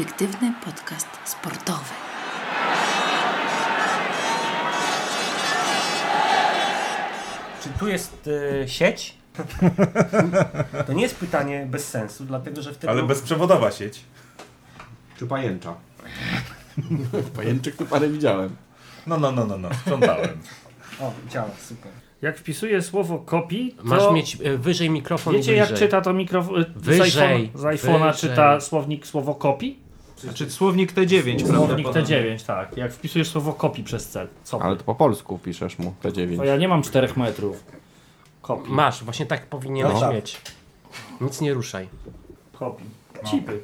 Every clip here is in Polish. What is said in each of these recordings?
Subiektywny podcast sportowy. Czy tu jest e, sieć? To nie jest pytanie bez sensu, dlatego że wtedy... Ale bezprzewodowa sieć. Czy pajęcza? Pajęczyk to parę widziałem. No, no, no, no, no. Sprzątałem. O, działa, super. Jak wpisuję słowo copy, to Masz mieć e, wyżej mikrofon wiecie bliżej. jak czyta to mikrofon z Wyżej, iPhone'a, z iPhone'a wyżej. czyta słownik słowo copy? Znaczy słownik T9, Słownik prawda? T9, tak. Jak wpisujesz słowo copy przez C. Co? Ale to po polsku piszesz mu To T9. ja nie mam 4 metrów. Copy. Masz, właśnie tak powinieneś No. mieć. Nic nie ruszaj. Copy. Cipy.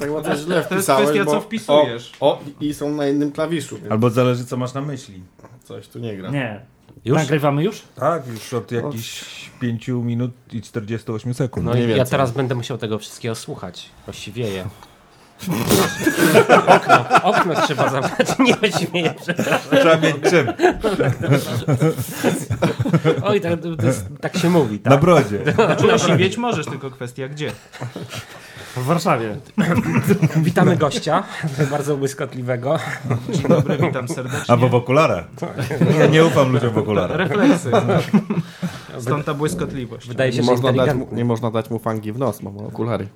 tak ładnie źle To jest kwestia, co wpisujesz. O, o, i są na jednym klawiszu, więc Albo zależy, co masz na myśli. coś tu nie gra. Nie. Już? Nagrywamy już? Tak, już od jakichś 5 minut i 48 sekund. No i ja teraz będę musiał tego wszystkiego słuchać. Właściwie okno, okno trzeba zamknąć. Nie śmieję. Trzeba mieć czym? Oj, tak, to jest, tak się mówi, tak? Na brodzie. Znaczy osiwieć możesz, tylko kwestia gdzie. W Warszawie. Witamy gościa, bardzo błyskotliwego. Dzień dobry, witam serdecznie. Albo w okularach. Ja nie ufam ludziom w okularach. Refleksy. Stąd ta błyskotliwość. Wydaje się, Nie że można, dać mu, nie można dać mu fangi w nos, mam okulary.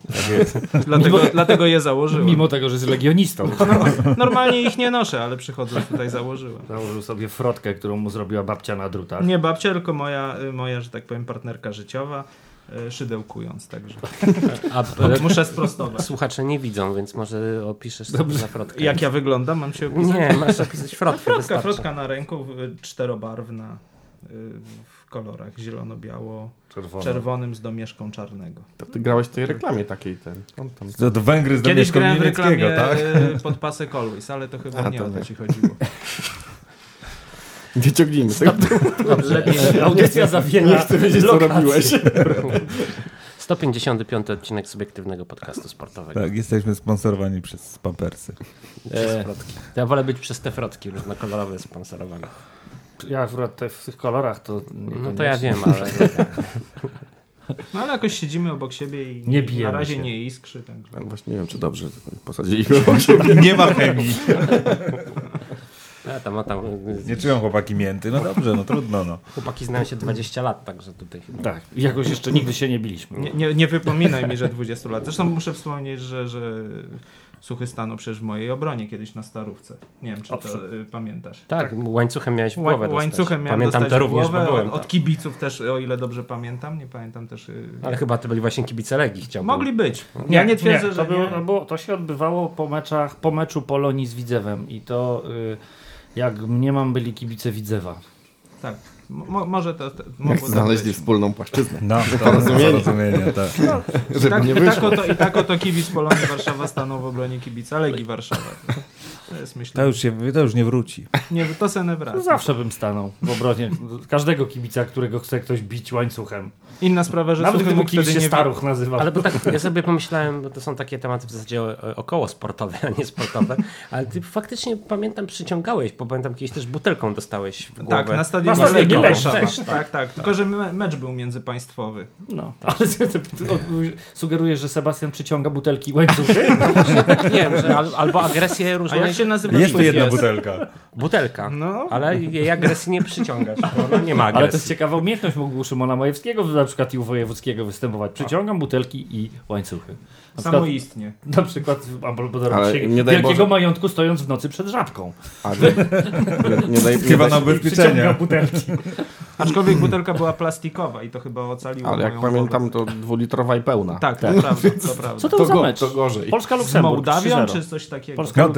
Dlatego, dlatego je założyłem. Mimo tego, że jest legionistą. Normalnie ich nie noszę, ale przychodząc tutaj założyłem. Założył sobie frotkę, którą mu zrobiła babcia na drutach. Nie babcia, tylko moja, y, moja, że tak powiem, partnerka życiowa, szydełkując, także. A, Muszę sprostować. słuchacze nie widzą, więc może opiszesz sobie na frotkę. Jak ja wyglądam, mam się opisać? Nie, masz opisać frotkę, Frotka, wystarczy. frotka na ręku, czterobarwna, y, w kolorach zielono-biało, czerwonym z domieszką czarnego. To ty grałeś w tej reklamie takiej, ten. On tam. To, to Węgry z Kiedyś Domieszką grałem w reklamie Niemieckiego, tak? y, pod pasek Always, ale to chyba A, nie to o to ci chodziło. Nie ciągnijmy tego. Dobrze. Audycja zawiera Nie chcę wiedzieć, co robiłeś. 155 odcinek subiektywnego podcastu sportowego. Tak, jesteśmy sponsorowani przez Pampersy. Frotki. Ja wolę być przez te frotki różnokolorowe sponsorowane. Ja akurat te, w tych kolorach to No to ja wiem, ale No ale jakoś siedzimy obok siebie i Nie na bijemy razie się. nie iskrzy. Także. Ja Właśnie nie wiem, czy dobrze posadzili go obok siebie. Nie ma chemii. Ja tam, a tam Nie czują chłopaki mięty. No dobrze, no trudno, no. chłopaki znają się 20 lat, także tutaj chyba. Tak, jakoś jeszcze nigdy się nie biliśmy. Nie, nie, nie wypominaj mi, że 20 lat. Zresztą muszę wspomnieć, że, że Suchy stanął przecież w mojej obronie kiedyś na starówce. Nie wiem, czy to Owszem. y, pamiętasz. Tak, łańcuchem miałeś w głowę. Łańcuchem miałem Pamiętam dostać to również, głowę, bo byłem od, od kibiców też, o ile dobrze pamiętam. Nie pamiętam też. y, Ale chyba to byli właśnie kibice Legii, chciałbym. Mogli być. Ja nie twierdzę, to że było, nie. no bo to się odbywało po meczach, po meczu Polonii z Widzewem i to y, jak mniemam byli kibice Widzewa. Tak. Mo, może to. to Jak tak znaleźli wspólną płaszczyznę. No, Porozumienie. porozumienie, tak. Żeby Tak, nie i, tak oto, I tak oto kibic Polonii Warszawa stanął w obronie kibica Legii Warszawa. To jest To myślę. już, się, to już nie wróci. Nie, to se nie wraca. No zawsze bym stanął w obronie każdego kibica, którego chce ktoś bić łańcuchem. Inna sprawa, że Nawet gdyby mógł kibic się nie staruch nazywał. Ale bo tak, ja sobie pomyślałem, bo to są takie tematy w zasadzie około sportowe, a nie sportowe, ale ty faktycznie pamiętam przyciągałeś, bo pamiętam kiedyś też butelką dostałeś w głowę. Tak, na stadionie Na stadionie też, Tak, tak. Tylko, że me- mecz był międzypaństwowy. No, ale sugerujesz, że Sebastian przyciąga butelki łańcuchy? Nie wiem, że al, albo agresję jak się nazywa? Jest jedna Jest. butelka. Butelka. No. Ale jej agresji nie przyciągasz, ona nie ma Ale to jest agresji. ciekawa umiejętność mógł u Szymona Majewskiego na przykład i u Wojewódzkiego występować. Przyciągam butelki i łańcuchy. Na przykład, Samoistnie. na przykład Ale się- nie daj wielkiego Boże. majątku stojąc w nocy przed żabką. Nie, nie, daj, Chyba na ubezpieczenie. butelki. Aczkolwiek butelka była plastikowa i to chyba ocaliło ale jak pamiętam, głowę. to dwulitrowa i pełna. Tak, to prawda, to prawda. Co to, To, za go, mecz? to gorzej. Z Polska-Luksemburg Mołdawią 3-0. czy coś takiego? Polska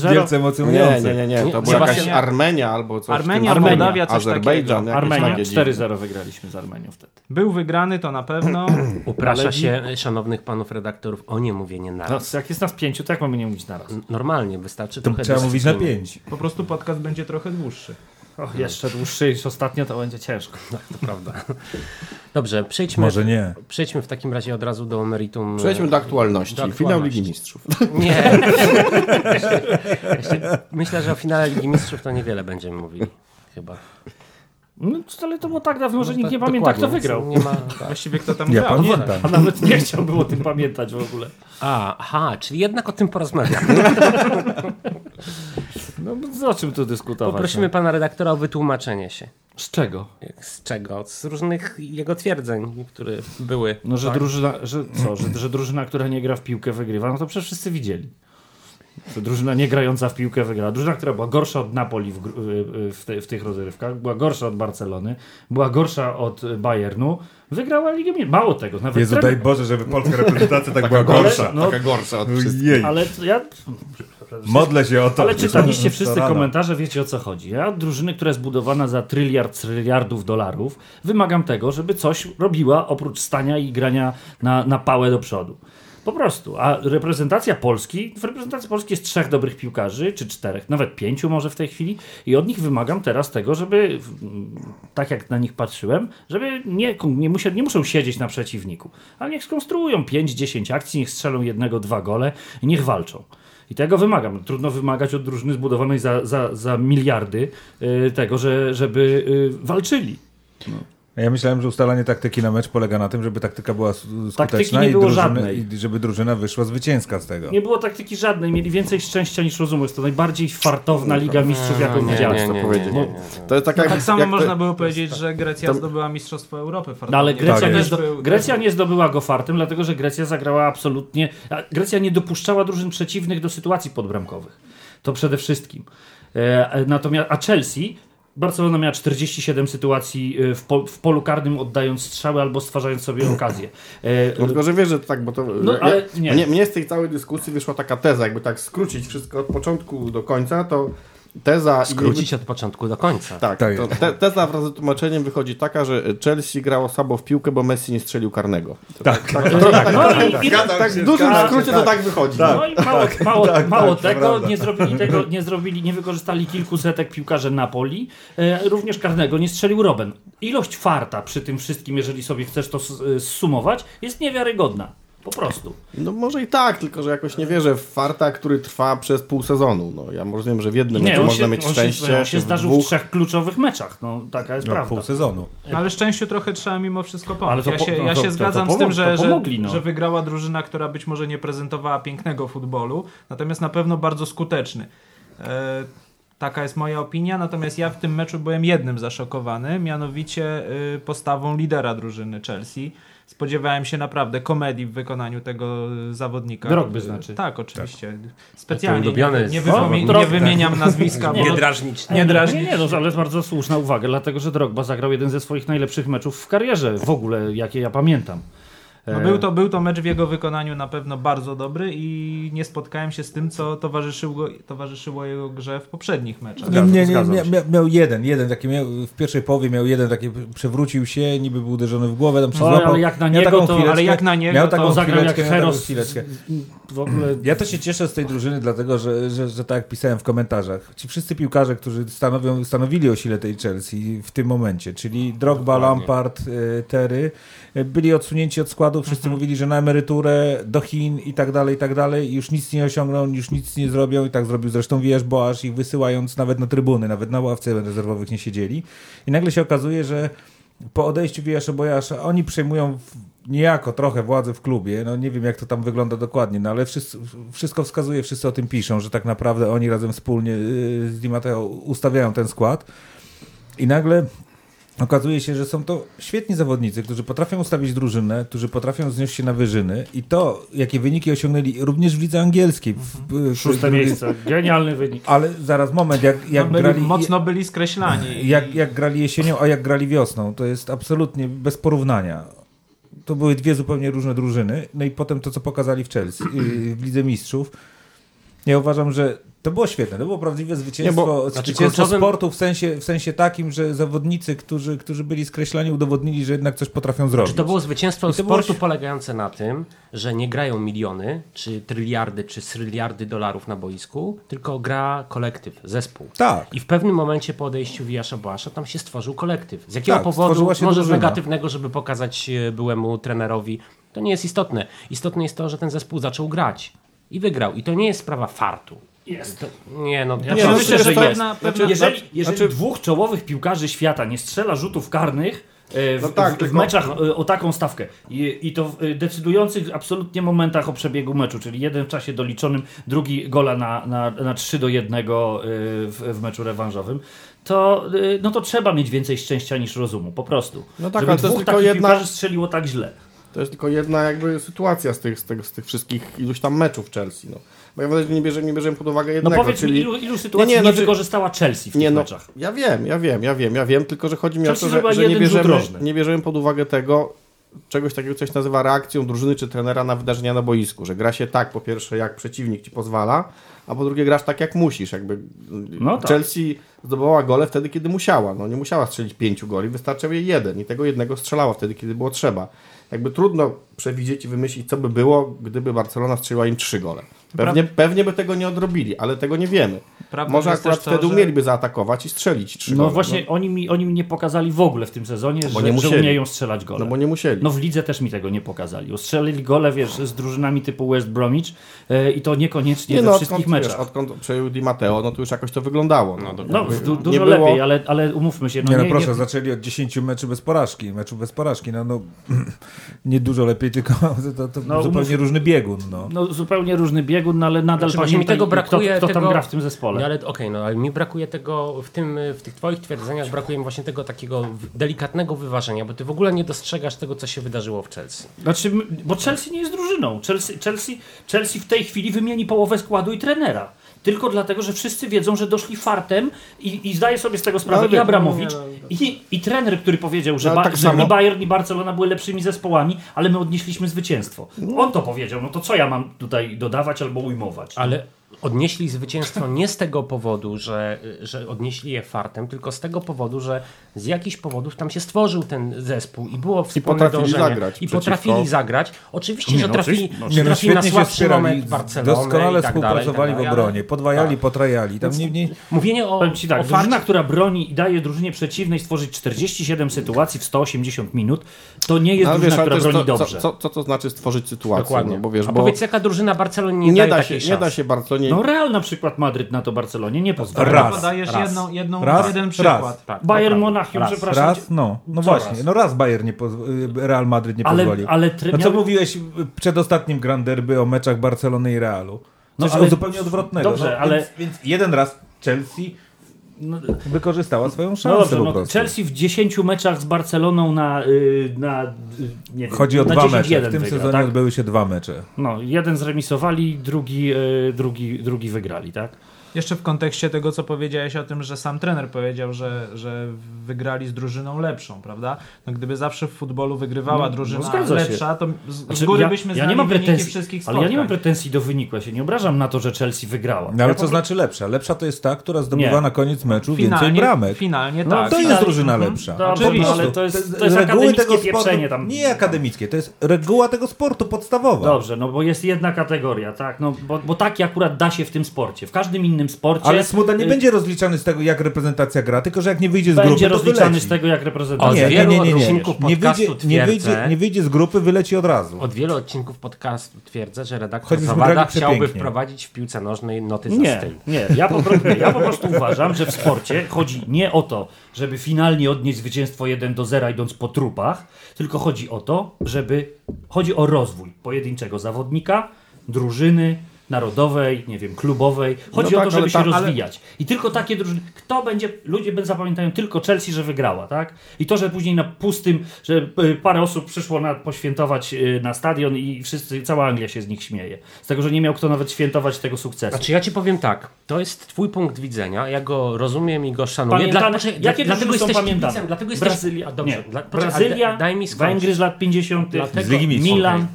To 3-0. wielce Nie, emocjonujące. nie, nie, nie. To Nie, była jakaś Armenia albo coś. Armenia, stylu. Mołdawia, coś Azerbejdżan. takiego. Armenia takie dziwne. 4-0 wygraliśmy z Armenią wtedy. Był wygrany, to na pewno. Uprasza Legii- się szanownych panów redaktorów o niemówienie na No, jak jest nas pięciu, to jak mamy nie mówić naraz? Normalnie, wystarczy To trochę trzeba mówić na pięć. Po prostu podcast będzie trochę dłuższy. O, jeszcze dłuższy niż ostatnio, to będzie ciężko. To prawda. Dobrze, przejdźmy, Może nie. przejdźmy w takim razie od razu do meritum. Przejdźmy do aktualności. Do Finał aktualności. Ligi Mistrzów. Nie. Jeszcze- Myślę, że o finale Ligi Mistrzów to niewiele będziemy mówili. Chyba. No, ale to było tak dawno, że No nikt tak, nie pamięta, kto wygrał. Nie ma, tak. Właściwie kto tam Ja grał. pamiętam. A nawet nie chciałbym o tym pamiętać w ogóle. A, aha, czyli jednak o tym porozmawiamy. No o czym tu dyskutować? Poprosimy pana redaktora o wytłumaczenie się. no? Z czego? Z czego? Z różnych jego twierdzeń, które były. No, że Tak? drużyna, że co, że, że drużyna, która nie gra w piłkę wygrywa, no to przecież wszyscy widzieli. Że drużyna nie grająca w piłkę wygrała. Drużyna, która była gorsza od Napoli w, gr- w, w, te, w tych rozrywkach, była gorsza od Barcelony, była gorsza od Bayernu, wygrała Ligę Mistrzów. Mało tego, nawet Jezu, trener- daj Boże, żeby polska reprezentacja tak była gorsza. gorsza. No, Taka gorsza od wszystkich. Jej. ale ja... Modlę się o to. Ale czytaliście wszyscy komentarze, wiecie o co chodzi. Ja od drużyny, która jest budowana za tryliard, tryliardów dolarów, wymagam tego, żeby coś robiła oprócz stania i grania na, na pałę do przodu. Po prostu. A reprezentacja Polski, w reprezentacji Polski jest trzech dobrych piłkarzy, czy czterech, nawet pięciu może w tej chwili i od nich wymagam teraz tego, żeby, tak jak na nich patrzyłem, żeby nie, nie, nie muszą siedzieć na przeciwniku, ale niech skonstruują 5-10 akcji, niech strzelą jednego, dwa gole i niech walczą. I tego wymagam. Trudno wymagać od drużyny zbudowanej za, za, za miliardy y, tego, że, żeby y, walczyli. Ja myślałem, że ustalanie taktyki na mecz polega na tym, żeby taktyka była Taktyki skuteczna nie i, było drużyny, żadnej. i żeby drużyna wyszła zwycięska z tego. Nie było taktyki żadnej, mieli więcej szczęścia niż rozumu. Jest to najbardziej fartowna Liga Mistrzów, jaką nie, widziałem. nie, nie, nie, powiedzieć. nie, nie. To jest tak jak, Tak samo jak można było powiedzieć, że Grecja to- zdobyła Mistrzostwo Europy. No ale fartownie. Grecja, Tak nie, Grecja nie zdobyła go fartem, dlatego że Grecja zagrała absolutnie. a Grecja nie dopuszczała drużyn przeciwnych do sytuacji podbramkowych. To przede wszystkim. E, natomiast, a Chelsea. Barcelona miała 47 sytuacji e, w, pol, w polu karnym, oddając strzały albo stwarzając sobie okazję. E, No tylko, że wiesz, że tak, bo to... No, ale nie. Mnie, mnie z tej całej dyskusji wyszła taka teza, jakby tak skrócić wszystko od początku do końca, to teza... i Skrócić od początku do końca. Tak, Tak to te, teza wraz z tłumaczeniem wychodzi taka, że Chelsea grało słabo w piłkę, bo Messi nie strzelił karnego. Tak. Tak, tak, No tak, i- tak, i- tak, w dużym skrócie to tak. tak wychodzi. No i mało, mało, mało tak, tego, nie zrobili tego, nie zrobili, nie wykorzystali kilku setek piłkarzy Napoli, e, również karnego nie strzelił Robben. Ilość farta przy tym wszystkim, jeżeli sobie chcesz to e, zsumować, jest niewiarygodna. Po prostu. No może i tak, tylko że jakoś nie wierzę w farta, który trwa przez pół sezonu. No, ja rozumiem, że w jednym meczu on można się, mieć on szczęście, się, on się w zdarzył w dwóch. trzech kluczowych meczach. No, taka jest No, prawda. pół sezonu. Ale szczęściu trochę trzeba mimo wszystko pomóc. Ale to ja się, no ja to- się to- zgadzam to z tym, że, pomogli, że, no. że wygrała drużyna, która być może nie prezentowała pięknego futbolu, natomiast na pewno bardzo skuteczny. E, taka jest moja opinia, natomiast ja w tym meczu byłem jednym zaszokowany, mianowicie y, postawą lidera drużyny Chelsea. Spodziewałem się naprawdę komedii w wykonaniu tego zawodnika. Drogby znaczy. Tak, oczywiście. Specjalnie To ulubiony nie, nie, nie wymieniam nazwiska, bo Nie drażnić. nie drażnić. Nie, nie, no, ale jest bardzo słuszna uwaga, dlatego że Drogba zagrał jeden ze swoich najlepszych meczów w karierze, w ogóle, jakie ja pamiętam. No był, to, był to mecz w jego wykonaniu na pewno bardzo dobry i nie spotkałem się z tym, co towarzyszyło, towarzyszyło jego grze w poprzednich meczach. Nie, nie, nie, mia, miał jeden, jeden taki miał, w pierwszej połowie miał jeden taki, przewrócił się, niby był uderzony w głowę, tam się No, złapał. ale jak na miał niego, taką to- chwileczkę, ale jak na niego, miał to taką zagrał jak chwileczkę, miał taką chwileczkę. W ogóle Ja to się cieszę z tej drużyny, dlatego że, że, że tak jak pisałem w komentarzach, ci wszyscy piłkarze, którzy stanowią, stanowili o sile tej Chelsea w tym momencie, czyli Drogba, Lampard, y, Terry, y, byli odsunięci od składu, wszyscy mówili, że na emeryturę, do Chin i tak dalej, i tak dalej, już nic nie osiągną, już nic nie zrobią i tak zrobił zresztą Wiesz Boasz, ich wysyłając nawet na trybuny, nawet na ławce rezerwowych nie siedzieli. I nagle się okazuje, że po odejściu Wijasza Bojasza oni przejmują w- niejako trochę władzę w klubie. No nie wiem, jak to tam wygląda dokładnie, no ale wszyscy, wszystko wskazuje, wszyscy o tym piszą, że tak naprawdę oni razem wspólnie yy, z Di Matteo ustawiają ten skład. I nagle okazuje się, że są to świetni zawodnicy, którzy potrafią ustawić drużynę, którzy potrafią znieść się na wyżyny i to, jakie wyniki osiągnęli również w lidze angielskiej. W, w, szóste w- miejsce, genialny wynik. Ale zaraz, moment, jak, jak no, byli, grali... mocno byli skreślani. Jak, jak grali jesienią, a jak grali wiosną. To jest absolutnie bez porównania. To były dwie zupełnie różne drużyny. No i potem to, co pokazali w Chelsea, yy, w Lidze Mistrzów. Ja uważam, że to było świetne. To było prawdziwe zwycięstwo, Nie, bo- znaczy zwycięstwo kluczowym- sportu w sensie, w sensie takim, że zawodnicy, którzy, którzy byli skreślani, udowodnili, że jednak coś potrafią zrobić. Czy to było zwycięstwo to było sportu ś- polegające na tym, że nie grają miliony, czy tryliardy, czy tryliardy dolarów na boisku, tylko gra kolektyw, zespół. Tak. I w pewnym momencie po odejściu Wijasza Błasza tam się stworzył kolektyw. Z jakiego Tak, powodu? Może z negatywnego, żeby pokazać e, byłemu trenerowi. To nie jest istotne. Istotne jest to, że ten zespół zaczął grać i wygrał. I to nie jest sprawa fartu. Jest. Nie, no, Ja Nie, no, myślę, to że jest jest. pewna- Znaczy, pewna- jeżeli jeżeli znaczy- dwóch czołowych piłkarzy świata nie strzela rzutów karnych e, w, No tak, w, w tylko- meczach e, o taką stawkę I, i to w e, decydujących absolutnie momentach o przebiegu meczu, czyli jeden w czasie doliczonym, drugi gola na, na, na 3 do 1 w, w meczu rewanżowym, to, no to trzeba mieć więcej szczęścia niż rozumu, po prostu. No tak, żeby ale to jest dwóch tylko takich jedna- piłkarzy strzeliło tak źle. To jest tylko jedna jakby sytuacja z tych, z, tego, z tych wszystkich iluś tam meczów Chelsea. No. Bo ja w ogóle nie bierzemy, nie bierzemy pod uwagę No jednego, powiedz czyli... mi, ilu, ilu sytuacji Nie, nie, nie, znaczy- wykorzystała Chelsea w Nie tych no, meczach? ja wiem, ja wiem, ja wiem, ja wiem, tylko że chodzi mi Chelsea o to, że, że nie, bierzemy, nie bierzemy pod uwagę tego, czegoś takiego, co się nazywa reakcją drużyny czy trenera na wydarzenia na boisku, że gra się tak, po pierwsze, jak przeciwnik ci pozwala, a po drugie grasz tak, jak musisz. Jakby No tak. Chelsea zdobywała gole wtedy, kiedy musiała. No, nie musiała strzelić pięciu goli, wystarczał jej jeden i tego jednego strzelała wtedy, kiedy było trzeba. Jakby trudno przewidzieć i wymyślić, co by było, gdyby Barcelona strzeliła im trzy gole. Pewnie, pewnie by tego nie odrobili, ale tego nie wiemy. Prawdą Może akurat to, wtedy że- umieliby zaatakować i strzelić trzy No gole. właśnie, oni, mi, oni mi nie pokazali w ogóle w tym sezonie, Bo że, nie że umieją strzelać gole. No bo nie musieli. No w lidze też mi tego nie pokazali. Ostrzelili gole, wiesz, z drużynami typu West Bromwich e, i to niekoniecznie Nie we no, wszystkich odkąd, wiesz, meczach. odkąd przejął Di Matteo, no to już jakoś to wyglądało. No, no, jakby du, dużo było- lepiej, ale, ale umówmy się. No, Nie no nie, proszę, nie, zaczęli od 10 meczów bez porażki, meczów bez porażki, no, no nie dużo lepiej, tylko to, to No, zupełnie umów- różny biegun, no. no zupełnie różny biegun, no, ale nadal Znaczy, właśnie mi pamiętaj, tego brakuje, kto, kto tam tego- gra w tym zespole. No ale okej, no ale mi brakuje tego w tym, w tych twoich twierdzeniach brakuje mi właśnie tego takiego delikatnego wyważenia, bo ty w ogóle nie dostrzegasz tego, co się wydarzyło w Chelsea. Znaczy, bo Chelsea nie jest drużyną. Chelsea, Chelsea, Chelsea w tej chwili wymieni połowę składu i trenera. Tylko dlatego, że wszyscy wiedzą, że doszli fartem i, i zdaje sobie z tego sprawę ale i wie- Abramowicz i, i trener, który powiedział, że, No, ba, tak że i Bayern i Barcelona były lepszymi zespołami, ale my odnieśliśmy zwycięstwo. On to powiedział, no to co ja mam tutaj dodawać albo ujmować? Ale odnieśli zwycięstwo nie z tego powodu, że, że odnieśli je fartem, tylko z tego powodu, że z jakichś powodów tam się stworzył ten zespół i było wspólne potrafili dążenie. zagrać I przeciwko- potrafili zagrać. Oczywiście, Nie, że no, trafili, no, Nie no, trafili na słabszy moment Barcelony doskonale i tak współpracowali i tak w dalej, obronie, ale- podwajali, tak. potrajali, tam nie, nie, Mówienie o, Powiem Ci tak, o drużyna, farcie, która broni i daje drużynie przeciwnej stworzyć 47 sytuacji w 180 minut, to nie jest No, drużyna, wiesz, która broni co, dobrze. co, co to znaczy stworzyć sytuację? Dokładnie. No, bo wiesz, A bo powiedz, jaka drużyna Barcelony nie, nie, daje da takiej się, nie da się Barcelonie... No Real na przykład Madryt na to Barcelonie nie pozwala. Raz. Podajesz raz. jedną, jedną, Raz, jeden raz. przykład. Tak, Bayern Monachium, prawda. przepraszam. raz, no, no Co właśnie, raz? no raz Bayern nie poz... Real Madryt nie Ale, pozwolił. ale No co miał- mówiłeś przed ostatnim Grand Derby o meczach Barcelony i Realu? No, Coś ale- o zupełnie odwrotnego. Dobrze, no, ale- Więc, więc jeden raz Chelsea No, wykorzystała swoją no szansę dobrze, po no. Chelsea w 10 meczach z Barceloną na, y, na y, nie wiem, Chodzi o na dwa 10 mecze. W tym wygrał, sezonie tak? odbyły się dwa mecze. No, jeden zremisowali, drugi, y, drugi, drugi wygrali, tak? Jeszcze w kontekście tego, co powiedziałeś o tym, że sam trener powiedział, że, że wygrali z drużyną lepszą, prawda? No, gdyby zawsze w futbolu wygrywała No, no drużyna się. lepsza, to z, z Znaczy, góry ja, byśmy ja znali nie mam pretensji, wszystkich ale spotkań. ja nie mam pretensji do wyniku, ja się nie obrażam na to, że Chelsea wygrała. No, ale ja co znaczy lepsza? Lepsza to jest ta, która zdobywa Nie. na koniec meczu finalnie, więcej bramek. Finalnie No, tak. To finalnie- jest drużyna Mhm. lepsza. No, prostu. ale to jest, to jest reguły tego sportu- pieprzenie tam. Nie akademickie, to jest reguła tego sportu podstawowa. Dobrze, no bo jest jedna kategoria, tak? No, bo, bo taki akurat da się w tym sporcie. W każdym innym sporcie. Ale Smuda nie y, będzie rozliczany z tego, jak reprezentacja gra, tylko że jak nie wyjdzie z będzie grupy, to rozliczany wyleci. z tego, jak reprezentacja. Nie, nie, wielu nie, nie, nie. odcinków Nie wyjdzie, podcastu nie, wyjdzie, nie wyjdzie z grupy, wyleci od razu. Od wielu odcinków podcastu twierdzę, że redaktor Zawada chciałby wprowadzić w piłce nożnej noty za Nie, styl. nie. Ja po, prostu, nie. ja po prostu uważam, że w sporcie chodzi nie o to, żeby finalnie odnieść zwycięstwo 1 do 0 idąc po trupach, tylko chodzi o to, żeby chodzi o rozwój pojedynczego zawodnika, drużyny, narodowej, nie wiem, klubowej. Chodzi No o tak, to, żeby ale się ale- rozwijać. I tylko takie drużyny. Kto będzie. Ludzie będą zapamiętają tylko Chelsea, że wygrała, tak? I to, że później na pustym, że y, parę osób przyszło na, poświętować y, na stadion i wszyscy, cała Anglia się z nich śmieje. Z tego, że nie miał kto nawet świętować tego sukcesu. Znaczy ja ci powiem tak, to jest twój punkt widzenia, ja go rozumiem i go szanuję. Pamiętane, Dla- jakie dlatego jesteś pamiętane? kibicem, dlatego jesteś... Brazylia, A, dobrze, nie. dla, Brazylia, daj mi skończyć. Węgry z lat 50., Dlatego- Z. Milan.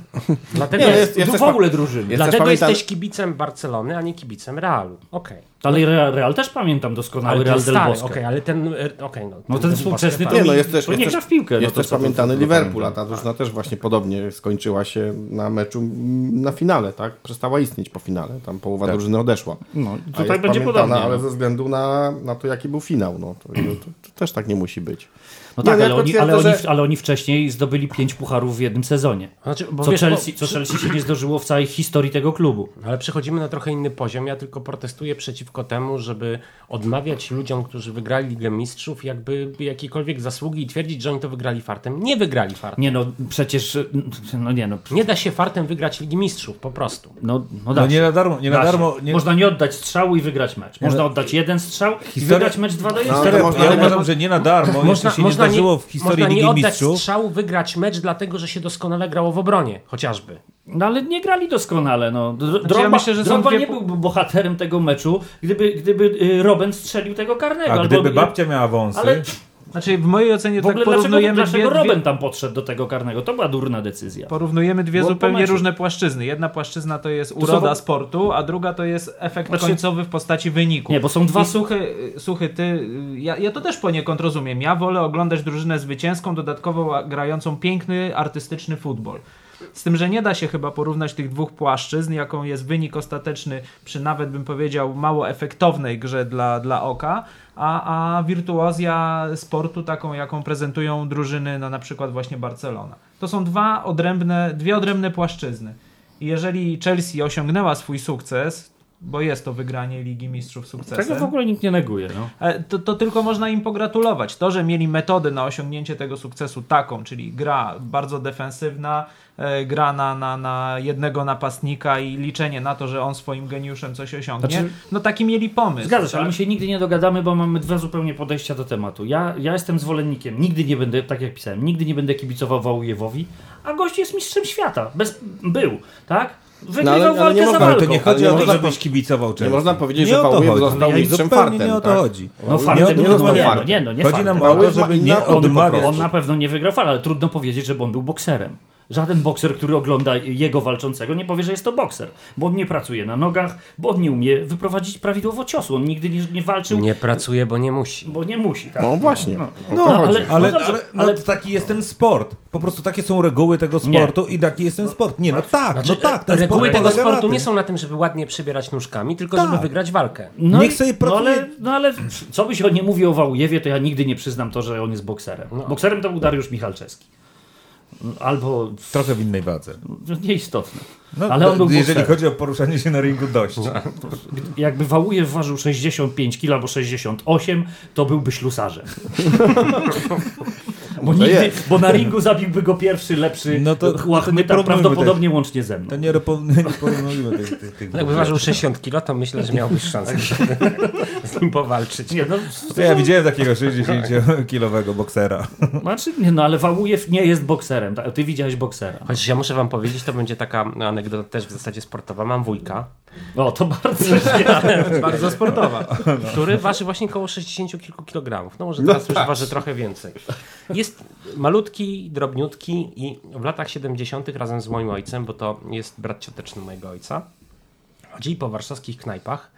Dlatego, Nie, jest, jest- w ogóle drużyny. dlatego jesteś kibicem Barcelony, a nie kibicem Realu. Okej. Ale Real, Real też pamiętam doskonale, Ale Real ten del stary, Bosque. okej, ale ten... e, Okej, no, No ten współczesny to, Nie, no mi- jest też- to jest nie gra w piłkę. Jest no to też pamiętany to- Liverpool, a ta drużyna też właśnie podobnie skończyła się na meczu na finale, tak? Przestała istnieć po finale, tam połowa Tak. drużyny odeszła. No, tutaj będzie podobnie. ale no. ze względu na, na to, jaki był finał, no to, to, to też tak nie musi być. No tak, ja ale, oni, ale, oni, że- ale oni wcześniej zdobyli pięć pucharów w jednym sezonie. Znaczy, bo Co wiesz, Chelsea, bo- co Chelsea się nie zdarzyło w całej historii tego klubu. Ale przechodzimy na trochę inny poziom. Ja tylko protestuję przeciwko temu, żeby odmawiać ludziom, którzy wygrali Ligę Mistrzów, jakby jakiekolwiek zasługi i twierdzić, że oni to wygrali fartem. Nie wygrali fartem. Nie no, przecież, no nie no, Nie da się fartem wygrać Ligi Mistrzów, po prostu. no, no, da No nie na darmo, nie Da na darmo. Nie, Można nie oddać strzału i wygrać mecz. Można no- oddać jeden strzał i wygrać mecz 2 do 1. No, można- ja ale- uważam, że nie na darmo, Można, jeszcze się nie można zdarzyło w historii można nie oddać Mistrzów. strzału, wygrać mecz, dlatego że się doskonale grało w obronie, chociażby. No ale nie grali doskonale. No. Dr- Drogba, ja myślę, że są Drogba dwie nie byłby bohaterem tego meczu, gdyby, gdyby y, Robben strzelił tego karnego. A albo, gdyby babcia miała wąsy, Ale Znaczy w mojej ocenie w ogóle tak dlaczego, porównujemy dlaczego dwie, Robben dwie, tam podszedł do tego karnego? To była durna decyzja. porównujemy dwie zupełnie różne płaszczyzny. Jedna płaszczyzna to jest są uroda wo- sportu, a druga to jest efekt Znaczy- końcowy w postaci wyniku. Nie, bo są dwa- I suchy, suchy ty, ja, ja to też poniekąd rozumiem. Ja wolę oglądać drużynę zwycięską, dodatkowo grającą piękny, artystyczny futbol. Z tym, że nie da się chyba porównać tych dwóch płaszczyzn, jaką jest wynik ostateczny przy nawet bym powiedział mało efektownej grze dla, dla oka, a, a wirtuozja sportu taką, jaką prezentują drużyny, no na przykład właśnie Barcelona. To są dwa odrębne, dwie odrębne płaszczyzny. I jeżeli Chelsea osiągnęła swój sukces, bo jest to wygranie Ligi Mistrzów sukcesem, Tego w ogóle nikt nie neguje. No. E, To, to tylko można im pogratulować. To, że mieli metodę na osiągnięcie tego sukcesu taką, czyli gra bardzo defensywna, e, gra na, na, na jednego napastnika i liczenie na to, że on swoim geniuszem coś osiągnie, Znaczy- no taki mieli pomysł. Zgadza się, tak? ale my się nigdy nie dogadamy, bo mamy dwa zupełnie podejścia do tematu. Ja, ja jestem zwolennikiem, nigdy nie będę, tak jak pisałem, nigdy nie będę kibicował Wałujewowi, a gość jest mistrzem świata. Bez, był, tak? Wygrywał ale- ale walkę nie za można- walką. ale to nie chodzi nie o to, można żebyś kibicował Chelsea. można powiedzieć, Nie że o to Wałujew chodzi. został Nie, mistrzem fartem, nie o to chodzi. No Nie fartem, nie, nie no, nie, no, nie, no, nie Chodzi fartem. nam o to, żeby nie odmawiać. On na pewno nie wygrał fal, ale trudno powiedzieć, żeby on był bokserem. Żaden bokser, który ogląda jego walczącego, nie powie, że jest to bokser, bo on nie pracuje na nogach, bo on nie umie wyprowadzić prawidłowo ciosu. On nigdy nie, nie walczył, Nie pracuje, bo nie musi. bo nie musi. Tak? No właśnie. No. No, chodzi. ale, ale, No ale, no, ale- taki jest ten sport. Po prostu takie są reguły tego Nie. sportu i taki jest ten sport. Nie, no tak, no Znaczy, tak. ten reguły sport tego sportu nie są na tym, żeby ładnie przebierać nóżkami, tylko Tak. żeby wygrać walkę. No Niech i- sobie no pracuje- ale, no ale co by się o nie mówił o Wałujewie, to ja nigdy nie przyznam to, że on jest bokserem. Bokserem to był Dariusz Michalczewski. Albo Trochę w innej wadze. no, nieistotne. No, Ale on był jeżeli bokserem. chodzi o poruszanie się na ringu dość. Jakby Wałujew ważył 65 kg albo 68, to byłby ślusarzem. bo, Może nigdy, jest. bo na ringu zabiłby go pierwszy, lepszy No to- no to Łachmyta, porównujmy prawdopodobnie łącznie ze mną. To nie, repo- nie porównujmy tych, tych, tych Jakby ważył 60 kilo, to myślę, że miałbyś szansę z nim powalczyć. Nie, no, To ja widziałem takiego 60-kilowego boksera. znaczy, nie, no ale Wałujew nie jest bokserem. tak? Ty widziałeś boksera. Chociaż ja muszę wam powiedzieć, to będzie taka anegdota też w zasadzie sportowa. Mam wujka, O, to bardzo Bardzo sportowa. który waży właśnie około 60 kilku kilogramów. No może teraz już waży trochę więcej. Jest malutki, drobniutki i w latach 70. razem z moim ojcem, bo to jest brat cioteczny mojego ojca, chodzili po warszawskich knajpach.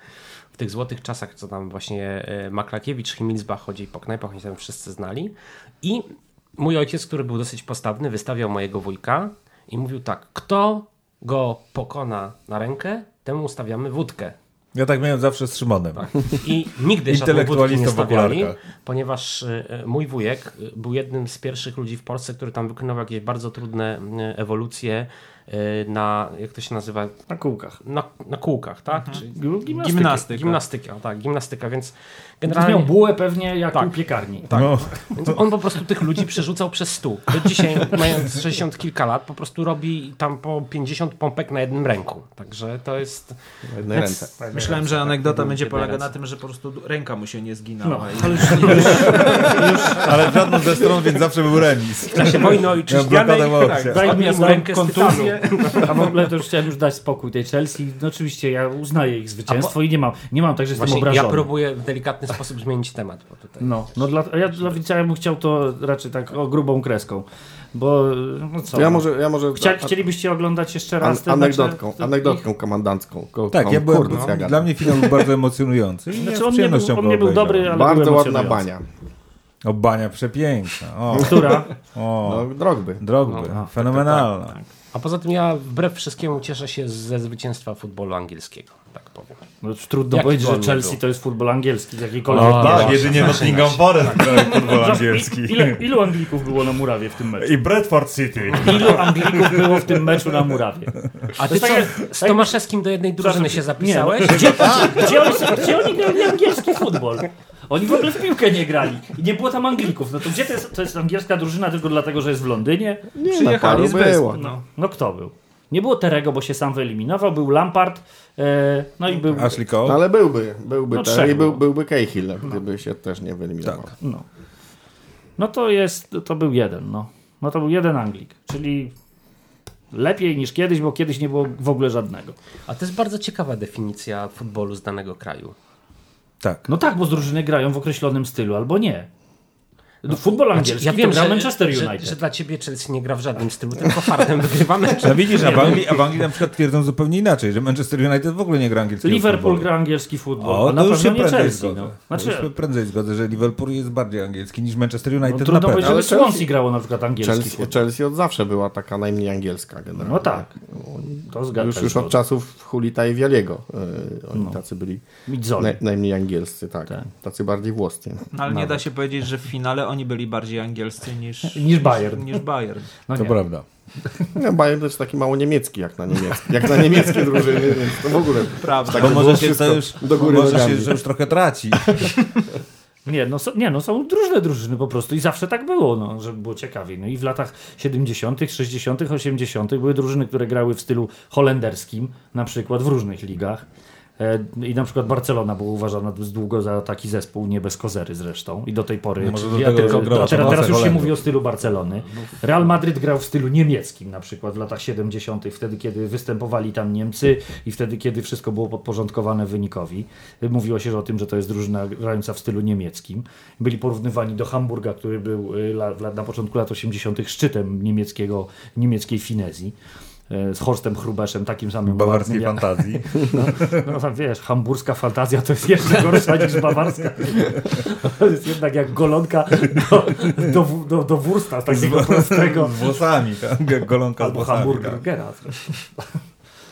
W tych złotych czasach, co tam właśnie e, Maklakiewicz, Himmelsbach chodzili po knajpach, oni tam wszyscy znali. I mój ojciec, który był dosyć postawny, wystawiał mojego wujka i mówił tak, kto go pokona na rękę, temu ustawiamy wódkę. Ja tak miałem zawsze z Szymonem. I nigdy żadnej wódki Intelektualista nie w stawiali, ponieważ e, mój wujek e, był jednym z pierwszych ludzi w Polsce, który tam wykonał jakieś bardzo trudne e, ewolucje na, jak to się nazywa, na kółkach. na, na kółkach, tak? Czyli Gimnastyka. Gimnastyka. gimnastyka, tak, gimnastyka, więc Miał generalnie... bułę pewnie jak Tak. u piekarni. No, Więc on po prostu tych ludzi przerzucał przez stół. Do dzisiaj, mając 60 kilka lat, po prostu robi tam po 50 pompek na jednym ręku. Także to jest... Na jednej ręce. Myślałem, że anegdota będzie polegała ręce. na tym, że po prostu ręka mu się nie zginęła. No, I- ale ale w żadną ze stron, więc zawsze był remis. W czasie wojny Miał ojczyźnianej tak, odniósł na rękę kontuzję. A w ogóle to już chciałem już dać spokój tej Chelsea. No oczywiście ja uznaję ich zwycięstwo i nie mam, nie mam tak, że jestem Właśnie obrażony. ja próbuję w delikatny sposób zmienić temat. Bo tutaj... No, no dla, ja dla Wicia bym chciał to raczej tak o grubą kreską. Bo no co? Ja może, ja może Chcia, chcielibyście oglądać jeszcze an, raz te anegdotką, mecze? anegdotką komandancką. Ko- Tak, ja byłem, kurde, ja gadam. dla mnie finał był bardzo emocjonujący. ja Znaczy z on nie przyjemnością był, on nie był dobry, ale Bardzo był ładna bania. O, bania przepiękna. O, Która? o No, drogby. drogby. No, Fenomenalna. A poza tym ja wbrew wszystkiemu cieszę się ze zwycięstwa futbolu angielskiego. Tak powiem. No, trudno Jaki powiedzieć, że Chelsea był? to jest futbol angielski z jakiejkolwiek O, tak, tak. jedynie Nottingham Forest grał futbol angielski. Ile, ilu Anglików było na murawie w tym meczu? I Bradford City. Ilu Anglików było w tym meczu na murawie? A ty jest co, z Tomaszewskim do jednej drużyny się zapisałeś? Nie, no, gdzie, gdzie, oni, gdzie oni grali angielski futbol? Oni w ogóle w piłkę nie grali. I nie było tam Anglików. No to gdzie to jest, to jest angielska drużyna tylko dlatego, że jest w Londynie? Nie, Przyjechali z wysp. było. No. No kto był? Nie było Terego, bo się sam wyeliminował. Był Lampard. E, no i był... Ashley No, Cole. ale byłby, byłby No, no, i był, byłby Cahill, gdyby się też nie wyeliminował. Tak. No. no to jest... To był jeden, no. No to był jeden Anglik. Czyli lepiej niż kiedyś, bo kiedyś nie było w ogóle żadnego. A to jest bardzo ciekawa definicja futbolu z danego kraju. Tak. No tak, bo z drużyny grają w określonym stylu albo nie. Futbol angielski ja wiem, to gra że, Manchester że, United. że dla ciebie Chelsea nie gra w żadnym stylu, tylko fartem wygrywa mecze. No widzisz, a w, Anglii, a w Anglii na przykład twierdzą zupełnie inaczej, że Manchester United w ogóle nie gra angielskiego Liverpool futbolu. gra angielski futbol, O, a na pewno się nie Chelsea. zgodzę. No. Znaczy, Znaczy, już się prędzej zgodzę, że Liverpool jest bardziej angielski niż Manchester no, United na trudno pewno. powiedzieć, Ale że Swansea Chelsea- grało na przykład angielski Chelsea, futbol. Chelsea od zawsze była taka najmniej angielska generalnie. No tak, to zgadzam Już, już od czasów Hulita i Wialiego yy, oni No. tacy byli naj, najmniej angielscy, tak. Tak. Tacy bardziej włoscy. No, ale nie da się powiedzieć, że w finale oni byli bardziej angielscy niż, Niż Bayern. Niż Bayern. No To nie. prawda. No, Bayern to jest taki mało niemiecki jak na niemieckie, jak na niemieckie drużyny, więc to w ogóle Prawda. Tak Bo może się to już, do góry może się, że już trochę traci. Nie, no, są, nie, no są różne drużyny po prostu i zawsze tak było, no, żeby było ciekawiej. No i w latach 70., 60., 80. były drużyny, które grały w stylu holenderskim, na przykład w różnych ligach. E, I na przykład Barcelona była uważana długo za taki zespół, nie bez kozery zresztą. I do tej pory. Może do ja tego tylko, grała a teraz, już się mówi o stylu Barcelony. Real Madryt grał w stylu niemieckim, na przykład w latach 70., wtedy kiedy występowali tam Niemcy i wtedy kiedy wszystko było podporządkowane wynikowi. Mówiło się o tym, że to jest drużyna grająca w stylu niemieckim. Byli porównywani do Hamburga, który był y, na początku lat 80. szczytem niemieckiego, niemieckiej finezji. Y, Z Horstem Hrubeszem, takim samym Bawarskiej ładnym fantazji. no tam wiesz, hamburska fantazja to jest jeszcze gorsza niż bawarska. To jest jednak jak golonka do, do, do, do wursta takiego prostego. Z włosami, tak? Jak golonka z Albo włosami. tak.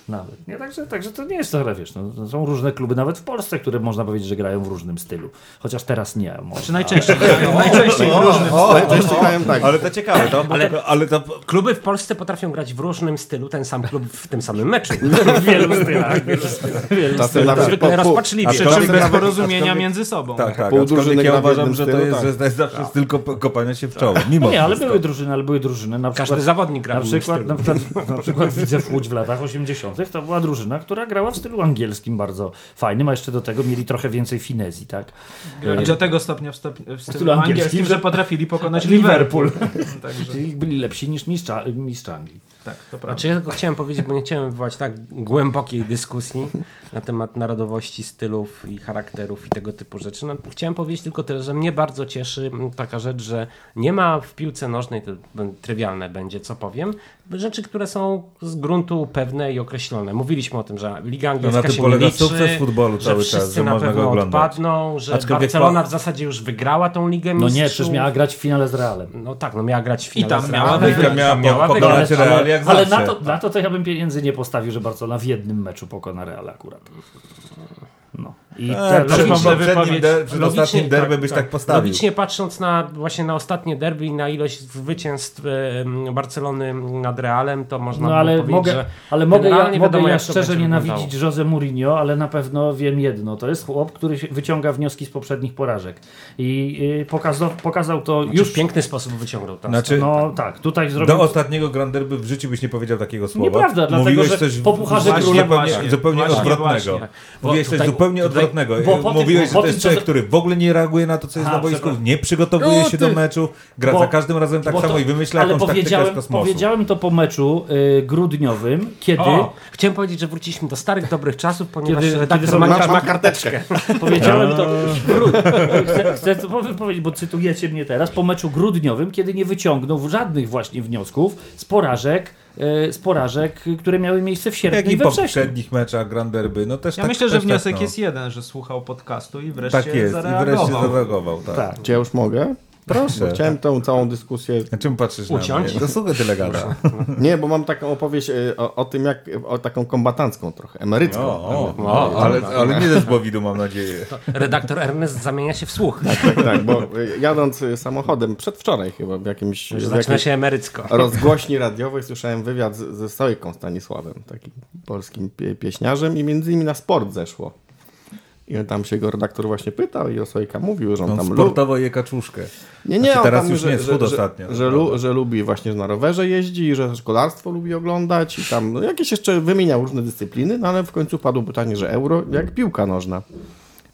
Nawet. Nie, także, także to nie jest to, wiesz, no, są różne kluby, nawet w Polsce, które można powiedzieć, że grają w różnym stylu. Chociaż teraz nie. Może. Czy najczęściej grają? Najczęściej w różnym Ale to tak, Ale ciekawe, to, ale, ale to Kluby w Polsce potrafią grać w różnym stylu, ten sam klub w tym samym meczu. w wielu stylach. Wielu stylach. Wielu czasem stylach. nawet Zwykle po, rozpaczliwie. Przy czym bez porozumienia między sobą. tak, tak. Aczkolwiek ja uważam, że to jest, tak. że zawsze styl kop- kopania się w czoło. Mimo Nie, ale były drużyny, ale były drużyny. Na Każdy przykład, zawodnik gra na w innym przykład, stylu. na, przykład, na przykład widzę w Łódź w latach 80. to była drużyna, która grała w stylu angielskim bardzo fajnym, a jeszcze do tego mieli trochę więcej finezji, tak? I do tego stopnia w, stop, w stylu stylu angielskim, angielskim, że- potrafili pokonać Liverpool. Także Czyli byli lepsi niż mistrz Anglii. Tak, to prawda. Znaczy ja tylko chciałem powiedzieć, bo nie chciałem wywołać tak głębokiej dyskusji na temat narodowości, stylów i charakterów i tego typu rzeczy. No, chciałem powiedzieć tylko tyle, że mnie bardzo cieszy taka rzecz, że nie ma w piłce nożnej, to trywialne będzie, co powiem, rzeczy, które są z gruntu pewne i określone. Mówiliśmy o tym, że Liga No Angielska na tym polega liczy, sukces futbolu że cały czas, wszyscy że na można pewno odpadną, że Aczkolwiek Barcelona w zasadzie już wygrała tą Ligę No Mistrzów. nie, przecież miała grać w finale z Realem. No tak, no miała grać w finale. tam z miała Realem, wygrać. tam Miała miała po- wygrać. pokonać Real jak ale zawsze. na to, na to to ja bym pieniędzy nie postawił, że Barcelona w jednym meczu pokona Real akurat. No. I E, te, wypowiedź. der- Logicznie, ostatnim derby tak, byś tak. tak postawił. Logicznie patrząc na właśnie na ostatnie derby i na ilość zwycięstw Barcelony nad Realem, to można No by ale powiedzieć, mogę, że ale mogę ja, mogę wiadomo, ja szczerze nienawidzić wyglądało. Jose Mourinho, ale na pewno wiem jedno. To jest chłop, który wyciąga wnioski z poprzednich porażek. I y, pokazał, pokazał to już już... w piękny sposób wyciągnął. Znaczy, No tak, tutaj zrobił... do ostatniego Grand Derby w życiu byś nie powiedział takiego słowa. Nieprawda, dlatego, Mówiłeś że coś po Pucharze Króla- zupełnie, zupełnie odwrotnego. Mówiłeś Bo coś zupełnie tutaj- odwrotnego. bo po tym- Mówiłeś, że po to jest człowiek, co- który w ogóle nie reaguje na to, co jest Aha, na boisku, nie przygotowuje No się ty- do meczu, gra Bo- za każdym razem tak samo to- i wymyśla ale jakąś taktykę z powiedziałem, kosmosu. powiedziałem to po meczu y, grudniowym, kiedy... O, chciałem powiedzieć, że wróciliśmy do starych, dobrych czasów, ponieważ Kiedy- redaktor kiedy są- ma, ma karteczkę. Powiedziałem to. Chcę, chcę to powiedzieć, bo cytujecie mnie teraz, po meczu grudniowym, kiedy nie wyciągnął żadnych właśnie wniosków z porażek, z porażek, które miały miejsce w sierpniu Jak i i we po wrześniu. poprzednich meczach Grand Derby. No też Ja tak, myślę, że też wniosek tak, no. jest jeden, że słuchał podcastu i wreszcie Tak jest, i zareagował. wreszcie zareagował. Tak. Tak. Czy ja już mogę? Proszę. Chciałem tą całą dyskusję... Na czym patrzysz Uciąć? na mnie? To słuchaj tyle gada. Nie, bo mam taką opowieść e, o, o tym, jak... o taką kombatancką trochę, emerycką. O, o, ale, ale nie ze zbowidu mam nadzieję. Redaktor Ernest zamienia się w słuch. Tak, tak, bo e, jadąc samochodem, przedwczoraj chyba, w jakimś... w Zaczyna jakiejś się emerycko. rozgłośni radiowej słyszałem wywiad z, ze Sojką Stanisławem, takim polskim pie, pieśniarzem i między innymi na sport zeszło. I on tam się go redaktor właśnie pytał i o Sojka mówił, że on On tam... lu- sportowo je kaczuszkę. Nie, nie, Znaczy, teraz tam, już że, nie, że, schudł że, ostatnio. Że, lu, że lubi właśnie że na rowerze jeździ i że szkolarstwo lubi oglądać i tam no, jakieś jeszcze wymieniał różne dyscypliny, no ale w końcu padło pytanie, że euro jak piłka nożna.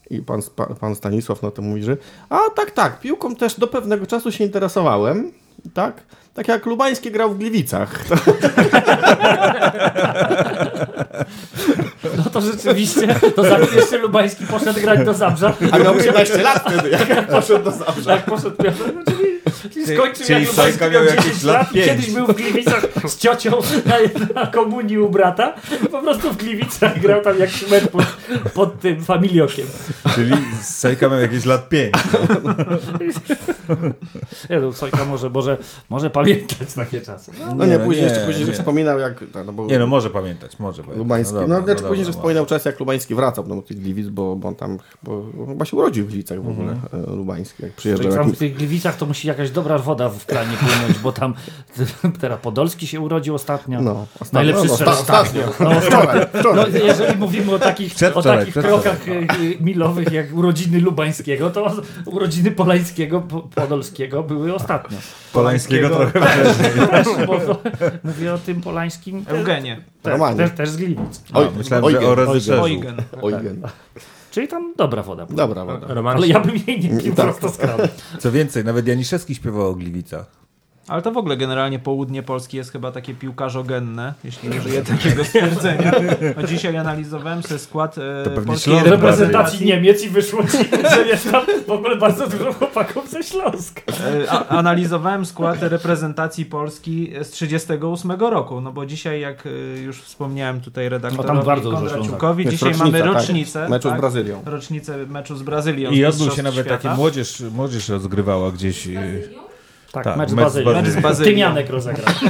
I pan, pan Stanisław na to mówi, że a tak, tak, piłką też do pewnego czasu się interesowałem, tak? Tak jak Lubański grał w Gliwicach. No to rzeczywiście, to zanim jeszcze Lubański poszedł grać do Zabrza, a miał 13 lat wtedy, jak poszedł do Zabrza. tak poszedł, no, czyli, czyli skończył czyli jak Sojka miał miał 10 jakieś lat lat kiedyś był w Gliwicach z ciocią na, na komunii u brata, po prostu w Gliwicach grał tam jak szmer pod, pod tym familiokiem. Czyli Sejka miał jakieś lat 5. Nie no, Sojka może, może, może pamiętać takie czasy. No, No nie, no później nie, jeszcze później, że nie. wspominał jak... No, bo Nie no, może pamiętać, może pamiętać. Lubański. No, dobra, znaczy dobra, później, że wspominał czas, jak Lubański wracał do tych Gliwic, bo, bo on tam bo, chyba się urodził w Gliwicach w ogóle, Mhm. e, Lubański, jak Czyli przyjeżdżał. tam Jakim... w tych Gliwicach to musi jakaś dobra woda w kranie płynąć, bo tam teraz Podolski się urodził ostatnio. No, ostatnio. Najlepszy no, strzelec. ostatnio. No, Wczoraj, No, wczoraj. jeżeli mówimy o takich, o takich krokach e, e, milowych jak urodziny Lubańskiego, to urodziny Polańskiego, Po- Podolskiego były ostatnio. Polańskiego trochę Też, bo to, mówię o tym Polańskim. Eugenie. też, Romanie. też, też z Gliwic. A, myślałem, że o Eugen. Rezyszerzu. Czyli tam dobra woda. była. Dobra, woda. Roman Ale ja bym jej nie pił Tak. prosto z kranu. Co więcej, nawet Janiszewski śpiewał o Gliwicach. Ale to w ogóle generalnie południe Polski jest chyba takie piłkarzogenne, jeśli użyję takiego stwierdzenia. A dzisiaj analizowałem sobie skład e, reprezentacji Niemiec i wyszło ci, że jest tam w ogóle bardzo dużo chłopaków ze Śląska. E, A, analizowałem skład reprezentacji Polski z 38 roku, no bo dzisiaj jak e, już wspomniałem tutaj No redaktorowi dużo Kondraciukowi, dzisiaj rocznica, mamy tak? rocznicę. Meczu z tak? Brazylią. Rocznicę meczu z Brazylią. I odbył się nawet Świata. takie młodzież, młodzież rozgrywała gdzieś. yy, Tak, Tak, mecz mecz z Bazylią. Mecz z Bazylią. Tymianek rozegrał.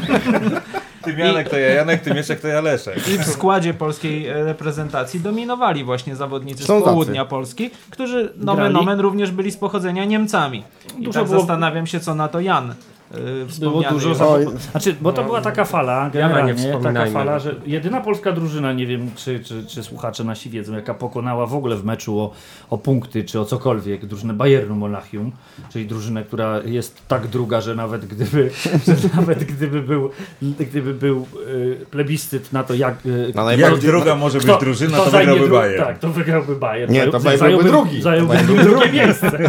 Ty Janek to ja Janek, ty Mieszek to ja Leszek. I w składzie polskiej e, reprezentacji dominowali właśnie zawodnicy Są z tacy. południa Polski, którzy nomen Grali. nomen również byli z pochodzenia Niemcami. I Dużo tak było- zastanawiam się, co na to Jan Było dużo. Oj, Znaczy, bo to była taka fala, nie generalnie taka wspominajmy. fala, że jedyna polska drużyna, nie wiem czy, czy, czy słuchacze nasi wiedzą, jaka pokonała w ogóle w meczu o, o punkty czy o cokolwiek drużynę Bayernu Monachium, czyli drużynę, która jest tak druga, że nawet gdyby, że nawet gdyby był, gdyby był y, plebiscyt na to, jak, Na Jak najbardziej... druga może być drużyna, to wygrałby dru- Bayern. Tak, to wygrałby Bayern. Nie, to Zajął- byłby zająłby- drugi. Zająłby drugie miejsce.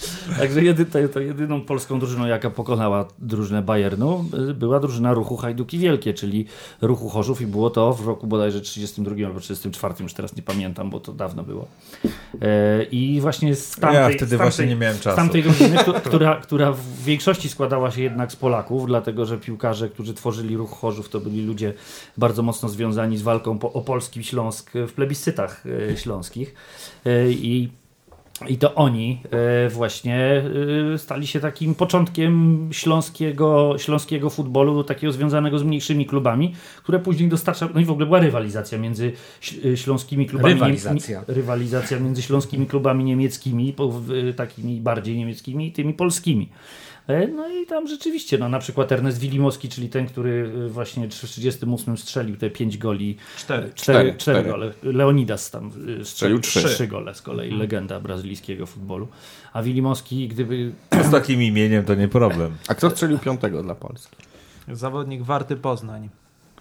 Także jedy, to, jedyną polską drużyną, jaka pokonała drużynę Bayernu, y, była drużyna ruchu Hajduki Wielkie, czyli ruchu Chorzów i było to w roku bodajże 32 albo 34, już teraz nie pamiętam, bo to dawno było. E, I właśnie z tamtej, Ja wtedy z tamtej, właśnie nie miałem z czasu. tamtej drużyny, któ- która, która w większości składała się jednak z Polaków, dlatego że piłkarze, którzy tworzyli ruch Chorzów, to byli ludzie bardzo mocno związani z walką o polski Śląsk w plebiscytach e, śląskich. E, I i to oni e, właśnie e, stali się takim początkiem śląskiego, śląskiego futbolu, takiego związanego z mniejszymi klubami, które później dostarcza. No i w ogóle była rywalizacja między e, śląskimi klubami. Rywalizacja. rywalizacja między śląskimi klubami niemieckimi, takimi bardziej niemieckimi i tymi polskimi. E, No i tam rzeczywiście, no na przykład Ernest Wilimowski, czyli ten, który e, właśnie w 1938 strzelił te 5 goli Cztery. Cztery, Cztery, cztery cztery. gole. Leonidas tam y, Strzelił trzy. trzy gole z kolei, legenda brazylijskiego futbolu. A Wilimowski, gdyby Z takim imieniem to nie problem. A kto strzelił piątego dla Polski? Zawodnik Warty Poznań.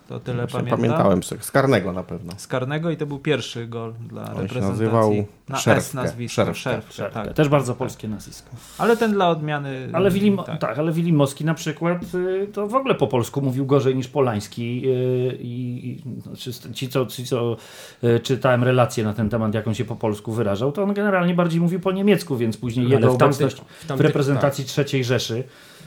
To tyle Właśnie pamiętam. Pamiętałem, z karnego na pewno. Z karnego i to był pierwszy gol dla On się reprezentacji. nazywał na S nazwisko. Szerfkę. Szerfkę, Szerka, tak. też bardzo polskie nazwisko. Ale ten dla odmiany. Ale, Wilim, tak. tak. ale Wilimowski na przykład y, to w ogóle po polsku mówił gorzej niż Polański y, i, i znaczy, ci, co, ci, co y, czytałem relacje na ten temat, jak on się po polsku wyrażał, to on generalnie bardziej mówił po niemiecku, więc później jego w tamtych- w w tamtych- reprezentacji III Rzeszy e,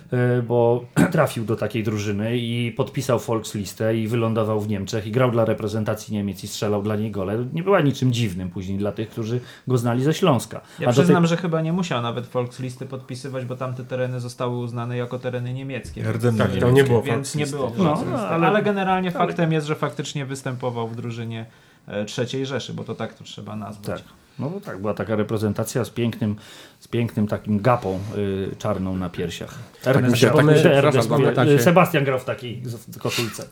bo trafił do takiej drużyny i podpisał Volkslistę i wylądował w Niemczech i grał dla reprezentacji Niemiec i strzelał dla niej gole. Nie była niczym dziwnym później dla tych, którzy go znali ze Śląska. Ja A do tej- przyznam, że chyba nie musiał nawet Volkslisty podpisywać, bo tamte tereny zostały uznane jako tereny niemieckie. Tak, tam nie było Więc nie było No, ale- ale, generalnie faktem jest, że faktycznie występował w drużynie e, trzeciej Rzeszy, bo to tak to trzeba nazwać. Tak. No tak, była taka reprezentacja z pięknym, z pięknym takim gapą y, czarną na piersiach. Ernest, mi się- tak mi się- pamiętacie- y, Sebastian grał w takiej z- koszulce.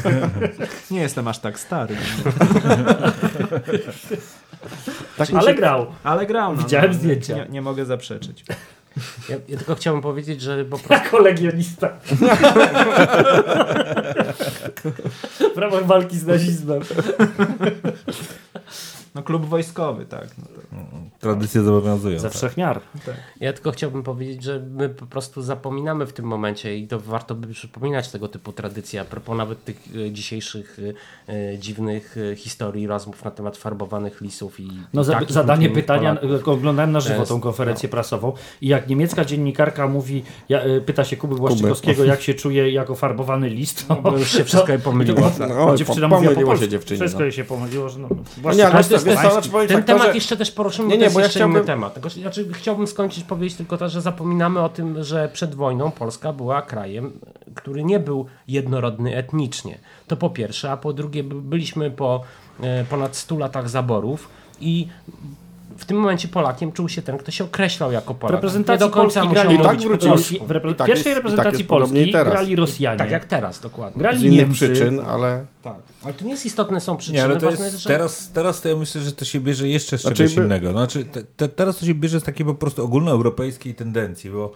Nie jestem aż tak stary, Tak Ale się, grał. ale grał. No, Widziałem no, zdjęcia. Nie, nie mogę zaprzeczyć. Ja, ja tylko chciałbym powiedzieć, że po prostu Jako legionista. w ramach walki z nazizmem. Klub wojskowy, tak. No. Tradycje zobowiązują. Ze tak. wszech miar. Ja tylko chciałbym powiedzieć, że my po prostu zapominamy w tym momencie i to warto by przypominać tego typu tradycje, a propos nawet tych e, dzisiejszych e, e, dziwnych historii, rozmów na temat farbowanych lisów i No za, zadanie pytania, Polaków. oglądałem na żywo Jest, tą konferencję prasową i jak niemiecka dziennikarka mówi, ja, pyta się Kuby Błaszczykowskiego, jak się czuje jako farbowany list, to, Bo już się wszystko pomyliło. No, dziewczyna po- pomyliło się dziewczynie, Wszystko no. jej się pomyliło, że no, No nie, ale to, znaczy powiem Ten tak, temat jeszcze też poruszymy, Nie, nie, jest bo ja jeszcze inny chciałbym- temat. Znaczy, chciałbym skończyć powiedzieć tylko to, że zapominamy o tym, że przed wojną Polska była krajem, który nie był jednorodny etnicznie. To po pierwsze, a po drugie by- byliśmy po e, ponad 100 latach zaborów i w tym momencie Polakiem czuł się ten, kto się określał jako W Polak. reprezentacji do końca Polski grali tak mówić wrócili- Rosji, w repre- tak pierwszej jest- tak reprezentacji podobnie Polski grali Rosjanie, Tak jak teraz, dokładnie. grali Z innych Niemcy, przyczyn, ale... Tak. Ale to nie jest istotne, są przyczyny. Nie, ale to jest, jest, że... teraz, teraz to ja myślę, że to się bierze jeszcze z Znaczy czegoś by- innego. Znaczy, te, te, teraz to się bierze z takiej po prostu ogólnoeuropejskiej tendencji, bo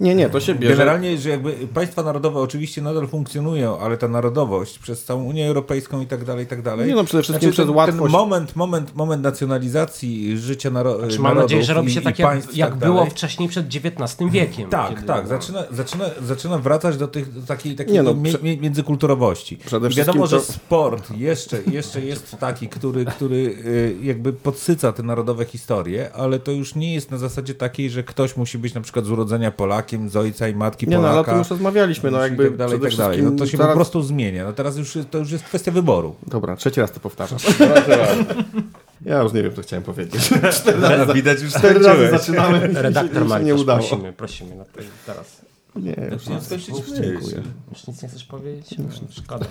Nie, nie, to się bierze... generalnie, że jakby państwa narodowe oczywiście nadal funkcjonują, ale ta narodowość przez całą Unię Europejską i tak dalej, i tak dalej. Nie no, przede wszystkim Znaczy, przez ten, łatwość... ten moment, moment, moment nacjonalizacji życia naro Znaczy, mam nadzieję, że robi się i, tak, i jak, państw i jak tak było dalej. wcześniej przed XIX wiekiem. Tak, kiedy- tak. Zaczyna, zaczyna, zaczyna wracać do, tych, do takiej, takiej Nie no, prze- mie, międzykulturowości. Przede I wiadomo, wszystkim że to- sport jeszcze, jeszcze jest taki, który, który y, jakby podsyca te narodowe historie, ale to już nie jest na zasadzie takiej, że ktoś musi być na przykład z urodzenia Polakiem, z ojca i matki Nie no, Polaka. ale o tym już rozmawialiśmy, no jakby tak dalej, tak dalej. No to się zaraz- po prostu zmienia. No teraz już to już jest kwestia wyboru. Dobra, trzeci raz to powtarzam. ja już nie wiem, co chciałem powiedzieć. widać już Cztery razy się- Redaktor się nie Mariusz, udało. prosimy, prosimy. No to teraz. Nie, już nie, dziękuję. Już nic nie chcesz powiedzieć? No, szkoda.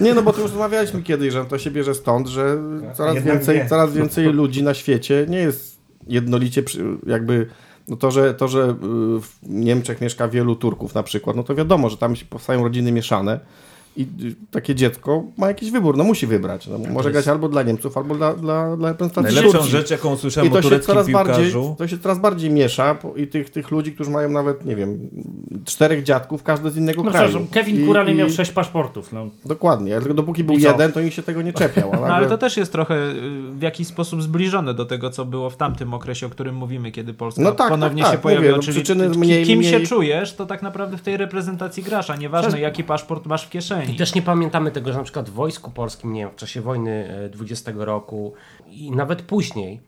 Nie, no bo to już rozmawialiśmy kiedyś, że to się bierze stąd, że coraz jednak więcej, nie. coraz więcej ludzi na świecie nie jest jednolicie przy, jakby no to, że, to, że y, w Niemczech mieszka wielu Turków na przykład, no to wiadomo, że tam powstają rodziny mieszane i takie dziecko ma jakiś wybór, no musi wybrać. No, może grać albo dla Niemców, albo dla, dla, dla reprezentacji Najlepszą Turcji. rzecz, jaką I słyszałem o to się, coraz bardziej, to się coraz bardziej miesza po- i tych, tych ludzi, którzy mają nawet, nie wiem, czterech dziadków, każdy z innego No kraju. przepraszam, Kevin I- Kurany i- miał sześć paszportów. No. Dokładnie, ale tylko dopóki był I jeden, to nikt się tego nie czepiał. No ale to też jest trochę y, w jakiś sposób zbliżone do tego, co było w tamtym okresie, o którym mówimy, kiedy Polska No tak, ponownie tak, się tak, pojawiła. mówię, no Czyli przyczyny mniej- kim się mniej- czujesz, to tak naprawdę w tej reprezentacji grasz, a nieważne jaki paszport masz w kieszeni. I też nie pamiętamy tego, że na przykład w Wojsku Polskim, nie wiem, w czasie wojny e, 20 roku i nawet później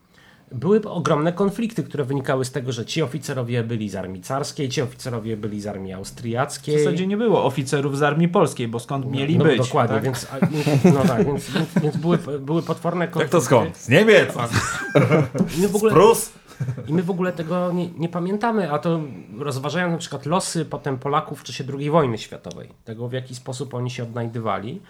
były ogromne konflikty, które wynikały z tego, że ci oficerowie byli z armii carskiej, ci oficerowie byli z armii W austriackiej. zasadzie nie było oficerów z armii polskiej, bo skąd mieli no, być. Dokładnie, tak? więc, no tak, więc, więc, więc były, były potworne Jak konflikty. to skąd? Z Niemiec! I my w ogóle, Prus! I my w ogóle tego nie, nie pamiętamy, a to rozważają na przykład losy potem Polaków w czasie II wojny światowej, tego w jaki sposób oni się odnajdywali.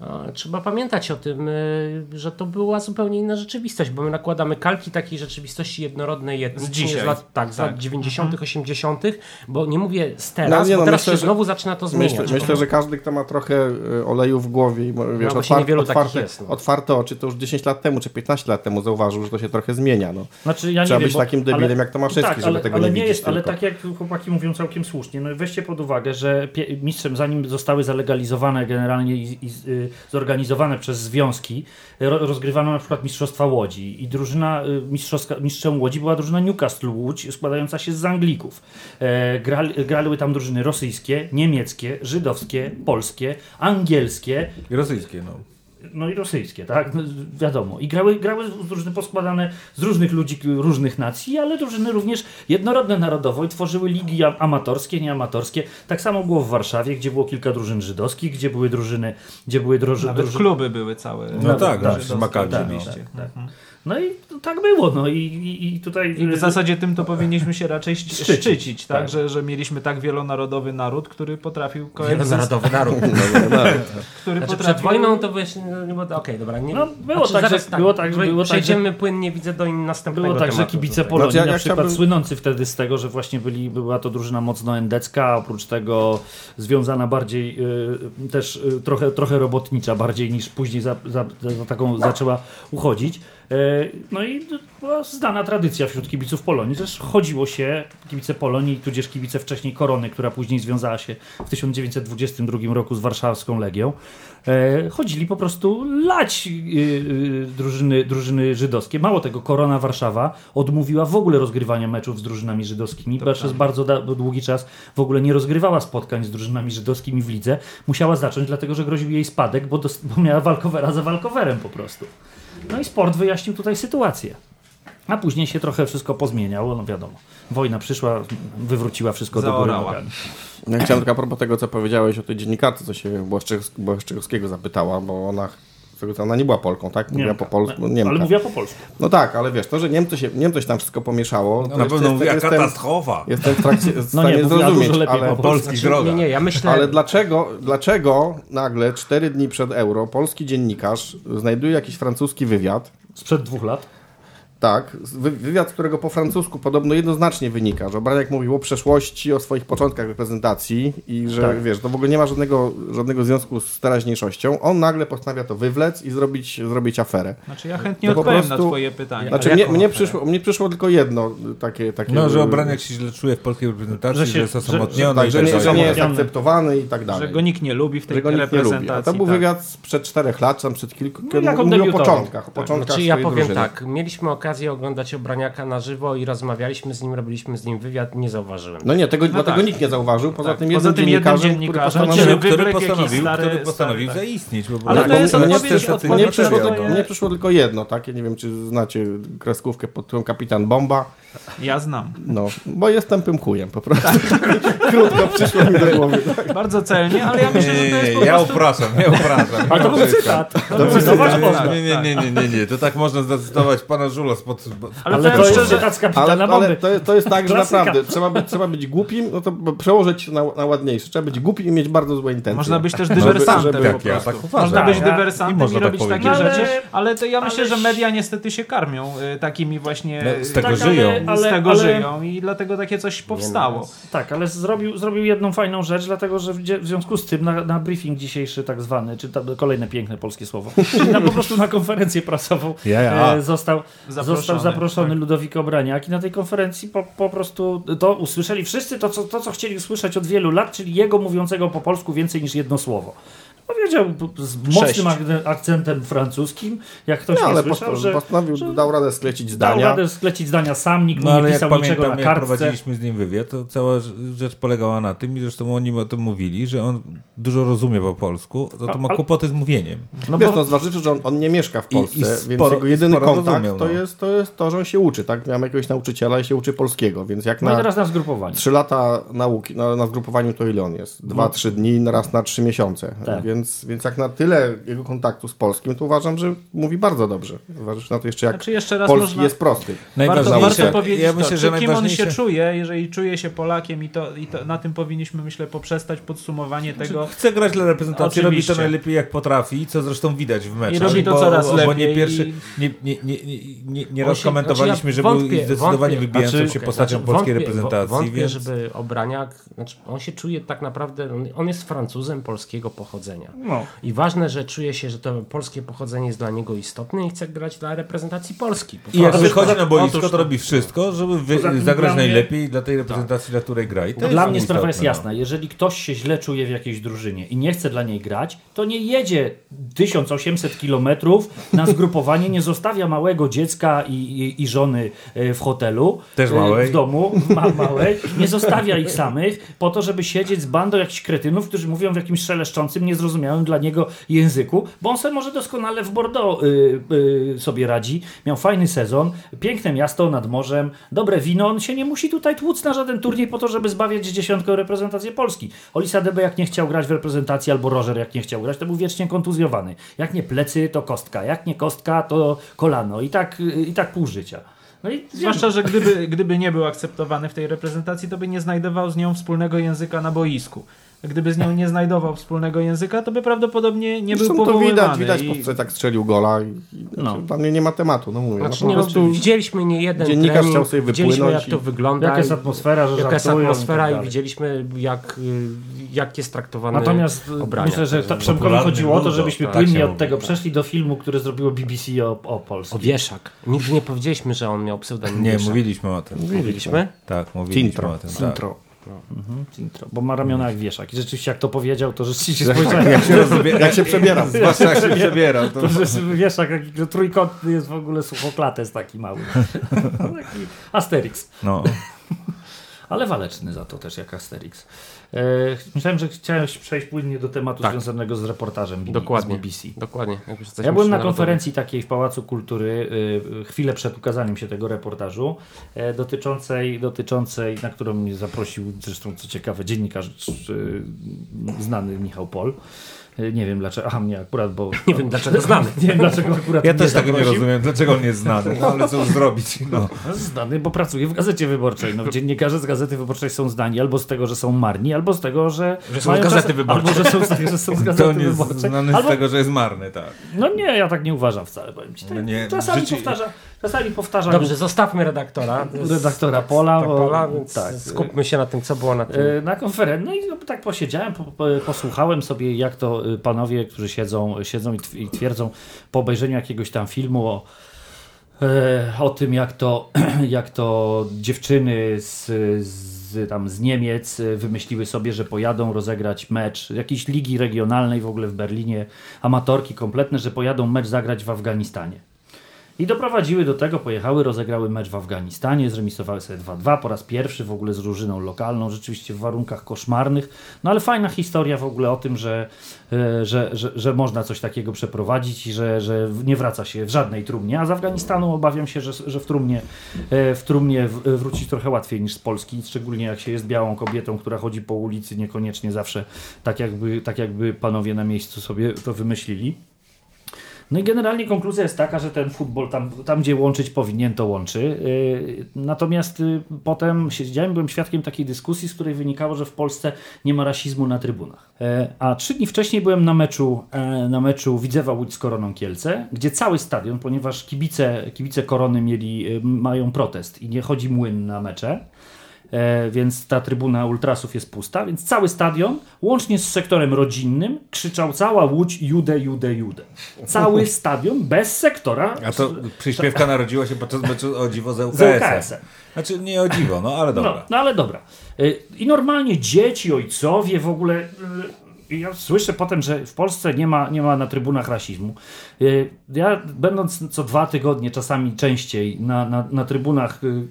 A, Trzeba pamiętać o tym, y, że to była zupełnie inna rzeczywistość, bo my nakładamy kalki takiej rzeczywistości jednorodnej etnicznej dzisiaj. z lat, tak, z lat Tak. 90., 80., bo nie mówię z No, teraz, nie bo no, teraz myślę, się że- znowu zaczyna to zmieniać. Myślę, myślę, że każdy, kto ma trochę y, oleju w głowie i mo- wiesz, właśnie otwar- niewielu takich otwarte, jest, no. otwarte oczy, to już 10 lat temu czy 15 lat temu zauważył, że to się trochę zmienia. No. Znaczy, ja nie Trzeba wiem, być bo- takim debilem jak Tomaszewski, tak, żeby ale, tego ale nie nie jest, Ale tylko. tak jak chłopaki mówią całkiem słusznie, no weźcie pod uwagę, że mistrzem, zanim zostały zalegalizowane generalnie i, i y, zorganizowane przez związki, ro, rozgrywano na przykład Mistrzostwa Łodzi i drużyna y, mistrzem Łodzi była drużyna Newcastle Łódź składająca się z Anglików. E, grali, grały tam drużyny rosyjskie, niemieckie, żydowskie, polskie, angielskie, I rosyjskie, no. No i rosyjskie, tak? No, wiadomo. I grały, grały z różne, poskładane z różnych ludzi, różnych nacji, ale drużyny również jednorodne narodowo i tworzyły ligi amatorskie, nieamatorskie. Tak samo było w Warszawie, gdzie było kilka drużyn żydowskich, gdzie były drużyny, gdzie były druży, Nawet druży- kluby były całe. No tak, no, żydowskie, Maccabi, no. oczywiście. tak, tak. No i tak było, no i, i, i tutaj... I w zasadzie tym to powinniśmy się raczej szczycić, Szczycić, tak? tak. Że, że mieliśmy tak wielonarodowy naród, który potrafił koegzystować. Wielonarodowy naród. Który Znaczy potrafił... przed wojną to właśnie, no, okej, dobra. Nie, No, było tak, zaraz że- było tak, że- było tak, Przejdziemy płynnie, widzę do następnego Było tak, że kibice. Polonii Znaczy, ja- na ja przykład chciałbym- słynący wtedy z tego, że właśnie byli, była to drużyna mocno endecka, oprócz tego związana bardziej y, też y, trochę, trochę robotnicza, bardziej niż później za, za, za taką zaczęła uchodzić. Y, no i była znana tradycja wśród kibiców Polonii. Też chodziło się, kibice Polonii, tudzież kibice wcześniej Korony, która później związała się w 1922 roku z warszawską Legią. E, chodzili po prostu lać y, drużyny, drużyny żydowskie. Mało tego, Korona Warszawa odmówiła w ogóle rozgrywania meczów z drużynami żydowskimi. bo przez bardzo długi czas w ogóle nie rozgrywała spotkań z drużynami żydowskimi w lidze. Musiała zacząć, dlatego że groził jej spadek, bo, bo miała walkowera za walkowerem po prostu. No i sport wyjaśnił tutaj sytuację. A później się trochę wszystko pozmieniało, no wiadomo. Wojna przyszła, wywróciła wszystko do góry Zaorała. nogami. Ja chciałem tylko a propos tego, co powiedziałeś o tej dziennikarce, co się Błaszczykows- Błaszczykowskiego zapytała, bo ona, tego co ona nie była Polką, tak? Mówiła Niemka. po polsku, Ale mówiła po polsku. No tak, ale wiesz, to, że Niemcy się, Niemcy się tam wszystko pomieszało, to No, na pewno mówiła jestem, katastrofa. jestem w trakcie w No nie, zrozumieć, ale, po polskich Znaczy, drogach. Nie, nie, ja myślę... ale dlaczego, dlaczego nagle cztery dni przed euro polski dziennikarz znajduje jakiś francuski wywiad, Sprzed dwóch lat. Tak, wy- wywiad, z którego po francusku podobno jednoznacznie wynika, że Obraniak mówił o przeszłości, o swoich początkach reprezentacji i że Tak. wiesz, to w ogóle nie ma żadnego, żadnego związku z teraźniejszością. On nagle postanawia to wywlec i zrobić, zrobić aferę. Znaczy ja chętnie To po odpowiem prostu- na twoje pytanie. Znaczy mnie, mnie, przyszło, mnie przyszło tylko jedno takie... takie No, że Obraniak się źle czuje w polskiej reprezentacji, Że że, się- jest że- osamotniony tak, i że, tak nie, że dalej. nie jest Osamotniony. akceptowany i tak dalej. Że go nikt nie lubi w tej Że go nikt nie reprezentacji. to był tak. wywiad sprzed czterech lat, czy tam przed kilku... No, jak on o początkach, o początkach Znaczy ja powiem drużyny. tak, mieliśmy okazję oglądać Obraniaka na żywo i rozmawialiśmy z nim, robiliśmy z nim wywiad, nie zauważyłem. No nie, tego, dlatego tak. nikt nie zauważył, poza Tak, tym poza jednym jednym dziennikarzem, który postanowił... Czyli który, wywlekł jakiś postanowił, stary- który postanowił stary, tak. zaistnieć. Bo Ale to jest odpowiedź- przyszło, przyszło tylko, przyszło tylko jedno, tak? Ja nie wiem, czy znacie kreskówkę pod tytułem Kapitan Bomba. Ja znam. No, bo jestem tym chujem po prostu. Krótko przyszło mi do głowy. Bardzo celnie, ale ja myślę, że to jest po ja prostu... ja upraszam. Ale to był cytat. Cytować można. Nie, nie, nie, nie, nie, nie, to tak można zdecydować pana Żula spod... Ale, Ale to jest szczerze, Ale, ale to, jest, to jest tak, że naprawdę trzeba być, trzeba być głupim, no to przełożyć się na, na ładniejsze. Trzeba być głupim i mieć bardzo złe intencje. Można być też dywersantem żeby- po Tak, ja tak uważam. Można być Tak, dywersantem i i, można tak robić takie powiedzieć. rzeczy, Ale- ale to ja myślę, że media niestety się karmią y, takimi właśnie... No, z tego Tak, żyją. ale- z tego ale- żyją i dlatego takie coś powstało. Tak, ale zrobił, zrobił jedną fajną rzecz, dlatego że w, związku z tym na, na briefing dzisiejszy tak zwany, czy tam kolejne piękne polskie słowo, na, po prostu na konferencję prasową ja. e, został Zaproszony, został zaproszony tak. Ludowik Obraniak i na tej konferencji po, po prostu to usłyszeli wszyscy to co, to, co chcieli usłyszeć od wielu lat, czyli jego mówiącego po polsku więcej niż jedno słowo. Powiedział z mocnym ak- akcentem francuskim, jak ktoś No, nie ale słyszał, że postanowił, że dał radę sklecić dał zdania. radę sklecić zdania sam, nikt No mu ale nie jak pisał niczego pamiętam, na jak kartce. prowadziliśmy z nim wywiad, to cała rz- rzecz polegała na tym, i zresztą oni o tym mówili, że on dużo rozumie po polsku, to, to ma kłopoty z mówieniem. No Wiesz, bo- no zważywszy, że on, on nie mieszka w I- Polsce, i więc sporo- jego jedyny kontakt rozumiał, to, no. jest, to jest to, że on się uczy, tak? Miałem jakiegoś nauczyciela i się uczy polskiego, więc jak No i na teraz na zgrupowanie. trzy lata nauki, na, na zgrupowaniu to ile on jest? Dwa, trzy dni, raz na trzy miesiące. Tak. Więc, więc jak na tyle jego kontaktu z polskim, to uważam, że mówi bardzo dobrze. Zważywszy na to jeszcze jak Znaczy jeszcze raz polski można... jest prosty. Warto, Najważniejsze, warto powiedzieć ja myślę, to, że czy, kim on się czuje, jeżeli czuje się Polakiem i to, i to na tym powinniśmy, myślę, poprzestać podsumowanie tego. Chce grać dla reprezentacji, robi to najlepiej jak potrafi, co zresztą widać w meczu. I robi to bo, coraz bo, Bo nie lepiej pierwszy, nie, nie, nie, nie, nie, raz się- komentowaliśmy, znaczy że był zdecydowanie wybijającą znaczy, się okej, postacią znaczy polskiej wątpię- reprezentacji, Wątpię, więc... żeby Obraniak, znaczy on się czuje tak naprawdę, on jest Francuzem polskiego pochodzenia. No. I ważne, że czuje się, że to polskie pochodzenie jest dla niego istotne i chce grać dla reprezentacji Polski. Po I jak wychodzi na boisko, to to. robi wszystko, żeby wy, zagrać najlepiej dla tej reprezentacji, dla której gra. I to Dla mnie sprawa jest no. jasna. Jeżeli ktoś się źle czuje w jakiejś drużynie i nie chce dla niej grać, to nie jedzie 1800 kilometrów na zgrupowanie, nie zostawia małego dziecka i, i, i żony e, w hotelu. Też e, małej. W domu, ma, małej. Nie zostawia ich samych po to, żeby siedzieć z bandą jakichś kretynów, którzy mówią w jakimś szeleszczącym, niezrozumiałym zrozumiałym dla niego języku, bo on sobie może doskonale w Bordeaux y, y, sobie radzi. Miał fajny sezon, piękne miasto nad morzem, dobre wino. On się nie musi tutaj tłuc na żaden turniej po to, żeby zbawiać dziesiątkę reprezentację Polski. Olisa Debe jak nie chciał grać w reprezentacji, albo Roger jak nie chciał grać, to był wiecznie kontuzjowany. Jak nie plecy, to kostka. Jak nie kostka, to kolano. I tak, y, i tak pół życia. No i Zwłaszcza, że gdyby, gdyby nie był akceptowany w tej reprezentacji, to by nie znajdował z nią wspólnego języka na boisku. Gdyby z nią nie znajdował wspólnego języka, to by prawdopodobnie nie był Zresztą to powoływany. widać, widać I- po co tak strzelił gola i, i No. mnie nie ma tematu, no mówię. Znaczy, no, nie, po prostu widzieliśmy nie jeden dziennikarz trening, chciał sobie widzieliśmy jak to i- wygląda. jaka jest i- atmosfera, że Jaka jest żartują atmosfera i i tak dalej. widzieliśmy jak, y, jak jest traktowany Natomiast obraniak. myślę, że ta, Przemkowi chodziło o to, żebyśmy tak płynnie od tego tak. przeszli do filmu, który zrobiło BBC o, o Polsce. O Wieszak. Nigdy nie powiedzieliśmy, że on miał pseudonim Nie, Wieszak. mówiliśmy o tym. Mówiliśmy? Tak, mówiliśmy o tym. Tak. Tintro. Intro, bo ma ramiona jak wieszak. I rzeczywiście jak to powiedział, to rzeczywiście Tak. spojrzałem. Jak się, rozbie- Jak się przebiera. Zwłaszcza jak się przebierał. To... To, że wieszak, jak, że trójkątny jest w ogóle suchoklates taki mały. taki Asterix. No. Ale waleczny za to też jak Asterix. E, myślałem, że chciałeś przejść płynnie do tematu Tak. związanego z reportażem Dokładnie. z BBC. Dokładnie. Ja byłem na konferencji takiej w Pałacu Kultury y, chwilę przed ukazaniem się tego reportażu e, dotyczącej, dotyczącej, na którą mnie zaprosił zresztą co ciekawe dziennikarz znany Michał Pol. Y, Nie wiem dlaczego, aha mnie akurat, bo Nie wiem dlaczego znany. nie wiem dlaczego akurat Ja też tego nie rozumiem, dlaczego on jest znany. No ale co zrobić? No. Znany, bo pracuje w Gazecie Wyborczej. No, dziennikarze z Gazety Wyborczej są znani albo z tego, że są marni, albo z tego, że, Że są mają z Gazety czas- Wyborczej. Albo że są z że są z To Gazety on jest Wyborczej. znany z albo, tego, że jest marny, tak. No nie, ja tak nie uważam wcale, powiem ci. Tak, No nie, czasami, życie- powtarza, czasami powtarza Dobrze, zostawmy redaktora. redaktora Pola. Bo, Pola, tak. skupmy się na tym, co było na tym. E, Na konferencji, no i no, tak posiedziałem, po, po, posłuchałem sobie, jak to y, panowie, którzy siedzą, siedzą i twierdzą po obejrzeniu jakiegoś tam filmu o, e, o tym, jak to, jak to dziewczyny z, z, tam z Niemiec e, wymyśliły sobie, że pojadą rozegrać mecz jakiejś ligi regionalnej w ogóle w Berlinie, amatorki kompletne, że pojadą mecz zagrać w Afganistanie. I doprowadziły do tego, pojechały, rozegrały mecz w Afganistanie, zremisowały sobie 2-2 po raz pierwszy w ogóle z drużyną lokalną, rzeczywiście w warunkach koszmarnych. No ale fajna historia w ogóle o tym, że, e, że, że, że można coś takiego przeprowadzić i że, że nie wraca się w żadnej trumnie. A z Afganistanu obawiam się, że, że w trumnie, e, w trumnie wrócić trochę łatwiej niż z Polski, szczególnie jak się jest białą kobietą, która chodzi po ulicy, niekoniecznie zawsze tak jakby, tak jakby panowie na miejscu sobie to wymyślili. No i generalnie konkluzja jest taka, że ten futbol tam, tam gdzie łączyć powinien, to łączy. Yy, Natomiast yy, potem siedziałem, byłem świadkiem takiej dyskusji, z której wynikało, że w Polsce nie ma rasizmu na trybunach. E, A trzy dni wcześniej byłem na meczu, e, na meczu Widzewa Łódź z Koroną Kielce, gdzie cały stadion, ponieważ kibice, kibice Korony mieli, mają protest i nie chodzi młyn na mecze, więc ta trybuna ultrasów jest pusta, więc cały stadion, łącznie z sektorem rodzinnym, krzyczał cała Łódź Jude, Jude, Jude. Cały stadion bez sektora. A to przyśpiewka narodziła się podczas meczu o dziwo z z UKS-em. Znaczy nie o dziwo, no ale No, dobra. no ale dobra. Y, I normalnie dzieci, ojcowie w ogóle. Ja słyszę potem, że w Polsce nie ma, nie ma na trybunach rasizmu. Y, Ja, będąc co dwa tygodnie, czasami częściej na, na, na trybunach, y,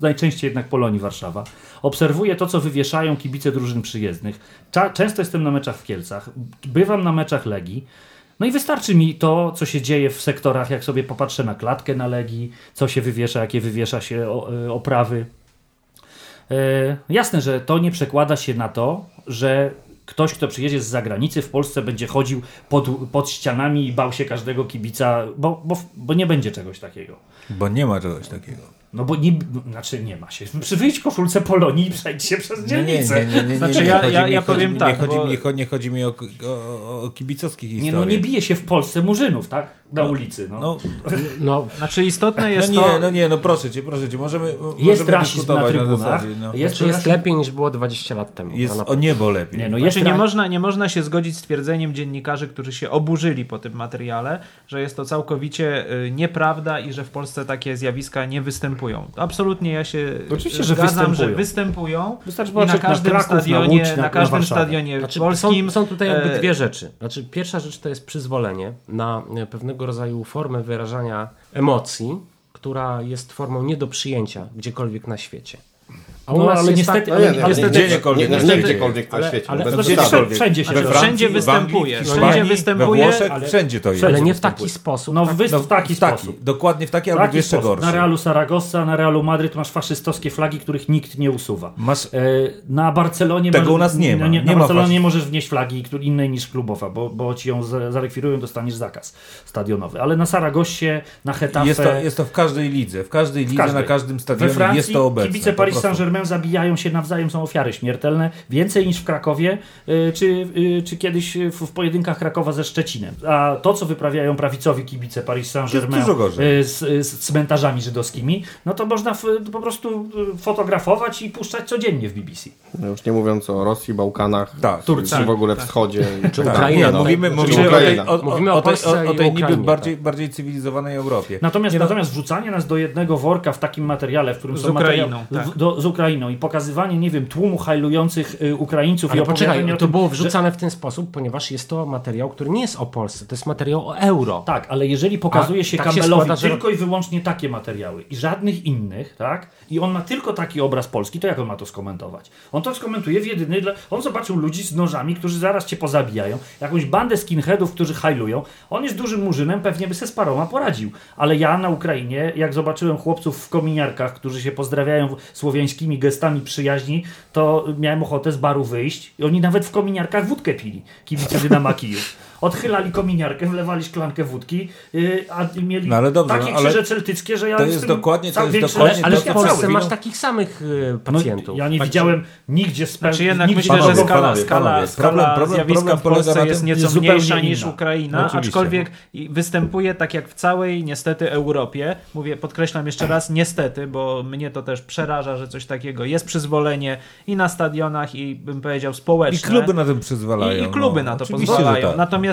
najczęściej jednak Polonii Warszawa, obserwuję to, co wywieszają kibice drużyn przyjezdnych. Cza, często jestem na meczach w Kielcach, bywam na meczach Legii. No i wystarczy mi to, co się dzieje w sektorach, jak sobie popatrzę na klatkę na Legii, co się wywiesza, jakie wywiesza się y, oprawy. E, jasne, że to nie przekłada się na to, że ktoś, kto przyjedzie z zagranicy w Polsce będzie chodził pod, pod ścianami i bał się każdego kibica, bo, bo, bo nie będzie czegoś takiego. Bo nie ma czegoś takiego. No bo nie, znaczy nie ma się. Wyjdź w koszulce Polonii i przejdź się przez Nie, nie, dzielnicę. nie, nie, nie, nie, Znaczy, nie, ja- chodzi ja- mi- ja powiem tak, Nie chodzi, mi, nie nie o, o, o kibicowskich Nie, historiach. no nie bije się w Polsce murzynów, tak? Na ulicy. No. No, No, Znaczy istotne no jest nie, to... no nie, no proszę cię, proszę cię, możemy jest możemy rasizm na trybunach. zasadzie, no. Jest, czy jest lepiej niż było 20 lat temu? Jest No, o niebo lepiej. Nie, no Znaczy nie można, nie można się zgodzić z twierdzeniem dziennikarzy, którzy się oburzyli po tym materiale, że jest to całkowicie y, nieprawda i że w Polsce takie zjawiska nie występują. Absolutnie ja się Oczywiście, że zgadzam, występują. że występują. Wystarczy I na na każdym na stadionie, Łódź, na- na, na każdym Warszawę. stadionie Znaczy, polskim. są, są tutaj jakby e, dwie rzeczy. Znaczy, pierwsza rzecz to jest przyzwolenie na e, pewnego rodzaju formę wyrażania emocji, która jest formą nie do przyjęcia gdziekolwiek na świecie. A u No, nas ale jest niestety- tak, No nie, nie, niestety- nie, gdziekolwiek, nie, nie, niestety- nie gdziekolwiek na ale- świecie. ale- bez Znaczy, gdziekolwiek. wszędzie się We. Francji, Wszędzie Anglii, występuje. w Wszędzie występuje, We Włoszech, ale- wszędzie to jest. ale nie w taki sposób. No tak, w, No, w taki w taki, sposób. dokładnie w taki, albo Taki jeszcze sposób. gorszy. Na Realu Saragossa, na Realu Madryt masz faszystowskie flagi, których nikt nie usuwa. Masz E, Na Barcelonie Tego możesz- u nas nie ma. no Nie na ma Barcelonie nie możesz wnieść flagi innej niż klubowa, bo, bo ci ją za- zarekwirują, dostaniesz zakaz stadionowy. Ale na Saragossie, na Hetafe, Jest to, jest to w każdej lidze. W każdej lidze, na każdym stadionie jest to obecne. kibice Paris prostu. Zabijają się nawzajem, są ofiary śmiertelne, więcej niż w Krakowie, y, czy, y, czy kiedyś w, w pojedynkach Krakowa ze Szczecinem. A to, co wyprawiają prawicowi kibice Paris Saint-Germain y, z, z cmentarzami żydowskimi, no to można w, po prostu fotografować i puszczać codziennie w BBC. No Już nie mówiąc o Rosji, Bałkanach, Tak. Turcji, czy w ogóle wschodzie. Czy Tak, Ukraina, no. mówimy, Czy mówimy, Ukraina. o tej, o, o, o tej, o, tej niby Ukrainie, bardziej, tak. bardziej cywilizowanej Europie. Natomiast, Nie no- natomiast wrzucanie nas do jednego worka w takim materiale, w którym Z są Ukrainą, materiał- tak. w, do, z Ukrainą i pokazywanie, nie wiem, tłumu hajlujących y, Ukraińców i Ale opowiadanie poczekaj, to tym, było że- wrzucane w ten sposób, ponieważ jest to materiał, który nie jest o Polsce, to jest materiał o euro. Tak, ale jeżeli pokazuje A, się tak Kamelowi składa, że- tylko i wyłącznie takie materiały i żadnych innych, tak? I on ma tylko taki obraz Polski, to jak on ma to skomentować? On to skomentuje w jedyny dla... On zobaczył ludzi z nożami, którzy zaraz cię pozabijają, jakąś bandę skinheadów, którzy hajlują. On jest dużym murzynem, pewnie by se z paroma poradził. Ale ja na Ukrainie, jak zobaczyłem chłopców w kominiarkach, którzy się pozdrawiają słowiańskimi gestami przyjaźni, to miałem ochotę z baru wyjść i oni nawet w kominiarkach wódkę pili, kibice Dynama Kijów. Odchylali kominiarkę, wlewali szklankę wódki, yy, a mieli No ale dobrze, takie no ale krzyże celtyckie, że ja to jest dokładnie- to jest dokładnie Ale to, w Polsce cały- masz no- takich samych No, pacjentów. ja nie widziałem nigdzie z Znaczy jednak nigdzie myślę, że skala, panowie, skala, panowie. skala Problem- problem- zjawiska problem w Polsce jest nieco mniejsza niż. Ukraina, No oczywiście. aczkolwiek i występuje tak jak w całej niestety Europie. Mówię, podkreślam jeszcze raz, niestety, bo mnie to też przeraża, że coś takiego jest przyzwolenie i na stadionach i bym powiedział społeczne. I kluby na tym przyzwalają. I, I kluby no. na to pozwalają. tak. Natomiast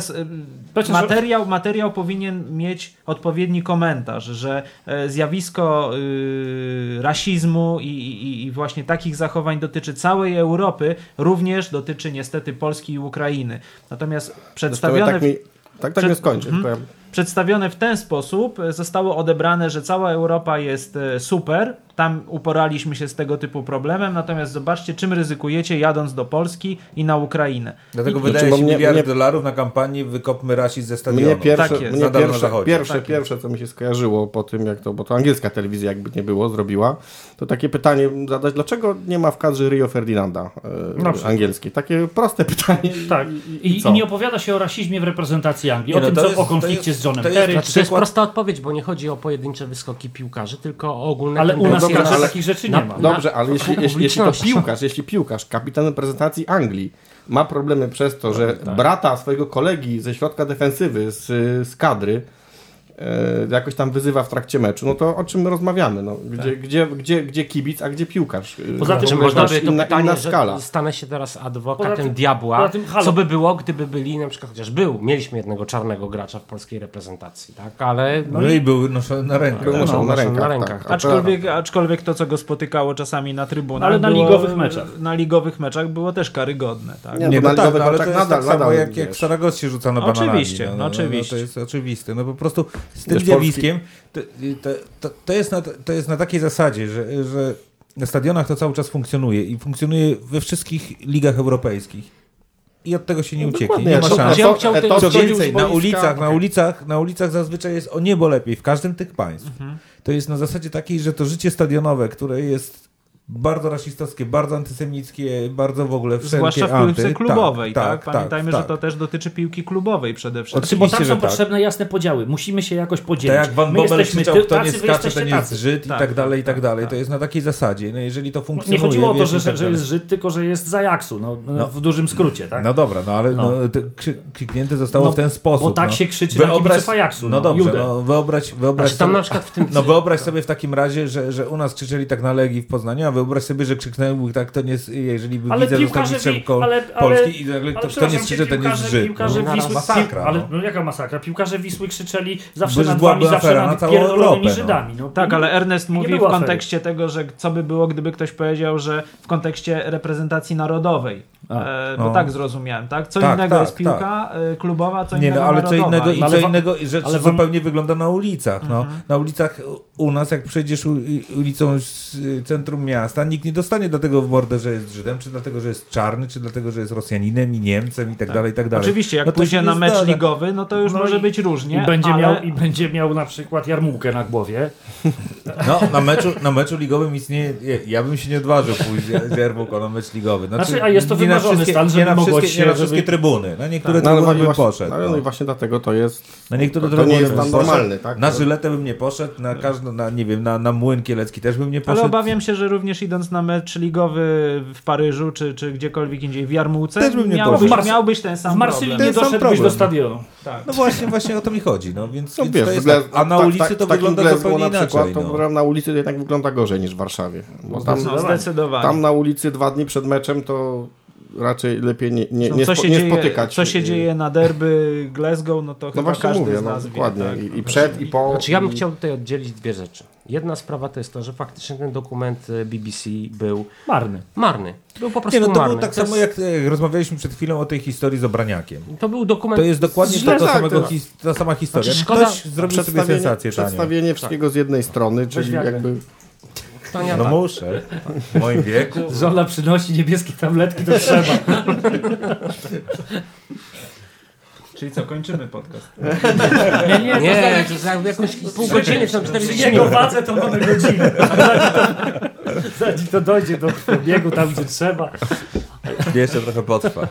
że- materiał, materiał powinien mieć odpowiedni komentarz, że e, zjawisko y, rasizmu i, i, i właśnie takich zachowań dotyczy całej Europy, również dotyczy niestety Polski i Ukrainy. Natomiast przedstawione, tak, mi, tak, tak przed- skończę. Mhm. przedstawione w ten sposób e, zostało odebrane, że cała Europa jest e, super. Tam uporaliśmy się z tego typu problemem, natomiast zobaczcie, czym ryzykujecie jadąc do Polski i na Ukrainę. Dlatego I- wydaje bo się mnie- miliard mnie- dolarów na kampanię Wykopmy rasizm ze stadionu. Mnie pierwsze, Tak jest. mnie pierwsze, pierwsze, Tak pierwsze, co mi się skojarzyło po tym, jak to, bo to angielska telewizja jakby nie było, zrobiła, to takie pytanie zadać, dlaczego nie ma w kadrze Rio Ferdinanda e, przykład. angielskiej? Takie proste pytanie. Tak. I, co? I nie opowiada się o rasizmie w reprezentacji Anglii, Nie, o no tym, to co, jest- o to konflikcie jest- z Johnem to jest- Terry. Znaczy, to jest prosta odpowiedź, bo nie chodzi o pojedyncze wyskoki piłkarzy, tylko o ogólne Ale u nas dobra, raczej ale- takich rzeczy na- nie ma. Dobrze, ale jeśli, jeśli, jeśli to piłkarz, jeśli piłkarz, kapitan reprezentacji Anglii ma problemy przez to, że Tak. brata swojego kolegi ze środka defensywy, z, z kadry, jakoś tam wyzywa w trakcie meczu, no to o czym my rozmawiamy? No, gdzie, gdzie, gdzie, gdzie kibic, a gdzie piłkarz? Tak. Poza tym, można by to inna, pytanie, inna że skala. stanę się teraz adwokatem tym- diabła, tym, co by było, gdyby byli na przykład, chociaż był, mieliśmy jednego czarnego gracza w polskiej reprezentacji, tak, ale no, No i był noszony na rękę. Był no, noszony na rękach. na tak. rękach. A Aczkolwiek, aczkolwiek to, co go spotykało czasami na trybunach, Ale na było, ligowych meczach. Na ligowych meczach było też karygodne. Tak? Nie, Nie, no na tak, ligowych no, ale to jest nadal- tak samo nadal, jak, jak wiesz. Saragoss się rzucano No bananami. oczywiście, no no, oczywiście. to jest oczywiste. No po prostu z tym zjawiskiem to, to, to, jest na, to jest na takiej zasadzie, że, że na stadionach to cały czas funkcjonuje i funkcjonuje we wszystkich ligach europejskich. I od tego się nie ucieknie. dokładnie. Nie ma szans. To- to- więcej, na ulicach, na ulicach, na ulicach zazwyczaj jest o niebo lepiej w każdym tych państw. Mhm. To jest na zasadzie takiej, że to życie stadionowe, które jest bardzo rasistowskie, bardzo antysemickie, bardzo w ogóle wszelkie Zwłaszcza w anty. piłce klubowej, tak? Pamiętajmy, tak, że to też dotyczy piłki klubowej przede wszystkim. Znaczy, bo tam Oczywiście, są tak. potrzebne jasne podziały. Musimy się jakoś podzielić. Tak jak Van jesteśmy krzyczał, kto nie skacze, ten jest tacy. Żyd i Tak, tak dalej, i tak, tak dalej. tak. To jest na takiej zasadzie. No jeżeli to Nie funkcjonuje... chodziło o to, wiesz, że, że, tak jest Żyd, tylko że jest z Ajaxu. No, no, w dużym skrócie, tak? No dobra, no ale No. no. krzyknięte zostało No, w ten sposób. bo tak no. się krzyczy na kibiców Ajaxu, No no, dobrze, no wyobraź, wyobraź Znaczy sobie, na w no wyobraź sobie w takim razie, że, że u nas krzyczeli tak na Legii w Poznaniu, a wyobraź sobie, że krzyknęły tak, to nie jest, jeżeli by Ale widzę został piłkarze mistrzem ale- ale- Polski i nagle Ale to, kto nie krzyczy, ten jest Żyd. Piłkarze No, Wisły, masakra, ale no. no jaka masakra? Piłkarze Wisły krzyczeli zawsze już nad wami, zawsze na nad pierdolonymi no. Żydami. No. Tak, ale Ernest mówi w afery. kontekście tego, że co by było, gdyby ktoś powiedział, że w kontekście reprezentacji narodowej. E, bo no. tak zrozumiałem, tak? Co Tak, innego tak, jest piłka e, klubowa, co Nie, innego no, ale co innego i Ale co wam- innego rzecz ale wam- zupełnie wygląda na ulicach. No. Mhm. Na ulicach u nas, jak przejdziesz ulicą z centrum miasta, nikt nie dostanie dlatego w mordę, że jest Żydem, czy dlatego, że jest czarny, czy dlatego, że jest Rosjaninem i Niemcem i tak, dalej, i tak dalej. Oczywiście, jak No pójdzie na mecz zdarza. ligowy, no to już No może i- być różnie, I będzie, ale... miał, I będzie miał na przykład jarmułkę na głowie. No, na meczu, na meczu ligowym istnieje, ja- ja bym się nie odważył pójść z Jermuko na mecz ligowy. Znaczy, a jest to nie na wymarzony wszystkie- stan, nie żeby na mogło wszystkie, ci nie się, na wszystkie żeby- trybuny. Na niektóre No, ale trybuny bym właśnie, poszedł. ale no no. i właśnie dlatego to jest... Na niektóre To nie trybuny jest bym stan normalny, tak? Na Żyletę bym nie poszedł, na każdy, na, nie wiem, na, na Młyn Kielecki też bym nie Ale poszedł. obawiam się, że również idąc na mecz ligowy w Paryżu, czy, czy gdziekolwiek indziej w Jarmułce, Też bym nie miałbyś, poszedł. Miałbyś ten sam W Marsylii nie doszedłbyś do stadionu. Tak. No właśnie, właśnie o to mi chodzi. No, więc, No więc wiesz, to jest tak. A na tak- ulicy tak- to wygląda zupełnie na przykład, inaczej. To No. program na ulicy to jednak wygląda gorzej niż w Warszawie. Bo tam, No, zdecydowanie. tam na ulicy dwa dni przed meczem to raczej lepiej nie, nie, No, nie, co, spo, się nie dzieje, spotykać. co się dzieje na derby Glasgow, no to No chyba właśnie każdy mówię, z no, nas dokładnie. wie. Tak. I, I przed, i po. Znaczy ja bym i- chciał tutaj oddzielić dwie rzeczy. Jedna sprawa to jest to, że faktycznie ten dokument e, BBC był Marny. marny. Był po prostu Nie, no to marny. było tak To samo jest- jak e, rozmawialiśmy przed chwilą o tej historii z Obraniakiem. To był dokument... To jest dokładnie tego tak, samego, to- his, ta sama historia. Znaczy, szkoda- Ktoś zrobił sobie Przedstawienie, sensację tanią. przedstawienie wszystkiego z jednej strony, czyli jakby Tania No tak. muszę. W moim wieku. Żona przynosi niebieskie tabletki, to trzeba. Czyli co, kończymy podcast. Nie, nie, Nie, to za jakąś pół godziny, są 40 Jego minut. wadze to mamy godzinę. Zanim to dojdzie do biegu tam, gdzie trzeba. Jeszcze trochę potrwa.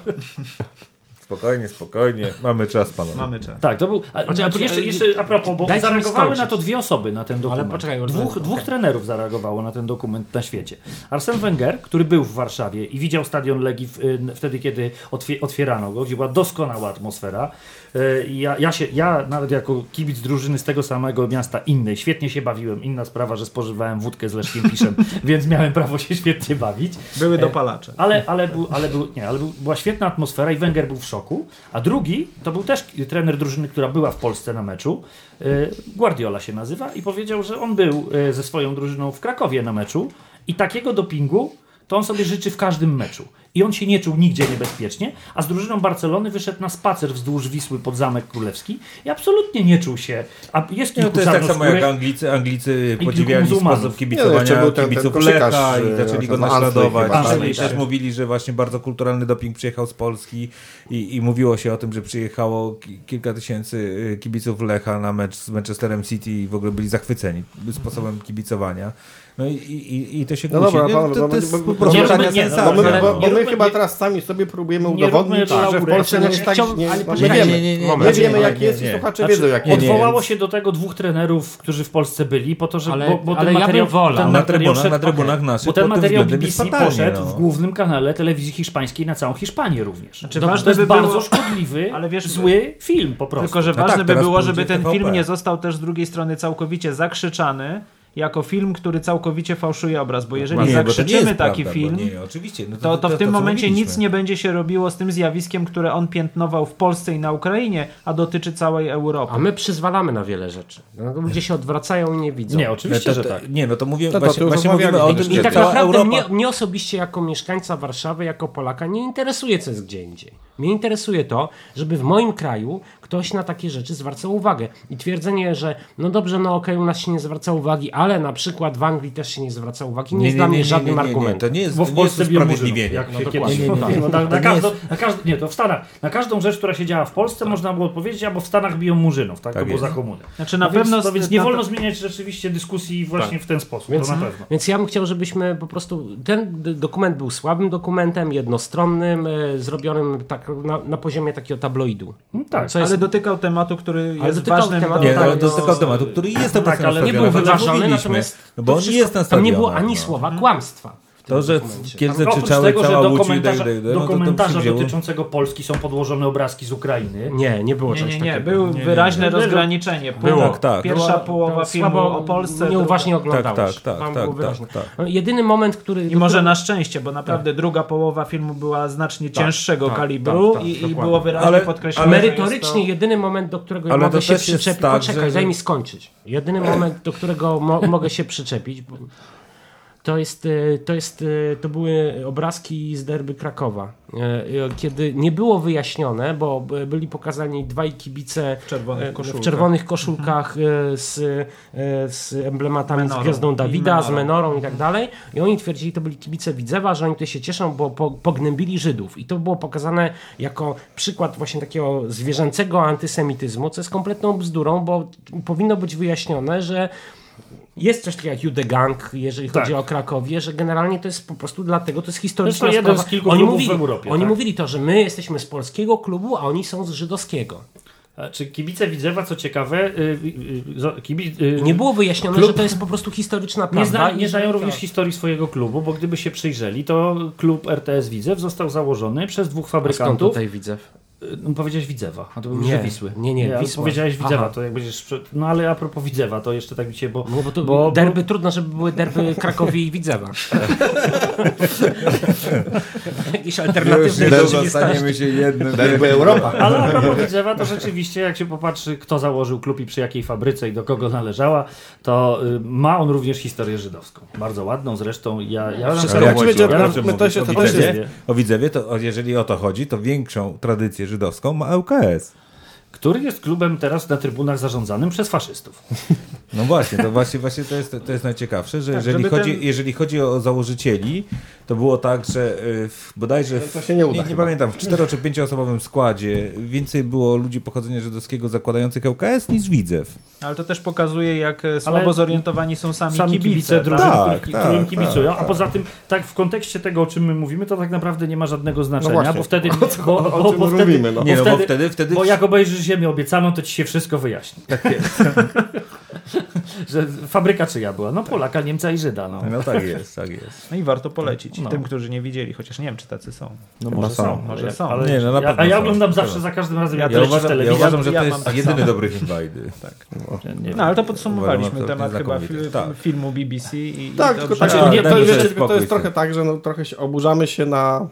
Spokojnie, spokojnie. Mamy czas, panowie. Mamy czas. Tak, to był. A, Znaczy, a, a- jeszcze, jeszcze a propos, bo zareagowały na to dwie osoby na ten dokument. poczekaj, już dwóch, dwóch trenerów zareagowało na ten dokument na świecie. Arsene Wenger, który był w Warszawie i widział stadion Legii w, y, wtedy, kiedy otwie, otwierano go, gdzie była doskonała atmosfera. Y, Ja, ja, się, ja nawet jako kibic drużyny z tego samego miasta innej, świetnie się bawiłem. Inna sprawa, że spożywałem wódkę z Leszkiem Piszem, więc miałem prawo się świetnie bawić. Były dopalacze. Ale, ale, był, ale, był, nie, ale był, była świetna atmosfera i Wenger był w szoku. A drugi to był też trener drużyny, która była w Polsce na meczu. Y, Guardiola się nazywa i powiedział, że on był y, ze swoją drużyną w Krakowie na meczu i takiego dopingu to on sobie życzy w każdym meczu. I on się nie czuł nigdzie niebezpiecznie, a z drużyną Barcelony wyszedł na spacer wzdłuż Wisły pod Zamek Królewski i absolutnie nie czuł się. A jest No, kilku to jest tak samo jak Anglicy, Anglicy podziwiali sposób Nie, no, kibicowania ten- ten kibiców koszykarz, Lecha i zaczęli go naśladować. tak. I też Tak. mówili, że właśnie bardzo kulturalny doping przyjechał z Polski i, i mówiło się o tym, że przyjechało ki- kilka tysięcy y, kibiców Lecha na mecz z Manchesterem City i w ogóle byli zachwyceni sposobem kibicowania. No i, i, i to się No kłóci. dobra, Nie, panowie, to, jest po prostu nie, nie, no, Bo my, bo, nie bo my chyba teraz sami sobie próbujemy nie udowodnić, że w. Polsce nie jest tak, nie, no, poczekajcie, wiemy, nie, nie, nie, my nie, wiemy nie, jak nie, jest nie. i słuchacze Znaczy, wiedzą jak nie, jest. nie. Odwołało się do tego dwóch trenerów, którzy w Polsce byli, po to, że. Ale- bo, bo ale ten ja materiał, bym wolał. ten Na materiał trybunach- na trybunach naszych Bo ten materiał BBC poszedł no. w głównym kanale telewizji hiszpańskiej na całą Hiszpanię również. Znaczy, to, ważne to jest bardzo szkodliwy, Ale wiesz- zły film po prostu. Tylko, że No ważne tak, by było, żeby ten film nie został też z drugiej strony całkowicie zakrzyczany jako film, który całkowicie fałszuje obraz, bo jeżeli Nie, bo to zakrzyczymy jest taki prawda, film, bo Nie, oczywiście. No to, to w tym momencie nic nie będzie się robiło z tym zjawiskiem, które on piętnował w Polsce i na Ukrainie, a dotyczy całej Europy. A my przyzwalamy na wiele rzeczy. No, ludzie się odwracają i nie widzą. Nie, oczywiście, to, że to, tak. Nie, no to mówię, to właśnie, właśnie mówimy o tym, I tak naprawdę Europa... mnie, mnie osobiście jako mieszkańca Warszawy, jako Polaka nie interesuje, co jest gdzie indziej. Mnie interesuje to, żeby w moim kraju ktoś na takie rzeczy zwracał uwagę. I twierdzenie, że no dobrze, no okej, u nas się nie zwraca uwagi, ale na przykład w Anglii też się nie zwraca uwagi, nie, jest dla mnie żadnym argumentem. To nie jest, Bo w nie Polsce usprawiedliwienie. jak No się dokładnie. kiedyś... Nie, nie, nie. No, na, To na, nie każdą, jest- na każdą, nie, to w Stanach. Na każdą rzecz, która się działa w Polsce, można było powiedzieć, albo w Stanach biją murzynów, tak? Tak to było jest. za komuny. Znaczy na No więc, pewno... to więc nie na- wolno zmieniać rzeczywiście dyskusji właśnie w ten sposób, Więc, to na pewno. więc ja bym chciał, żebyśmy po prostu. Ten dokument był słabym dokumentem, jednostronnym, e, zrobionym tak na, na poziomie takiego tabloidu. No tak, Co jest, Ale dotykał tematu, który jest dotykał ważnym... tematu, Nie, tak, ale no, tylko tematu, który jest obecny ale na nie stadionach, był wyważony, natomiast No bo to on wszystko- jest na Tam nie było stadionach, ani no. słowa kłamstwa. To, że. Kielce krzyczały tego, cała do Łódź i komentarza, tak, do komentarza dotyczącego Polski są podłożone obrazki z Ukrainy. Nie, nie było Nie, czegoś nie, nie, takiego. było wyraźne rozgraniczenie. Było. Tak, tak. Pierwsza połowa filmu słabo, o Polsce... Nieuważnie oglądałeś. Tak, tak, tak, tak, wyraźne. tak. No, jedyny moment, który... I może na szczęście, bo naprawdę druga połowa filmu była znacznie cięższego tak, kalibru tak, tak, i, było wyraźnie podkreślone. Merytorycznie to- jedyny moment, do którego Ale mogę się przyczepić. tak, Poczekaj, daj mi skończyć. Jedyny moment, do którego mo mogę się przyczepić. To, jest, e, to, jest, e, to były obrazki z derby Krakowa, e, kiedy nie było wyjaśnione, bo byli pokazani dwaj kibice W czerwonych koszulkach. w czerwonych koszulkach z, z emblematami Menorą. z gwiazdą Dawida, z menorą. menorą i tak dalej. I oni twierdzili, to byli kibice Widzewa, że oni tutaj się cieszą, bo po, pognębili Żydów. I to było pokazane jako przykład właśnie takiego zwierzęcego antysemityzmu, co jest kompletną bzdurą, bo powinno być wyjaśnione, że jest coś takiego jak Judegang, jeżeli chodzi Tak. o Krakowie, że generalnie to jest po prostu dlatego, to jest historyczna To jest jeden sprawa. z kilku oni mówili, w Europie, Oni tak? mówili to, że my jesteśmy z polskiego klubu, a oni są z żydowskiego. A Czy kibice Widzewa, co ciekawe, y, y, y, zo- kibi, I nie było wyjaśnione, Klub- że to jest po prostu historyczna nie, prawda. zna, i nie znają również historii swojego klubu, bo gdyby się przyjrzeli, to klub RTS Widzew został założony przez dwóch Skąd fabrykantów. tutaj widzę? No, powiedziałeś Widzewa, a to był Nie, Wisły. nie, nie, ale Wisła. Powiedziałeś Widzewa, Aha. to jak będziesz... No ale a propos Widzewa, to jeszcze tak mi się, bo... No bo to bo, derby trudno, żeby były derby Krakowie i Widzewa. Już alternatywne niedługo rzeczywistości. staniemy się jednym. Derby Europa. Ale a propos Widzewa, to rzeczywiście jak się popatrzy, kto założył klub i przy jakiej fabryce i do kogo należała, to y, ma on również historię żydowską. Bardzo ładną zresztą. Ja, ja Wszystko ja my to się- o, to też Widzewie, jest- o Widzewie, to o, jeżeli o żydowską ma ŁKS. Który jest klubem teraz na trybunach zarządzanym przez faszystów. No właśnie, to właśnie, właśnie to, jest, to jest najciekawsze, że jeżeli, żeby chodzi, ten- jeżeli chodzi o założycieli, to było tak, że y, w- bodajże w, To się nie uda nie, nie pamiętam, w cztero czy pięcioosobowym składzie więcej było ludzi pochodzenia żydowskiego zakładających ŁKS niż Widzew. Ale to też pokazuje, jak e, słabo Ale zorientowani są sami, Sami kibice, kibice. drużyn, Tak, którym- tak, którym kibicują, tak, a poza tym, tak w kontekście tego, o czym my mówimy, to tak naprawdę nie ma żadnego znaczenia, właśnie. bo wtedy, bo, o bo, czym bo wtedy, mówimy, no. Nie, no bo bo wtedy, wtedy, wtedy bo jak obejrzysz Ziemię obiecaną, to ci się wszystko wyjaśni. tak jest. Że fabryka czyja była? No Polaka, Niemca i Żyda. No, No tak jest, tak jest. No i warto polecić No. tym, którzy nie widzieli, chociaż nie wiem, czy tacy są. no Chyba może są. są. Może ale, są. Ale, Nie, no na ja, pewno a ja są. oglądam Pewno. zawsze za każdym razem, Ja jak Ja leci w uważam, ja telewizji. uważam, że ja to mam jest tak jedyny samo. dobry film Wajdy. Wiem. No ale to podsumowaliśmy Uważam, to temat jest chyba Tak. filmu BBC i Tak, i tylko tak, nie, to, tylko to jest trochę tak, że no, trochę się oburzamy się na,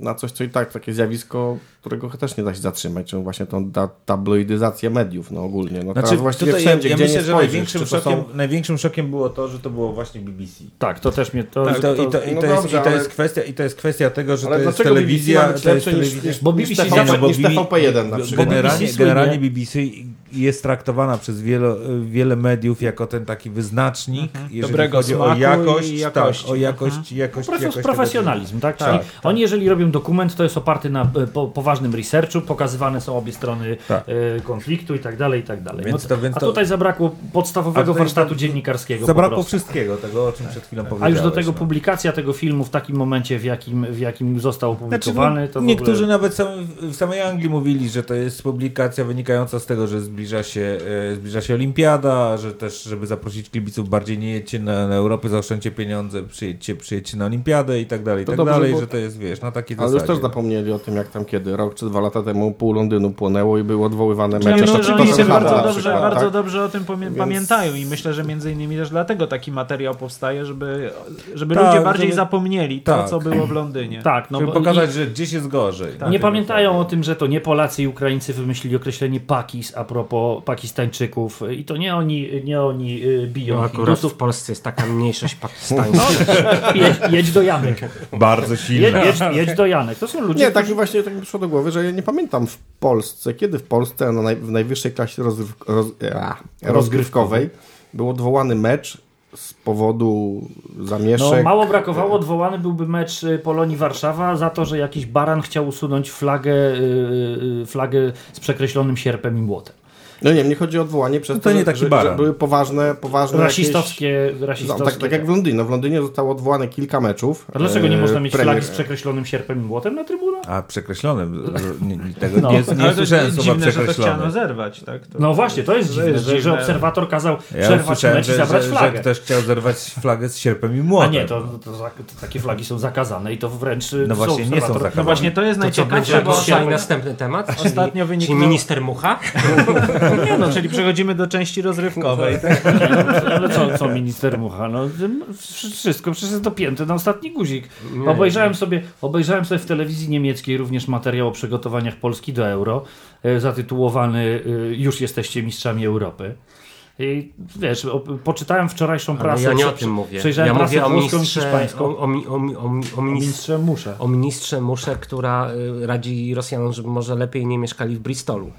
na coś, co i tak, takie zjawisko, którego też nie da się zatrzymać, czyli właśnie tą ta, tabloidyzację mediów no, ogólnie. No, teraz właściwie tutaj wszędzie, ja gdzie myślę, że największym szokiem, są... największym szokiem było to, że to było właśnie BBC. Tak, to też mnie... To, I to, i to, i to, no jest, dobrze, i to, jest ale- kwestia, I to jest kwestia tego, że Ale to jest telewizja, BBC to jest niż, niż, Bo niż, BBC TVP, zawsze- niż TVP1 na przykład? Generalnie BBC jest traktowana przez wiele, wiele mediów jako ten taki wyznacznik, jeżeli Dobrego chodzi o jakość, i jakości. Tak, o jakość, jakość, Profes- jakość tego profesjonalizm, tak? Tak, Czyli tak. oni jeżeli robią dokument, to jest oparty na e, po, poważnym researchu, pokazywane są obie strony Tak. e, konfliktu i tak dalej, i tak dalej. Więc no, to- więc a to- tutaj zabrakło podstawowego A tutaj warsztatu to- dziennikarskiego. po Zabrakło prostu. wszystkiego, tego o czym przed chwilą A powiedziałeś. już do tego no. publikacja tego filmu w takim momencie, w jakim, w jakim został Znaczy, opublikowany, no, to w niektórzy ogóle... nawet sam, w samej Anglii mówili, że to jest publikacja wynikająca z tego, że zbliża się, e, zbliża się olimpiada, że też, żeby zaprosić kibiców bardziej nie jedźcie na, na Europę, zaoszczędźcie pieniądze, przyjedźcie, przyjedźcie na olimpiadę i tak dalej, i To tak dobrze, dalej, bo- że to jest, wiesz, na takiej Ale już też zapomnieli o tym, jak tam kiedy, rok czy dwa lata temu pół Londynu płonęło i były odwoływane mecze. myślę, to- że to oni są sobie handle bardzo dobrze, przykład, bardzo tak? dobrze o tym Więc- pamiętają i myślę, że między innymi też dlatego taki materiał powstaje, żeby, żeby Tak, ludzie bardziej żeby- zapomnieli to, tak. co było w Londynie. Tak, no Żeby bo pokazać, że gdzieś jest gorzej. Tak. nie pamiętają o tym, że to nie Polacy i Ukraińcy wymyślili określenie Pakis a propos Pakistańczyków i to nie oni, nie oni y, biją No, akurat Hindusów. w Polsce jest taka mniejszość pakistańska. Jedź, jedź do Janek. Bardzo silne. jedź, jedź do Janek. To są ludzie, Nie, tak którzy... właśnie tak mi przyszło do głowy, że ja nie pamiętam w Polsce, kiedy w Polsce na naj, w najwyższej klasie rozryw, roz, a, rozgrywkowej był odwołany mecz z powodu No, zamieszek. mało brakowało, odwołany byłby mecz y, Polonii-Warszawa za to, że jakiś baran chciał usunąć flagę, y, flagę z przekreślonym sierpem i młotem. No nie, mnie chodzi o odwołanie przez No to, to nie że, taki że, że były poważne, poważne Rasistowskie, Jakieś... No, rasistowskie tak, tak jak w Londynie. W Londynie zostało odwołane kilka meczów. A dlaczego nie E, można mieć premier- flagi z przekreślonym sierpem i młotem na trybunach? A przekreślonym, że- nie, nie- tego No. nie, Ale nie to słyszałem jest słowa dziwne, że to przekreślone. chciano zerwać. Tak? To, No właśnie, to jest to dziwne, że, że obserwator kazał Ja przerwać mecz i że, zabrać że, że flagę. ktoś chciał zerwać flagę z sierpem i A młotem. nie, to, to, to, takie flagi są zakazane i to wręcz y, No są właśnie, nie są zakazane. No właśnie, to jest najciekawsze, bo następny temat? Ostatnio czyli minister Mucha? nie, no, czyli przechodzimy do części rozrywkowej. Tak? Ale co, co minister Mucha? No, wszystko przecież jest dopięte na ostatni guzik. Obejrzałem sobie, obejrzałem sobie w telewizji niemieckiej również materiał o przygotowaniach Polski do Euro, e, zatytułowany e, Już jesteście mistrzami Europy. I wiesz, o, poczytałem wczorajszą Ale prasę. ja nie o tym mówię. Przejrzałem Ja mówię o hiszpańską. o, o, o, mi- o, mi- o, O ministrze, ministrze muszę. o ministrze Musze, która y, radzi Rosjanom, żeby może lepiej nie mieszkali w Bristolu.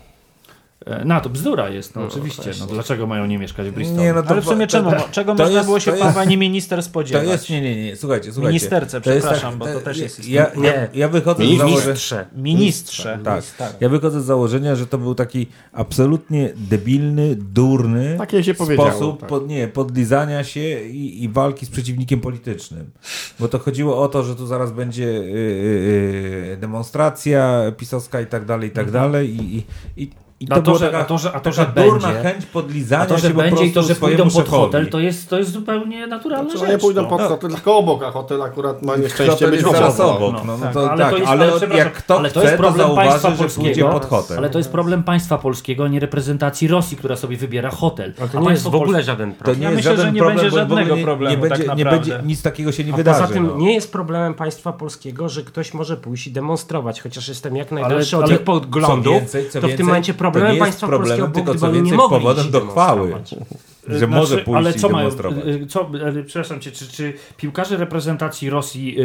E, No to bzdura jest, no, oczywiście. No, dlaczego mają nie mieszkać w Bristolu? Nie, no to, Ale w sumie to- czemu? to- Czego to można jest- było się jest- pani minister spodziewać? To jest, nie, nie, nie, słuchajcie, słuchajcie. Ministerce, To jest przepraszam, bo to też jest Ja, ja, Nie. ja wychodzę z założenia... Ministrze. Ministrze. Tak. Ja wychodzę z założenia, że to był taki absolutnie debilny, durny Takie się sposób tak. pod, nie, podlizania się i, i walki z przeciwnikiem politycznym. Bo to chodziło o to, że tu zaraz będzie y, y, y, demonstracja pisowska i tak dalej, i tak dalej. I, i, i, i A to, to, była że- taka, a to, że- a to, że durna będzie- chęć podlizania A to, że będzie i to, że pójdą pod szefowi. hotel, to jest, to jest zupełnie naturalna Czy rzecz. nie pójdą no. pod hotel, tylko obok, a hotel akurat ma nieszczęście Hotel być zaraz obok. No, No, no tak, to ale tak, to jest- ale jak kto ale to chce, jest to problem zauważy, państwa że pójdzie polskiego, pod hotel. Ale to jest problem państwa polskiego, a nie reprezentacji Rosji, która sobie wybiera hotel. Ale to a nie jest w ogóle żaden To problem. nie myślę, że nie problem, będzie żadnego problemu nie, będzie, tak nie będzie, nic takiego się nie A wydarzy. poza tym no. nie jest problemem państwa polskiego, że ktoś może pójść i demonstrować, chociaż jestem jak najdalszy od ich poglądów, to w tym momencie to problemem nie jest państwa problemem, polskiego tylko co oni nie więcej mogli powodem do chwały. Że może pójść ale i co mają, demonstrować. y, co, y, przepraszam cię, czy, czy piłkarze reprezentacji Rosji y,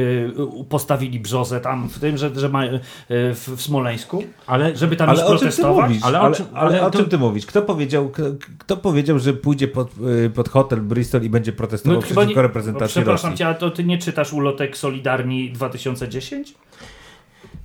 y, postawili brzozę tam w tym, że, że ma, y, w, w Smoleńsku, Ale żeby tam Ale iść o czym ty protestować? mówisz? Ale Ale, o ale, czym- ale o to- czym ty mówisz? Kto powiedział, kto, powiedział że pójdzie pod, y, pod hotel Bristol i będzie protestował przeciwko reprezentacji przepraszam Rosji? cię, ale to ty nie czytasz ulotek Solidarni 2010?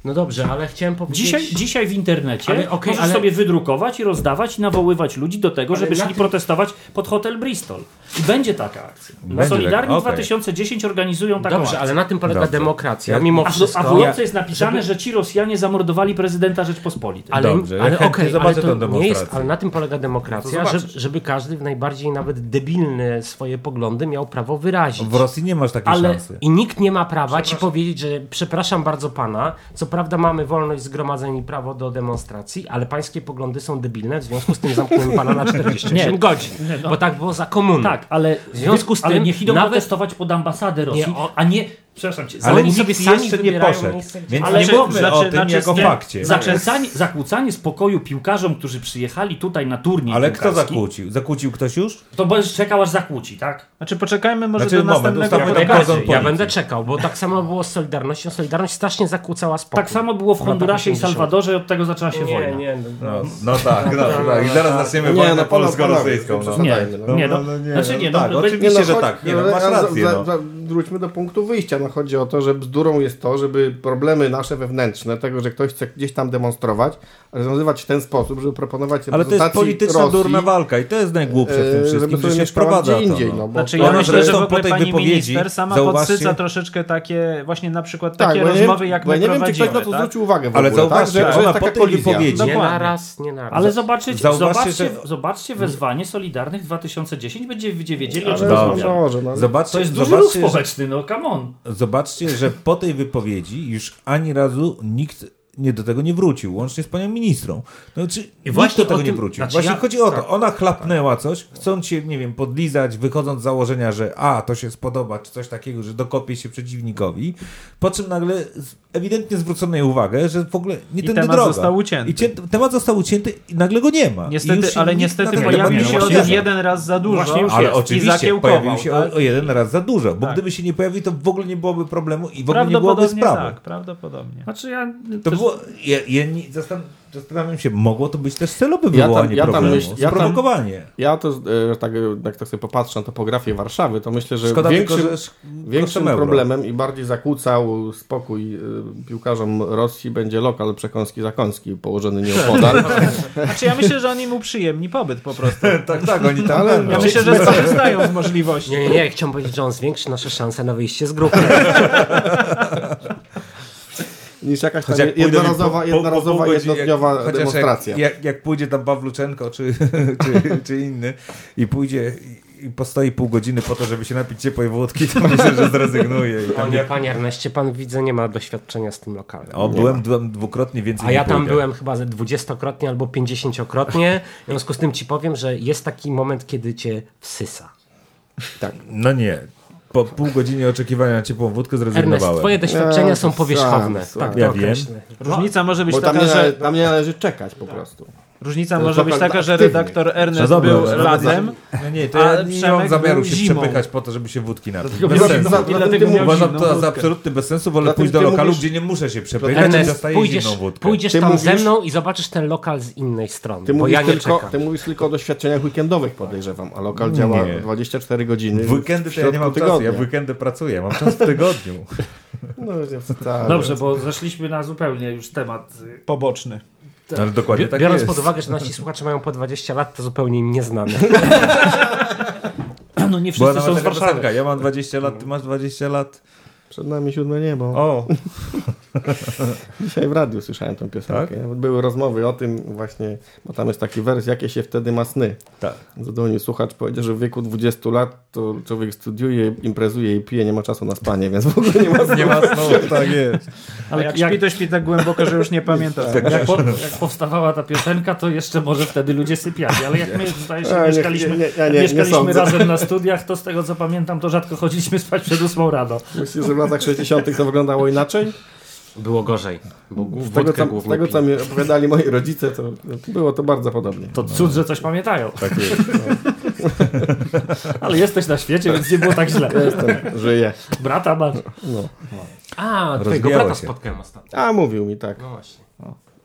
No dobrze, ale chciałem powiedzieć... Dzisiaj, dzisiaj w internecie Ale okej, możesz ale- sobie wydrukować i rozdawać i nawoływać ludzi do tego, Ale żeby szli tym- protestować pod hotel Bristol. I będzie taka akcja. Będzie Solidarni okej. 2010 organizują taką Dobrze, akcję. ale na tym polega Dobrze. demokracja, Ja- mimo A, w- wszystko. a w ulotce jest napisane, że ci Rosjanie zamordowali prezydenta Rzeczpospolitej. Ale, Dobrze, ja ale okej, ale zobaczę to nie jest, ale na tym polega No demokracja, żeby, zobaczysz. żeby każdy w najbardziej nawet debilne swoje poglądy miał prawo wyrazić. W Rosji nie masz takiej Ale szansy. i nikt nie ma prawa ci powiedzieć, że przepraszam bardzo pana, co prawda mamy wolność zgromadzeń i prawo do demonstracji, ale pańskie poglądy są debilne, w związku z tym zamkniemy pana na 48 Nie. godzin. Nie, no. Bo tak było za komuny. Tak, ale W związku z ale tym niech idą nawet- protestować pod ambasadę Rosji, Nie, o- a nie, przepraszam cię, Ale oni nikt sobie sami jeszcze nie poszedł. miejsce, Więc Ale nie mówmy znaczy- o tym znaczy- jako nie. fakcie. Zakłócanie, zakłócanie spokoju piłkarzom, którzy przyjechali tutaj na turniej Ale kto zakłócił? Zakłócił ktoś już? To będziesz czekał aż zakłóci, tak? Znaczy poczekajmy może Znaczy, do moment, następnego najbardziej. Ja będę czekał, bo tak samo było z Solidarnością. Solidarność strasznie zakłócała spokój. Tak samo było w latach Hondurasie i 80. Salwadorze, od tego zaczęła się Nie, wojna. nie, no, No, no tak, no, tak. I zaraz zaczniemy Nie, wojnę no, polsko-rosyjską. No. Nie, no. nie, no, No, no, znaczy no nie, tak, no, oczywiście, że tak. No, masz rację. No. Wróćmy do punktu wyjścia. No, chodzi o to, że bzdurą jest to, żeby problemy nasze wewnętrzne, tego, że ktoś chce gdzieś tam demonstrować, rozwiązywać w ten sposób, żeby proponować Ale to jest polityczna Rosji, durna walka i to jest najgłupsze w tym e, wszystkim, żeby że się wprowadzić to. indziej. no. No, bo Znaczy Ona ja myślę, że w po ogóle tej pani wypowiedzi minister sama zauważcie- podsyca troszeczkę takie, właśnie na przykład tak, takie nie rozmowy, wiem- jak bo ja my nie wiem, czy ktoś na to tak? zwrócił uwagę w Ale ogóle, tak? zauważcie, że, że ona po tej kolizja. wypowiedzi- nie Dokładnie. na raz, nie na raz. Ale zobaczcie, Zauważcie, zobaczcie, że- zobaczcie wezwanie Solidarnych 2010, będzie będzie wiedzieli, o czym może, no. Zobaczcie, To jest duży ruch zobaczcie, no come on. zobaczcie, że po tej wypowiedzi już ani razu nikt nie do tego nie wrócił, łącznie z panią ministrą. No, czy nikt właśnie do tego o nie tym- wrócił. znaczy właśnie ja- chodzi o to, ona chlapnęła coś, chcąc się, nie wiem, podlizać, wychodząc z założenia, że a, to się spodoba, czy coś takiego, że dokopie się przeciwnikowi, po czym nagle ewidentnie zwrócono jej uwagę, że w ogóle nie I tędy temat droga. został ucięty. I cię, temat został ucięty i nagle go nie ma. I Niestety, ale niestety pojawił się o tym jeden raz za dużo Właśnie już Ale jest. i oczywiście zakiełkował. pojawił się tak? o, o jeden raz za dużo, bo Tak. gdyby się nie pojawił, to w ogóle nie byłoby problemu i w ogóle nie byłoby Prawdopodobnie sprawy. tak, prawdopodobnie. Znaczy ja To też- było, ja, ja nie, zastan- zastanawiam się, mogło to być też celowe Ja tam- wywołanie ja tam problemu, myśl- ja tam-. Ja to, e, tak, e, jak tak sobie popatrzę na topografię Warszawy, to myślę, że Szkoda większym, tylko, że większym problemem i bardziej zakłócał spokój e, piłkarzom Rosji będzie lokal przekąski zakąski położony nieopodal. Znaczy ja myślę, że oni mu przyjemni pobyt po prostu. Tak, tak, oni tam Ale-. Ja myślę, że skorzystają z możliwości. Nie, nie, nie, chciałem powiedzieć, że on zwiększy nasze szanse na wyjście z grupy. Niż jakaś tam jak pójdą jednorazowa, po- po- jednorazowa jednodniowa jak- demonstracja. Jak, jak, jak pójdzie tam Pawluczenko czy, czy, czy inny i pójdzie i, postoi pół godziny po to, żeby się napić ciepłej wódki, to myślę, że zrezygnuje. I O tam nie, panie Erneście, pan widzę nie ma doświadczenia z tym lokalem. O, byłem dwu- dwukrotnie więcej A ja tam pójdę. byłem chyba ze dwudziestokrotnie albo pięćdziesięciokrotnie. W związku z tym ci powiem, że jest taki moment, kiedy cię wsysa. No nie. Po pół godzinie oczekiwania na ciepłą wódkę Ernest, zrezygnowałem. twoje doświadczenia są powierzchowne. sam, Tak, sam. Ja to wiem. określę. Różnica może być Bo tam taka, nie, że tam nie należy czekać po prostu. Różnica może być lokal taka, że redaktor Ernest No dobra, był latem, No nie, to A ja nie Przemek mam zamiaru się zimą. przepychać po to, żeby się wódki napić. Dlatego Bez sensu. Uważam zimną to za absolutny bez sensu, wolę pójść do lokalu, mówisz- gdzie nie muszę się przepychać i Ernest, dostaję pójdziesz, zimną wódkę. pójdziesz tam mówisz- ze mną i zobaczysz ten lokal z innej strony, Ty bo mówisz, ja nie tylko, czekam. ty mówisz tylko o doświadczeniach weekendowych podejrzewam, a lokal działa Nie. 24 godziny W weekendy to ja nie mam czasu, ja w weekendy pracuję, mam czas w tygodniu. No, nie wcale. Dobrze, bo zeszliśmy na zupełnie już temat. y, poboczny. Ale dokładnie tak Biorąc jest. pod uwagę, że nasi słuchacze mają po 20 lat, to zupełnie im nieznane. No nie Była wszyscy są nawet z Warszawy. ja mam 20 lat, ty masz 20 lat. Przed nami siódme niebo. O, Dzisiaj w radiu słyszałem tę piosenkę. Były rozmowy o tym właśnie, bo tam jest taki wers, jakie się wtedy ma sny. tak. Zadzwonił słuchacz, powiedział, że w wieku 20 lat to człowiek studiuje, imprezuje i pije, nie ma czasu na spanie, więc w ogóle nie ma Nie ma snu, tak jest. Ale jak, śpi, to śpi tak głęboko, że już nie pamięta. Jak, po, jak powstawała ta piosenka, to jeszcze może wtedy ludzie sypiali, ale jak my zdaje się A, mieszkaliśmy, nie, nie, nie- nie mieszkaliśmy razem na studiach, to z tego co pamiętam, to rzadko chodziliśmy spać przed ósmą rano. Myślisz, że latach 60. to wyglądało inaczej? Było gorzej, bo Z tego, co, głównie tego, co mi opowiadali moi rodzice, to było to bardzo podobnie. To cud, że coś pamiętają. Tak jest. Ale jesteś na świecie, więc nie było tak źle. Jestem, żyję. Brata masz. No. A, twojego brata się. spotkałem ostatnio. A, mówił mi tak. No właśnie.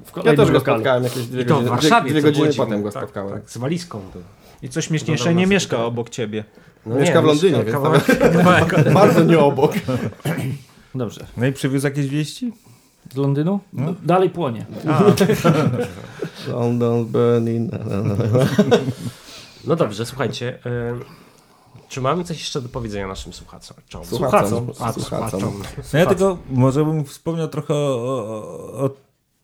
W Ja też go lokalu. spotkałem jakieś dwie I to w godziny, Warszawie. dwie, dwie godziny potem go dziwne. spotkałem. Tak, tak, z walizką. I co śmieszniejsze, nie mieszka obok ciebie. No Mieszka w Londynie, więc kawałek- kawałek- Bardzo nie obok. Dobrze. No i przywiózł jakieś wieści? Z Londynu? No. Dalej płonie. London burning. No dobrze, słuchajcie. y, Czy mamy coś jeszcze do powiedzenia naszym słuchaczom? Słuchacom. A, słuchaczom. No ja tylko może bym wspomniał trochę o, o, o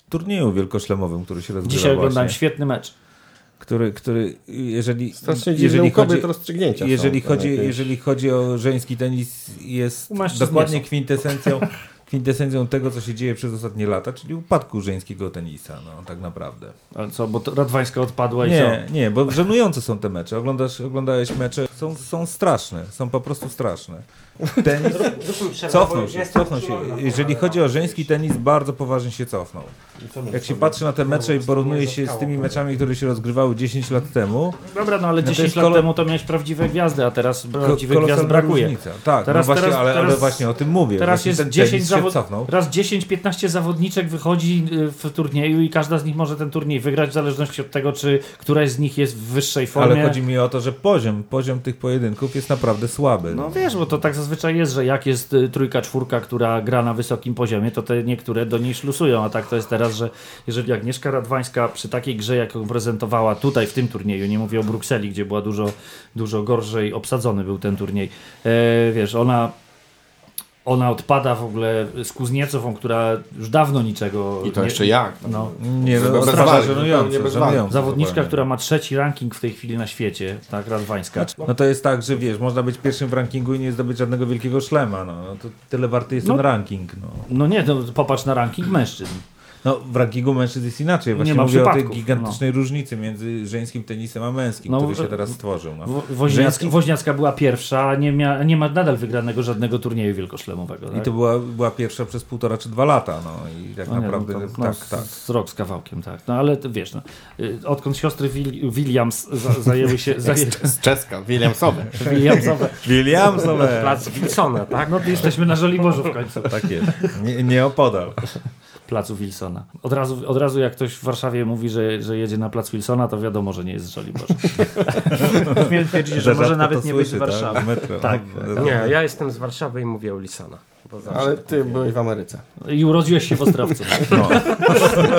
turnieju wielkoszlemowym, który się rozgrywa Dzisiaj oglądałem właśnie, świetny mecz. Który, który jeżeli, Strasznie jeżeli chodzi, rozstrzygnięcia jeżeli są. chodzi, Jakieś- jeżeli chodzi o żeński tenis jest dokładnie kwintesencją, kwintesencją tego, co się dzieje przez ostatnie lata, czyli upadku żeńskiego tenisa, no tak naprawdę. Ale co, bo to Radwańska odpadła i Nie, nie, bo żenujące są te mecze. Oglądasz, oglądałeś mecze, są, są straszne, są po prostu straszne. Tenis cofnął się, cofnął się. Jeżeli chodzi o żeński tenis, bardzo poważnie się cofnął. Jak się patrzy na te mecze i porównuje się z tymi meczami, które się rozgrywały 10 lat temu. Dobra, no ale to 10 jest lat temu to miałeś prawdziwe gwiazdy, a teraz prawdziwych gwiazd brakuje. różnica. Tak, Teraz- no właśnie, teraz- ale, ale właśnie o tym mówię. Teraz właśnie jest ten 10 tenis się zawod... Raz 10-15 zawodniczek wychodzi y, w turnieju i każda z nich może ten turniej wygrać w zależności od tego, czy któraś z nich jest w wyższej formie. Ale chodzi mi o to, że poziom, poziom tych pojedynków jest naprawdę słaby. No wiesz, bo to tak zazwyczaj jest, że jak jest y, trójka, czwórka, która gra na wysokim poziomie, to te niektóre do niej szlusują, a tak to jest teraz, że jeżeli Agnieszka Radwańska przy takiej grze, jaką prezentowała tutaj w tym turnieju, nie mówię o Brukseli, gdzie była dużo, dużo gorzej obsadzony był ten turniej, e, wiesz, ona ona odpada w ogóle z Kuzniecową, która już dawno niczego... I to nie- jeszcze jak? No, Nie, no, Bez walki, żenujące, zupełnie bez żenujące zawodniczka, która ma trzeci ranking w tej chwili na świecie, tak, Radwańska. No to jest tak, że wiesz, można być pierwszym w rankingu i nie zdobyć żadnego wielkiego szlema. No, no to tyle warty jest No. ten ranking. No. No nie, no, popatrz na ranking mężczyzn. No w rankingu mężczyzn jest inaczej. Właśnie ma mówię o tej gigantycznej różnicy między żeńskim tenisem a męskim, No, który się teraz stworzył. No. Wo- Woźniacka, Żeński- Woźniacka była pierwsza, a nie, mia, nie ma nadal wygranego żadnego turnieju wielkoszlemowego. I Tak? to była, była pierwsza przez półtora czy dwa lata. No i tak No nie, naprawdę no, to, no, tak, z, tak. z rok z kawałkiem, tak. No ale wiesz, no, y, odkąd siostry Wil, Williams za, zajęły się. Zaję, Z czeska, Williamsowe. Williamsowe. Williamsowe! Plac Wilsona, tak? No to jesteśmy na Żoliborzu w końcu. Tak jest. Nie, nie opodal. Placu Wilsona. Od razu, od razu jak ktoś w Warszawie mówi, że, że jedzie na plac Wilsona, to wiadomo, że nie jest z Żoliborza. Śmiem twierdzić, że może rzadko nawet nie być z słyszy, Warszawy. Tak, w metro. Tak. No, Nie, ja jestem z Warszawy i mówię Ulisana. Zawsze Ale tak ty mówię. byłeś w Ameryce. I urodziłeś się w Ostrowcu. No.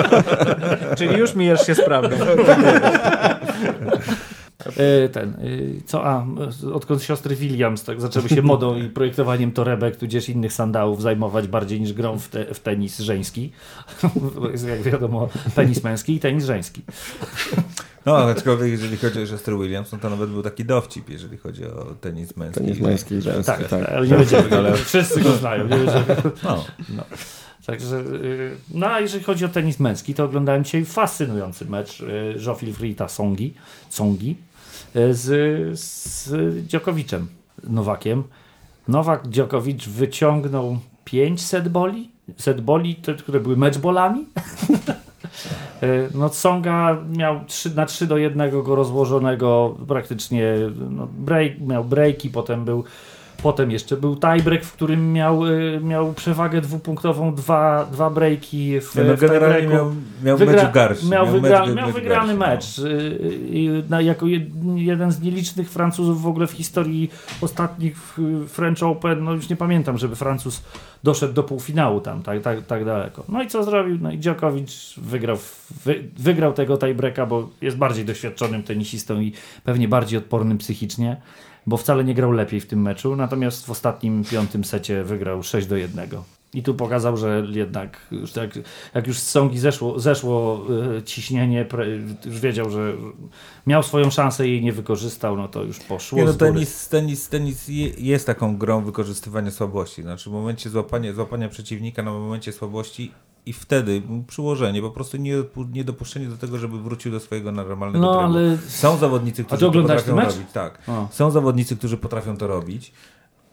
Czyli już mijesz się z prawdą. E, Ten, y, co, a, odkąd siostry Williams tak zaczęły się modą i projektowaniem torebek, tudzież innych sandałów zajmować bardziej niż grą w, te, w tenis żeński. Jest, Jak wiadomo, tenis męski i tenis żeński. no, aczkolwiek jeżeli chodzi o siostrę Williams, no to nawet był taki dowcip, jeżeli chodzi o tenis męski. Tenis męski i żeński. Tak, tak. ale nie będziemy, ale wszyscy go znają. Nie będziemy. No. No. Także, y, no a jeżeli chodzi o tenis męski, to oglądałem dzisiaj fascynujący mecz y, Joffrey Songi, Songi y, z, z Dziokowiczem, Nowakiem. Nowak Dziokowicz wyciągnął 5 set boli, set boli, te, które były mecz bolami. Y, No Tsonga miał 3, na 3 do 1 go rozłożonego praktycznie no, break, miał breaki, potem był Potem jeszcze był tiebreak, w którym miał, y, miał przewagę dwupunktową, dwa, dwa breaki w, Nie, no, w generalnie tiebreaku. miał, miał Wygra- mecz w garści. Miał, mecz wygra, miał mecz w wygrany garści, no. mecz. y, i na, jako jed, jeden z nielicznych Francuzów w ogóle w historii ostatnich y, French Open. No już nie pamiętam, żeby Francuz doszedł do półfinału tam tak, tak, tak daleko. No i co zrobił? No i Djokovic wygrał, wy, wygrał tego tiebreaka, bo jest bardziej doświadczonym tenisistą i pewnie bardziej odpornym psychicznie. Bo wcale nie grał lepiej w tym meczu, natomiast w ostatnim piątym secie wygrał 6 do 1. I tu pokazał, że jednak jak, jak już z Songi zeszło, zeszło e, ciśnienie, już wiedział, że miał swoją szansę i jej nie wykorzystał, no to już poszło Nie, no tenis, tenis, tenis je- jest taką grą wykorzystywania słabości. Znaczy w momencie złapania, złapania przeciwnika na momencie słabości i wtedy przyłożenie, po prostu nie, nie dopuszczenie do tego, żeby wrócił do swojego normalnego No, trybu. ale- Są zawodnicy, którzy to potrafią robić. Tak. O. Są zawodnicy, którzy potrafią to robić,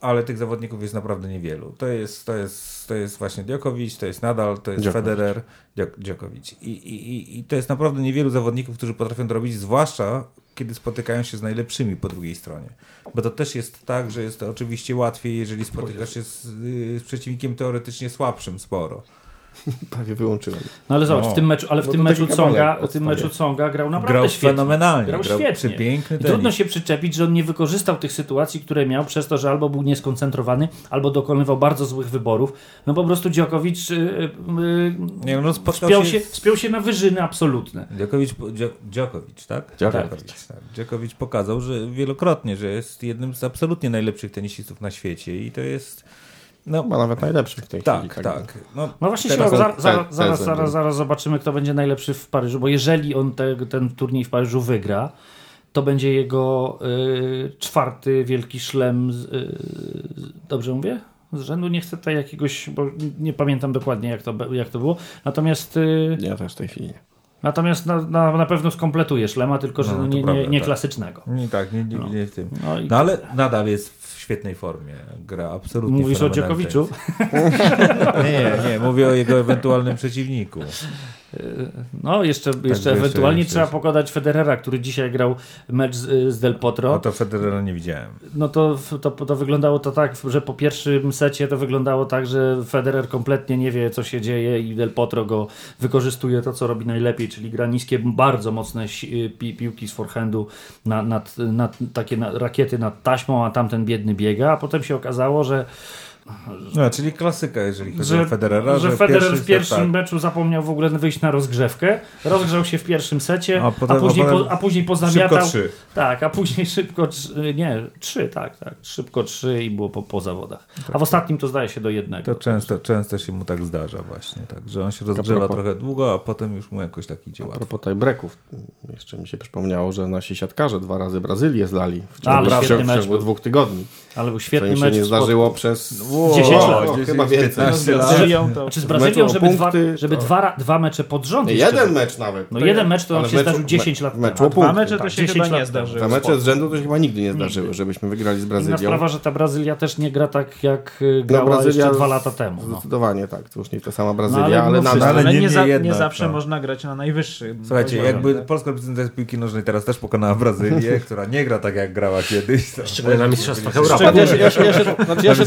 ale tych zawodników jest naprawdę niewielu. To jest, to jest, to jest właśnie Djokovic, to jest Nadal, to jest Djokovic. Federer, Djok- Djokovic. I, i, i- I to jest naprawdę niewielu zawodników, którzy potrafią to robić, zwłaszcza kiedy spotykają się z najlepszymi po drugiej stronie. Bo to też jest tak, że jest to oczywiście łatwiej, jeżeli spotykasz się z, y, z przeciwnikiem teoretycznie słabszym sporo. Prawie wyłączyłem. No ale zobacz, No. w tym meczu, ale w Bo tym meczu kabalet w tym meczu Tsonga grał naprawdę grał świetnie. fenomenalnie, Grał grał, świetnie. przepiękny I trudno się przyczepić, że on nie wykorzystał tych sytuacji, które miał, przez to, że albo był nieskoncentrowany, albo dokonywał bardzo złych wyborów. No po prostu Djokovic y, y, Nie, no, wspiął, się wspiął się na wyżyny absolutne. Djokovic, Dzio- Djokovic, tak? Djokovic. tak. Djokovic pokazał, że wielokrotnie, że jest jednym z absolutnie najlepszych tenisistów na świecie i to jest no Chyba nawet najlepszy w tej tak, chwili. tak. No, No właśnie się, za, zaraz, zaraz, zaraz, no. zaraz zobaczymy, kto będzie najlepszy w Paryżu, bo jeżeli on te, ten turniej w Paryżu wygra, to będzie jego y, czwarty wielki szlem. Z, y, dobrze mówię? Z rzędu nie chcę tutaj jakiegoś, bo nie pamiętam dokładnie jak to, jak to było. Natomiast, y, Ja też w tej chwili nie. natomiast na, na, na pewno skompletuje szlema, tylko że No, to nie, nie, prawda, nie tak. klasycznego. nie tak, nie, nie, No. nie w tym. No i No ale nadal jest świetnej formie. Gra absolutnie mówisz o Dziokowiczu? nie, nie, mówię o jego ewentualnym przeciwniku. No, jeszcze, jeszcze jeszcze- ewentualnie jeszcze- trzeba pogadać Federera, który dzisiaj grał mecz z, z Del Potro. No to Federera nie widziałem. No to, to, to wyglądało to tak, że po pierwszym secie to wyglądało tak, że Federer kompletnie nie wie, co się dzieje i Del Potro go wykorzystuje to, co robi najlepiej, czyli gra niskie, bardzo mocne si- pi, piłki z forehandu, na, nad, nad, takie na, rakiety nad taśmą, a tamten biedny biega, a potem się okazało, że, No, czyli klasyka, jeżeli chodzi że, o Federera. że Federer w pierwszym tak. meczu zapomniał w ogóle wyjść na rozgrzewkę, rozgrzał się w pierwszym secie, A a, potem- później, a potem po, a później Szybko pozamiatał. trzy. Tak, a później szybko, trzy- nie, trzy, tak, tak, szybko trzy i było po, po zawodach. A w ostatnim to zdaje się do jednego. To często, często się mu tak zdarza właśnie, tak, że on się rozgrzewa propos- trochę długo, a potem już mu jakoś tak idzie A łatwo. propos tiebreaków, jeszcze mi się przypomniało, że nasi siatkarze dwa razy Brazylię zlali w Ale ciągu, w świetny ciągu, w mecz ciągu dwóch tygodni. Ale był świetny im się mecz. nie w zdarzyło Spotku. Przez 10 lat. O, chyba więcej. 15 Z. Brazylią to... Znaczy z żeby, dwa, żeby to- dwa, dwa mecze pod rząd Nie, jeden mecz nawet. No jeden mecz to nam się zdarzył 10 me- lat temu. Dwa mecze to tak. się 10 chyba nie zdarzyło. Te mecze z rzędu to się chyba nigdy nie zdarzyły, żebyśmy wygrali z Inna Brazylią. sprawa, że ta Brazylia też nie gra tak jak y, grała Brazylia jeszcze dwa lata temu. No. Zdecydowanie tak, to już nie ta sama Brazylia, ale ale, Ale nie, nie jednak, zawsze no. można grać na najwyższym Słuchajcie, poziomie. jakby polska reprezentacja piłki nożnej teraz też pokonała Brazylię, która nie gra tak jak grała kiedyś. Szczególnie na Mistrzostwach Europy. Ja się,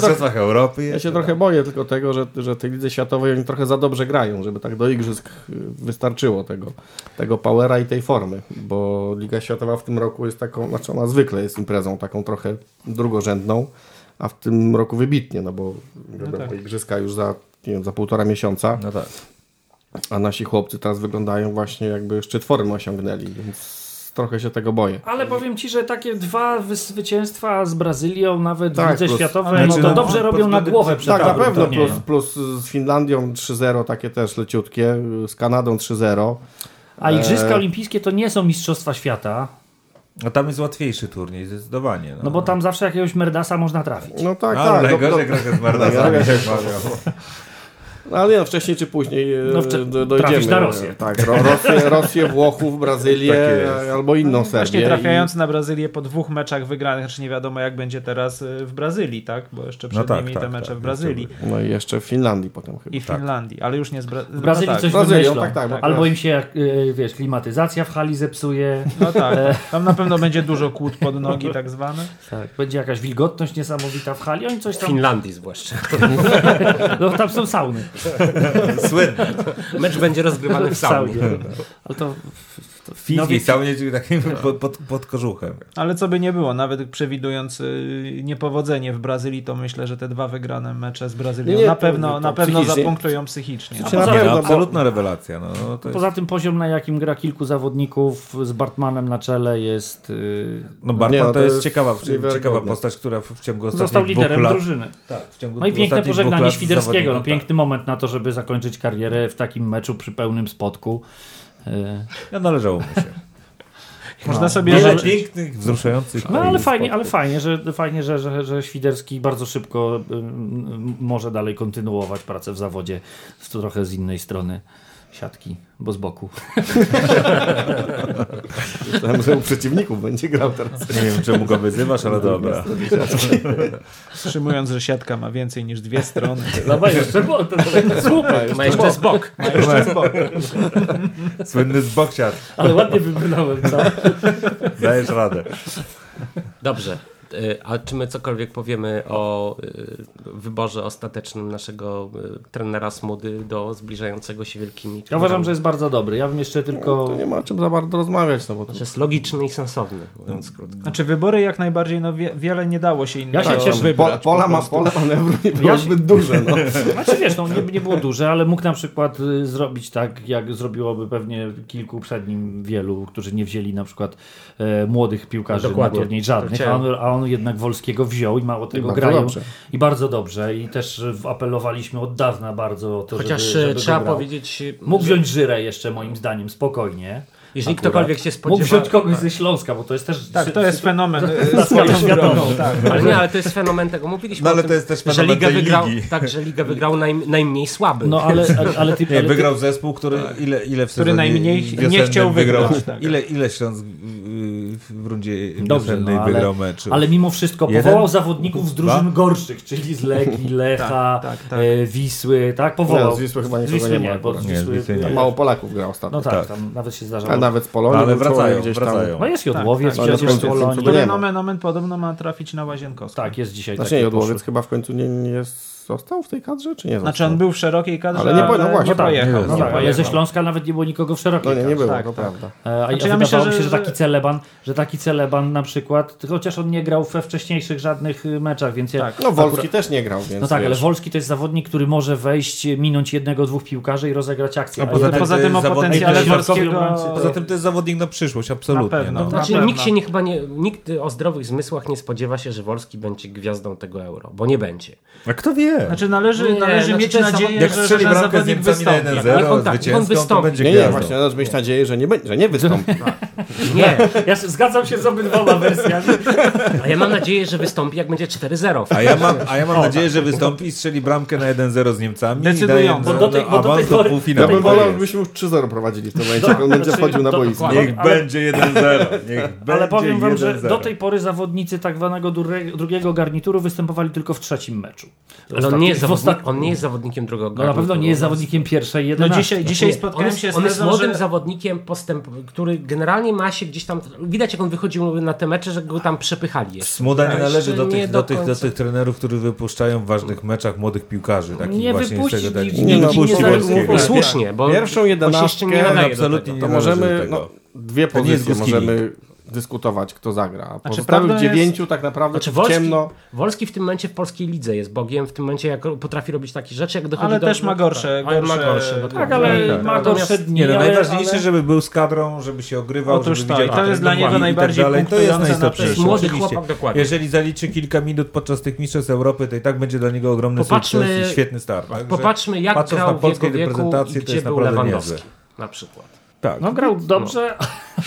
ja się, ja się, się, trochę, Europy. boję tylko tego, że, że tej lidze światowej oni trochę za dobrze grają, żeby tak do igrzysk wystarczyło tego, tego powera i tej formy, bo Liga Światowa w tym roku jest taką, znaczy ona zwykle jest imprezą taką trochę drugorzędną, a w tym roku wybitnie, no bo wiadomo, tak. igrzyska już za, nie wiem, za półtora miesiąca, No tak. a nasi chłopcy teraz wyglądają właśnie jakby szczyt formy osiągnęli, więc trochę się tego boję. Ale powiem Ci, że takie dwa wy- zwycięstwa z Brazylią, nawet Tak, w lidze plus- światowej, ale no to no, dobrze pod robią na głowę przed Tak, na pewno, plus, plus z Finlandią 3-0, takie też leciutkie, z Kanadą 3-0. A Igrzyska Eee. Olimpijskie to nie są Mistrzostwa Świata, No tam jest łatwiejszy turniej, zdecydowanie. no bo tam zawsze jakiegoś Merdasa można trafić. No tak, No, tak. ale do- gra z jak mawiał. No ale nie, wcześniej czy później e, No, wcze- do, trafisz dojdziemy. na Rosję. Tak, Ro, Rosję, Rosję, Włochów, Brazylię Tak albo inną Serbię. Właśnie I- trafiając na Brazylię po dwóch meczach wygranych, znaczy nie wiadomo jak będzie teraz y, w Brazylii, tak? Bo jeszcze przed No tak, nimi tak, te mecze tak, w Brazylii No i jeszcze w Finlandii potem chyba. i w Finlandii, ale już nie z Bra- W Brazylii no tak. coś Brazylią, wymyślą. tak, tak, bo Albo im się, jak, y, wiesz, klimatyzacja w hali zepsuje. No tak, tam na pewno będzie dużo kłód pod nogi tak zwane. Tak, będzie jakaś wilgotność niesamowita w hali. Oni coś W tam... Finlandii zwłaszcza. No, tam są sauny. Słynny. Mecz będzie rozgrywany w saunie. Ale to... W fińskiej saunie, czyli takim pod, pod, pod kożuchem. Ale co by nie było, nawet przewidując y, niepowodzenie w Brazylii, to myślę, że te dwa wygrane mecze z Brazylią Nie, nie, na to- pewno, to na pewno psychicznie- zapunktują psychicznie. Czy poza na tym- pewno, bo- Absolutna rewelacja. No, no, to jest, Poza tym poziom, na jakim gra kilku zawodników z Bartmanem na czele jest... y, no Bartman Nie, no, to, to jest, jest ciekawa, ciekawa postać, która w, w ciągu ostatnich Został liderem lat... drużyny. Tak, w ciągu No i piękne pożegnanie Świderskiego. No, piękny moment na to, żeby zakończyć karierę w takim meczu przy pełnym spotku. Tak. No, należało mu się. Można sobie Wiele życzyć. pięknych, wzruszających... No ale fajnie, ale fajnie, że, fajnie że, że, że Świderski bardzo szybko y, może dalej kontynuować pracę w zawodzie z trochę z innej strony siatki, bo z boku. Myślałem, że u przeciwników będzie grał teraz. Nie wiem, czemu go wyzywasz, ale dobra. Wstrzymując, że siatka ma więcej niż dwie strony. Dobra, jeszcze było to słupek, Ma jeszcze z bok. Słynny zboksiar. ale ładnie wybrnąłem, co? Dajesz radę. Dobrze. Y, A czy my cokolwiek powiemy o y, wyborze ostatecznym naszego y, trenera Smudy do zbliżającego się wielkimi Ja uważam, że jest bardzo dobry. Ja bym jeszcze tylko... To nie ma o czym za bardzo rozmawiać, no bo to jest logiczny i sensowny, mówiąc krótko. Znaczy wybory jak najbardziej, no wie, wiele nie dało się innego Ja się cieszę. wybrać. po, pola, po ma, pole manewru nie było Ja się- zbyt duże. No. Znaczy wiesz, no, nie, nie było duże, ale mógł na przykład zrobić tak, jak zrobiłoby pewnie kilku przed nim wielu, którzy nie wzięli na przykład e, młodych piłkarzy Dokładnie. na turniej żadnych, a on, a on jednak Wolskiego wziął i mało tego bardzo grają. dobrze. I bardzo dobrze. I też apelowaliśmy od dawna bardzo o to, Chociaż żeby, żeby y, trzeba go grał. powiedzieć, y, Mógł że wziąć Żyrę jeszcze moim zdaniem spokojnie. jeżeli akurat. ktokolwiek się Mógł spodziewa... wziąć kogoś ze Śląska, bo to jest też... Tak, to jest fenomen Na skalę drogą. światową. Tak. Ale nie, ale to jest fenomen tego. Mówiliśmy No, ale o tym, to jest też że fenomen Liga tej wygrał, ligi. tak, że Liga wygrał naj, najmniej słaby. No ale, ale, ale ty... Nie, ale wygrał zespół, który ile, ile w Który najmniej nie chciał wygrał. wygrać, tak. Ile, ile Śląsk w rundzie Dobrze, no, ale- wygrał mecz? Ale mimo wszystko Jeden? powołał zawodników z drużyn Dwa? gorszych, czyli z Legii, Lecha, Tak, tak, tak. E, Wisły, tak? Powołał. Nie, z Wisły chyba nikogo Wisły nie ma nie, bo z Nie, z Wisły, Wisły nie. Mało Polaków gra ostatnio. No tak, Tak. tam nawet się A zdarzało. nawet z Polonii. No, ale wracają, gdzieś tam. wracają. No jest Tak, Jodłowiec tak. przecież końcu Polonii. nie Który nomen omen podobno ma trafić na Łazienkowską. Tak, jest dzisiaj Znaczy nie, Jodłowiec chyba w końcu nie, nie jest, został w tej kadrze, czy nie został? Znaczy on był w szerokiej kadrze, Ale nie po- no właśnie, nie tak, pojechał. nie nie tak, ale pojechał. ze Śląska nawet nie było nikogo w szerokiej No nie, nie kadrze. było, Tak, to tak. prawda. E, A Znaczy, ja ja myślę, mi się, że- że taki Celeban, że taki Celeban na przykład, chociaż on nie grał we wcześniejszych żadnych y, meczach, więc ja... Tak. No Wolski też nie grał, więc No tak, ale wiesz. Wolski to jest zawodnik, który może wejść, minąć jednego, dwóch piłkarzy i rozegrać akcję. A poza tym Poza to tym o jest zawodnik- potencjale Wolskiego... Poza tym to jest zawodnik na przyszłość, absolutnie. Na pewno. no. Na Znaczy, nikt się nie, chyba nie, nikt o zdrowych zmysłach nie spodziewa się, że Wolski będzie gwiazdą tego euro, bo nie będzie. A kto wie? Znaczy należy, Nie, należy znaczy mieć nadzieję, Jak że, że strzeli ten bramkę z zawodnik Niemcami na wystąpi. 1-0, Niech on tak, zwycięską, to będzie Nie, nie, gwiazdą. właśnie należy mieć nadzieję, że nie, będzie, że nie wystąpi. Nie, Ja się zgadzam się z obydwoma wersjami. a ja mam nadzieję, że wystąpi jak będzie 4-0. A ja mam, a ja mam nadzieję, że wystąpi i strzeli bramkę na 1-0 z Niemcami Decydująco. Bo do tej- bo do tej pory- Ja bym tej wolał, żebyśmy już 3-0 prowadzili w tym momencie, jak on będzie Znaczy, wchodził na boisko. Niech będzie 1-0. Niech będzie Ale powiem wam, że 1-0. do tej pory zawodnicy tak zwanego drugiego garnituru występowali tylko w trzecim meczu. Ale on nie, jest zawodnik, on nie jest zawodnikiem drugiego No na pewno nie jest zawodnikiem pierwszej No jedenastki. dzisiaj, dzisiaj Nie, spotkałem on się jest, z on jest młodym że... zawodnikiem, postęp, który generalnie ma się gdzieś tam. Widać, jak on wychodził na te mecze, że go tam przepychali. Jeszcze. Smuda nie A należy do nie tych, do, tych, do tych trenerów, którzy wypuszczają w ważnych meczach młodych piłkarzy. Takich Nie właśnie wypuścić, z tego tak, nie- nie wypuści wypuści, Wolskiego. Słusznie, bo Pierwszą jedenastkę nie absolutnie nie To należy do możemy, tego. no, dwie nie pozycje możemy dyskutować, kto zagra. A Znaczy, pozostałych prawdą jest- dziewięciu tak naprawdę Znaczy, Wolski, ciemno. Wolski w tym momencie w polskiej lidze jest Bogiem, w tym momencie jak potrafi robić takie rzeczy, jak dochodzi Ale do... też ma gorsze- Ale ma gorsze- gorsze, Tak, dokładnie. ale Tak, ma gorsze dni. Nie no, ale, najważniejsze, ale... żeby był z kadrą, żeby się ogrywał, Otóż żeby to, widział i to jest dla niego najbardziej tak. To jest najistotniejsze. Młody chłopak, dokładnie. Jeżeli zaliczy kilka minut podczas tych mistrzostw Europy, to i tak będzie dla niego ogromny Popatrzmy- sukces i świetny start. Także Popatrzmy, jak grał na w jego polskie wieku to gdzie jest był naprawdę Lewandowski niezłe. na przykład. Tak. No grał dobrze,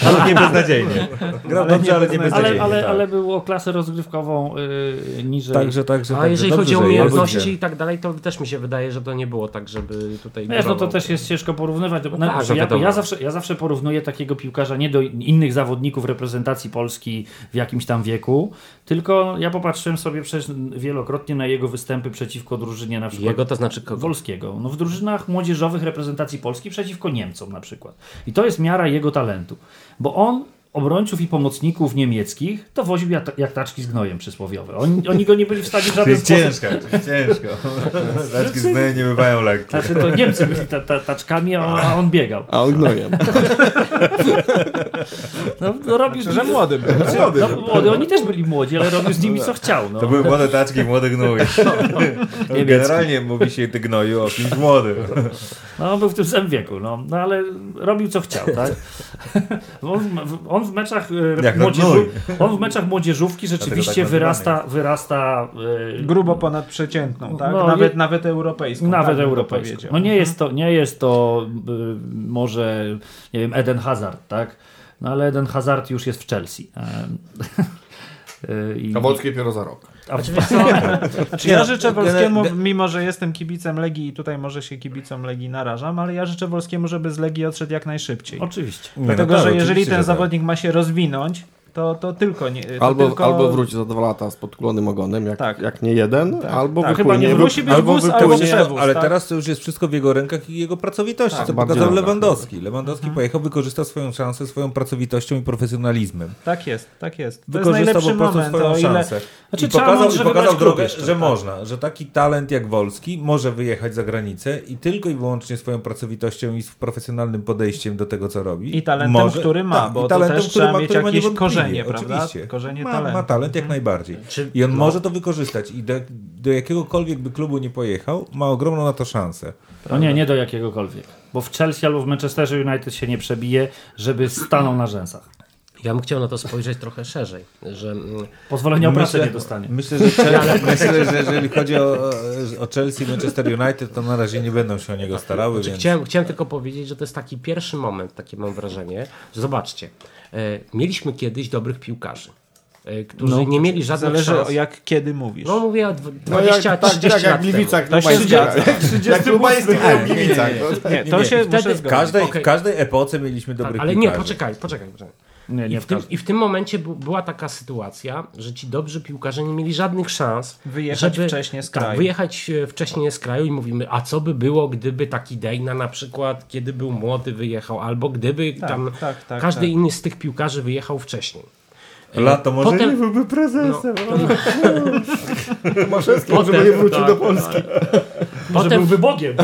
Ale nie beznadziejnie. Grał dobrze, ale nie Ale- beznadziejnie. Ale, ale, tak. ale było klasę rozgrywkową y, niżej. Także, także, A także jeżeli dobrze, chodzi o umiejętności i tak dalej, to też mi się wydaje, że to nie było tak, żeby tutaj... Wiesz, no to też jest ciężko porównywać. No, tak, no ja, ja, zawsze, ja zawsze porównuję takiego piłkarza nie do innych zawodników reprezentacji Polski w jakimś tam wieku, tylko ja popatrzyłem sobie przecież wielokrotnie na jego występy przeciwko drużynie na przykład Jego to znaczy kogo? Wolskiego. No w drużynach młodzieżowych reprezentacji Polski przeciwko Niemcom na przykład. I to jest miara jego talentu. Bo on obrońców i pomocników niemieckich to woził jak, jak taczki z gnojem przysłowiowe. Oni, oni go nie byli w stanie w To żaden jest sposób... ciężko, ciężko. Taczki z nie bywają lekkie. Znaczy to Niemcy byli ta, ta, taczkami, a on, a on biegał. A on gnojem. No, no robił z Że młody był. no, młody, oni też byli młodzi, ale robił z nimi co chciał. No. To były młode taczki, młody gnój. Generalnie mówi się ty gnoju o kimś młodym. No, on był w tym samym wieku, no, no ale robił co chciał, tak? On, on w meczach e, Jak młodzieżu, on w meczach młodzieżówki rzeczywiście tak wyrasta, wyrasta e, Grubo ponadprzeciętną, tak? No, nawet, nie- nawet europejską. Nawet tak europejską. No nie jest to, nie jest to y, może, nie wiem, Eden Hazard, tak? No ale Eden Hazard już jest w Chelsea. Y, i- A Wolski dopiero za rok. a- Znaczy ja życzę Gener- Wolskiemu, mimo że jestem kibicem Legii i tutaj może się kibicom Legii narażam, ale ja życzę Wolskiemu, żeby z Legii odszedł jak najszybciej. Oczywiście. Nie, Dlatego, no tak, że jeżeli ten że tak. zawodnik ma się rozwinąć, to, to tylko nie. To Albo, tylko... albo wróci za dwa lata z podkulonym ogonem, jak, Tak. jak nie jeden, Tak, albo tak. wypłynie. Chyba nie musi być albo wóz, albo wypłynie. przewóz. Ale tak? teraz to już jest wszystko w jego rękach i jego pracowitości, Tak, co pokazał Lewandowski. Lewandowski pojechał, wykorzystał swoją szansę, swoją pracowitością i profesjonalizmem. Tak jest, tak jest. To jest Wykorzystał najlepszy po prostu moment, swoją ile... szansę. Znaczy, I pokazał, i pokazał drogę, jeszcze, że tak. można, że taki talent jak Wolski może wyjechać za granicę i tylko i wyłącznie swoją pracowitością i z profesjonalnym podejściem do tego, co robi. I talentem, który ma, tak, bo i to talentem, też który trzeba ma, mieć który ma jakieś niewątpliwie, korzenie, prawda? Oczywiście. Korzenie ma, talentu. ma talent jak najbardziej. Czy- I on no. może to wykorzystać i do, do jakiegokolwiek by klubu nie pojechał, ma ogromną na to szansę. No nie, nie do jakiegokolwiek. Bo w Chelsea albo w Manchesterze United się nie przebije, żeby stanął na rzęsach. Ja bym chciał na to spojrzeć trochę szerzej, że mm, Pozwolenia o pracę nie dostanie. Myślę, że, Chelsea, myślę, że jeżeli chodzi o, o Chelsea i Manchester United, to na razie nie będą się o niego starały, Znaczy, więc... chciałem, chciałem tylko powiedzieć, że to jest taki pierwszy moment, takie mam wrażenie, że zobaczcie, mieliśmy kiedyś dobrych piłkarzy, e, którzy No, nie mieli żadnych Zależy szans. o jak kiedy mówisz. No mówię o dw- No 20, jak, tak, 30 tak, jak lat w Gliwicach To się. Jak w Gliwicach. nie, no. To się Wtedy- W każdej, Okej. w każdej epoce mieliśmy dobrych Ale nie, piłkarzy. poczekaj, poczekaj. poczekaj. Nie, I nie w, w tym. I w tym momencie bu- była taka sytuacja, że ci dobrzy piłkarze nie mieli żadnych szans. Wyjechać żeby, wcześniej z tak, kraju. wyjechać e, wcześniej z kraju i mówimy, a co by było, gdyby taki Dejna na przykład, kiedy był młody, wyjechał, albo gdyby Tak, tam tak, tak, każdy tak. inny z tych piłkarzy wyjechał wcześniej. E, Lato może Potem- nie byłby prezesem. Maszewski może by nie wrócił tak, do Polski. Może Potem- byłby Bogiem.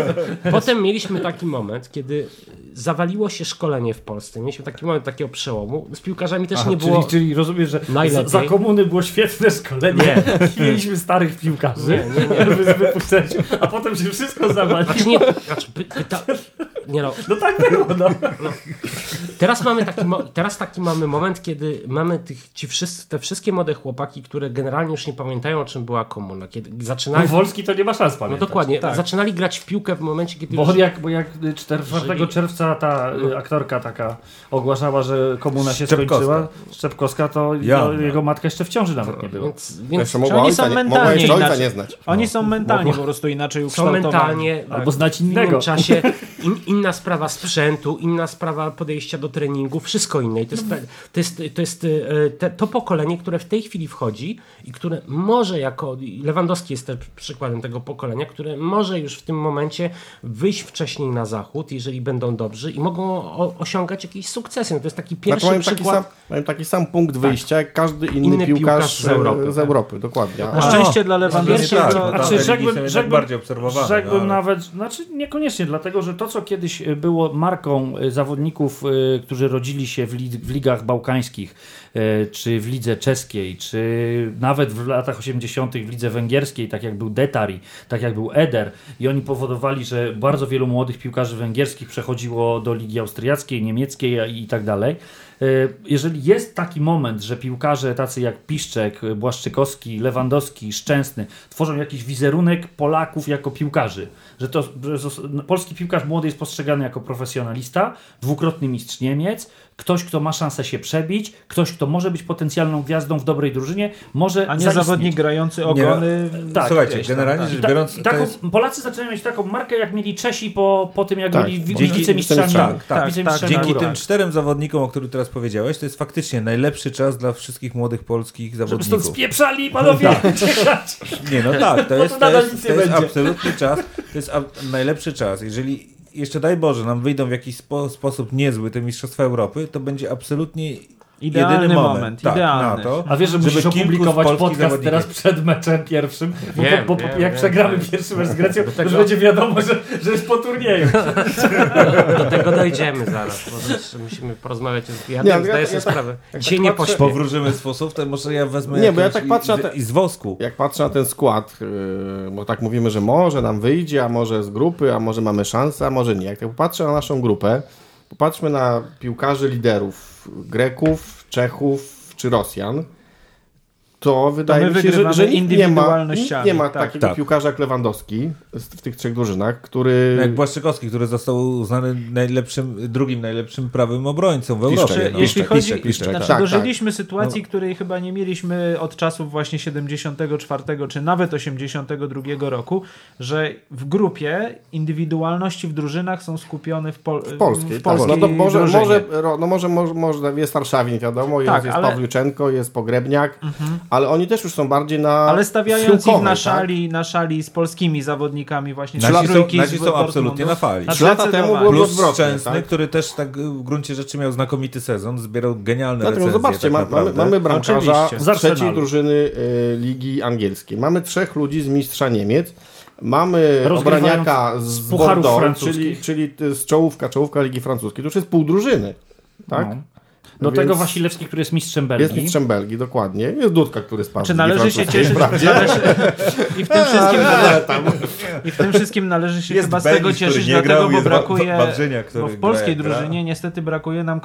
Potem mieliśmy taki moment, kiedy zawaliło się szkolenie w Polsce. Mieliśmy taki moment takiego przełomu. Z piłkarzami też Aha, nie czyli, było... czyli rozumiesz, że najlepiej. za, komuny było świetne szkolenie Nie. mieliśmy starych piłkarzy, Nie, nie, nie. żeby wypuszczać, a potem się wszystko zawaliło. Znaczy nie, znaczy py, pyta... nie no, No tak było, no. Teraz mamy taki, teraz taki mamy moment, kiedy mamy tych, ci wszyscy, te wszystkie młode chłopaki, które generalnie już nie pamiętają, o czym była komuna. Kiedy no zaczynali. Wolski to nie ma szans No pamiętać. dokładnie, zaczynali grać w piłkę w momencie, kiedy Bo już... jak, bo jak 4 Jeżeli- czerwca ta y, aktorka taka ogłaszała, że komuna się Szczepkowska. skończyła, Szczepkowska, to Joanna. jego, jego matka jeszcze w ciąży nawet nie była. Więc, więc oni ojca, są mentalnie inaczej? nie znać. Oni są mentalnie po prostu inaczej są ukształtowani. mentalnie... Albo znać w innego. czasie in, inna sprawa sprzętu, inna sprawa podejścia do treningu, wszystko inne. I to jest, to, jest, to, jest te, to pokolenie, które w tej chwili wchodzi i które może jako, Lewandowski jest też przykładem tego pokolenia, które może już w tym momencie wyjść wcześniej na zachód, jeżeli będą dobrzy i mogą o, osiągać jakieś sukcesy. No to jest taki Znaczy, pierwszy mają, taki przykład. sam, mają taki sam punkt wyjścia jak każdy inny, Inny piłkarz, piłkarz z Europy, z tak. Europy dokładnie. Na szczęście dla Lewandowskiego Tak, Znaczy, znaczy, rzekłbym- rzekłbym- bardziej obserwowane. Rzekłbym ale- nawet, znaczy niekoniecznie, dlatego że to, co kiedyś było marką y, zawodników, y, którzy rodzili się w, lig, w ligach bałkańskich, y, czy w lidze czeskiej, czy nawet w latach 80. w lidze węgierskiej, tak jak był Detari, tak jak był Eder, i oni powodowali, że bardzo wielu młodych piłkarzy węgierskich przechodziło do ligi austriackiej, niemieckiej i tak dalej. Jeżeli jest taki moment, że piłkarze tacy jak Piszczek, Błaszczykowski, Lewandowski, Szczęsny tworzą jakiś wizerunek Polaków jako piłkarzy, że to że polski piłkarz młody jest postrzegany jako profesjonalista, dwukrotny mistrz Niemiec, ktoś, kto ma szansę się przebić, ktoś, kto może być potencjalną gwiazdą w dobrej drużynie, może A nie zaistnieć. zawodnik grający ogony. Tak, Słuchajcie, gdzieś generalnie tak. rzecz ta, biorąc, taką, jest... Polacy zaczynają mieć taką markę, jak mieli Czesi po, po tym, jak Tak, byli wicemistrzami. wicemistrzami. Tak, wicemistrzami Dzięki Europy. tym czterem zawodnikom, o których teraz powiedziałeś, to jest faktycznie najlepszy czas dla wszystkich młodych polskich Żeby stąd zawodników. spieprzali, panowie! Nie, no tak, to jest, to jest, to jest absolutny czas, to jest najlepszy czas. Jeżeli jeszcze daj Boże, nam wyjdą w jakiś spo, sposób niezły te Mistrzostwa Europy, to będzie absolutnie Idealny jedyny moment, moment, tak, idealny. na to, A wiesz, że żeby musisz z opublikować podcast zawodników- teraz przed meczem pierwszym, bo, Wiem, bo, bo wiem, jak wiem, przegramy wiem. pierwszy mecz z Grecją, to tego- już będzie wiadomo, że, że jest po turnieju. Do tego dojdziemy zaraz, bo musimy porozmawiać. Ja Nie, tak ja- zdaję ja sobie tak- sprawę. jak Dzisiaj tak nie patrzę- pośpię. powróżymy z fusów, to może ja wezmę Nie, bo ja tak patrzę i, na te- i z wosku. Jak patrzę na ten skład, yy, bo tak mówimy, że może nam wyjdzie, a może z grupy, a może mamy szansę, a może nie. Jak tak popatrzę na naszą grupę, popatrzmy na piłkarzy liderów Greków, Czechów czy Rosjan, to wydaje my mi się, że, że nikt nie ma, nikt indywidualnościami, nie ma tak. takiego Tak. piłkarza jak Lewandowski w tych trzech drużynach, który... No Jak Błaszczykowski, który został uznany najlepszym, drugim najlepszym prawym obrońcą w Europie. Piszczek, no. Jeśli chodzi, Piszczek, Piszczek, znaczy, tak. tak. dożyliśmy sytuacji, której chyba nie mieliśmy od czasów właśnie 74 czy nawet 82 roku, że w grupie indywidualności w drużynach są skupione w, pol, w polskiej, w tak. polskiej No to może, drużynie. może, no może, może, może jest Warszawin, wiadomo, jest, Tak, jest ale- Mhm. Pawliuczenko, jest Pogrebniak, ale oni też już są bardziej na Ale stawiając ich na tak? szali, na szali z polskimi zawodnikami właśnie Nasi z są, trójki nasi z są absolutnie na fali. A Trzy lata temu było Plus odwrotnie, Szczęsny, tak? który też tak w gruncie rzeczy miał znakomity sezon, zbierał genialne Dlatego recenzje. zobaczcie, tak ma, mamy, mamy bramkarza Oczywiście. Z z trzeciej drużyny y, Ligi Angielskiej. Mamy trzech ludzi z mistrza Niemiec. Mamy obraniaka z, z Bordeaux, czyli, czyli jest czołówka, czołówka Ligi Francuskiej. To już jest pół drużyny. Tak? No. Do Więc tego Wasilewski, który jest mistrzem Belgii. Jest mistrzem Belgii, dokładnie. Jest Dudka, który spadł Czy z należy się cieszyć? Należy, I w tym wszystkim należy, I w tym wszystkim należy się Jest chyba z Belgii, tego który cieszyć, nie dlatego, bo brakuje. Bo w gra polskiej gra. drużynie niestety brakuje nam,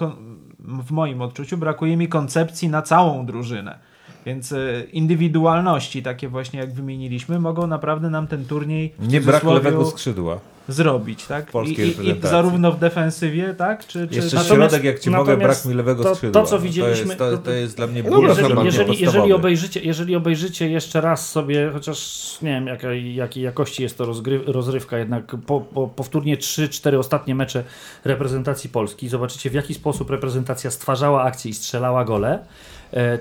w moim odczuciu, brakuje mi koncepcji na całą drużynę. Więc e, indywidualności, takie właśnie jak wymieniliśmy, mogą naprawdę nam ten turniej w Nie brak lewego skrzydła. Zrobić, tak? I, polskiej i, I zarówno w defensywie, tak? Czy, czy Jeszcze Natomiast- środek, jak ci mogę, natomiast brak mi lewego to- skrzydła. to, co No widzieliśmy- To jest, to, to jest dla mnie No ból jeżeli, jeżeli, jeżeli, obejrzycie, jeżeli obejrzycie jeszcze raz sobie, chociaż nie wiem jakiej, jakiej jakości jest to rozgry, rozrywka, jednak po, po, powtórnie 3-4 ostatnie mecze reprezentacji Polski, zobaczycie w jaki sposób reprezentacja stwarzała akcje i strzelała gole,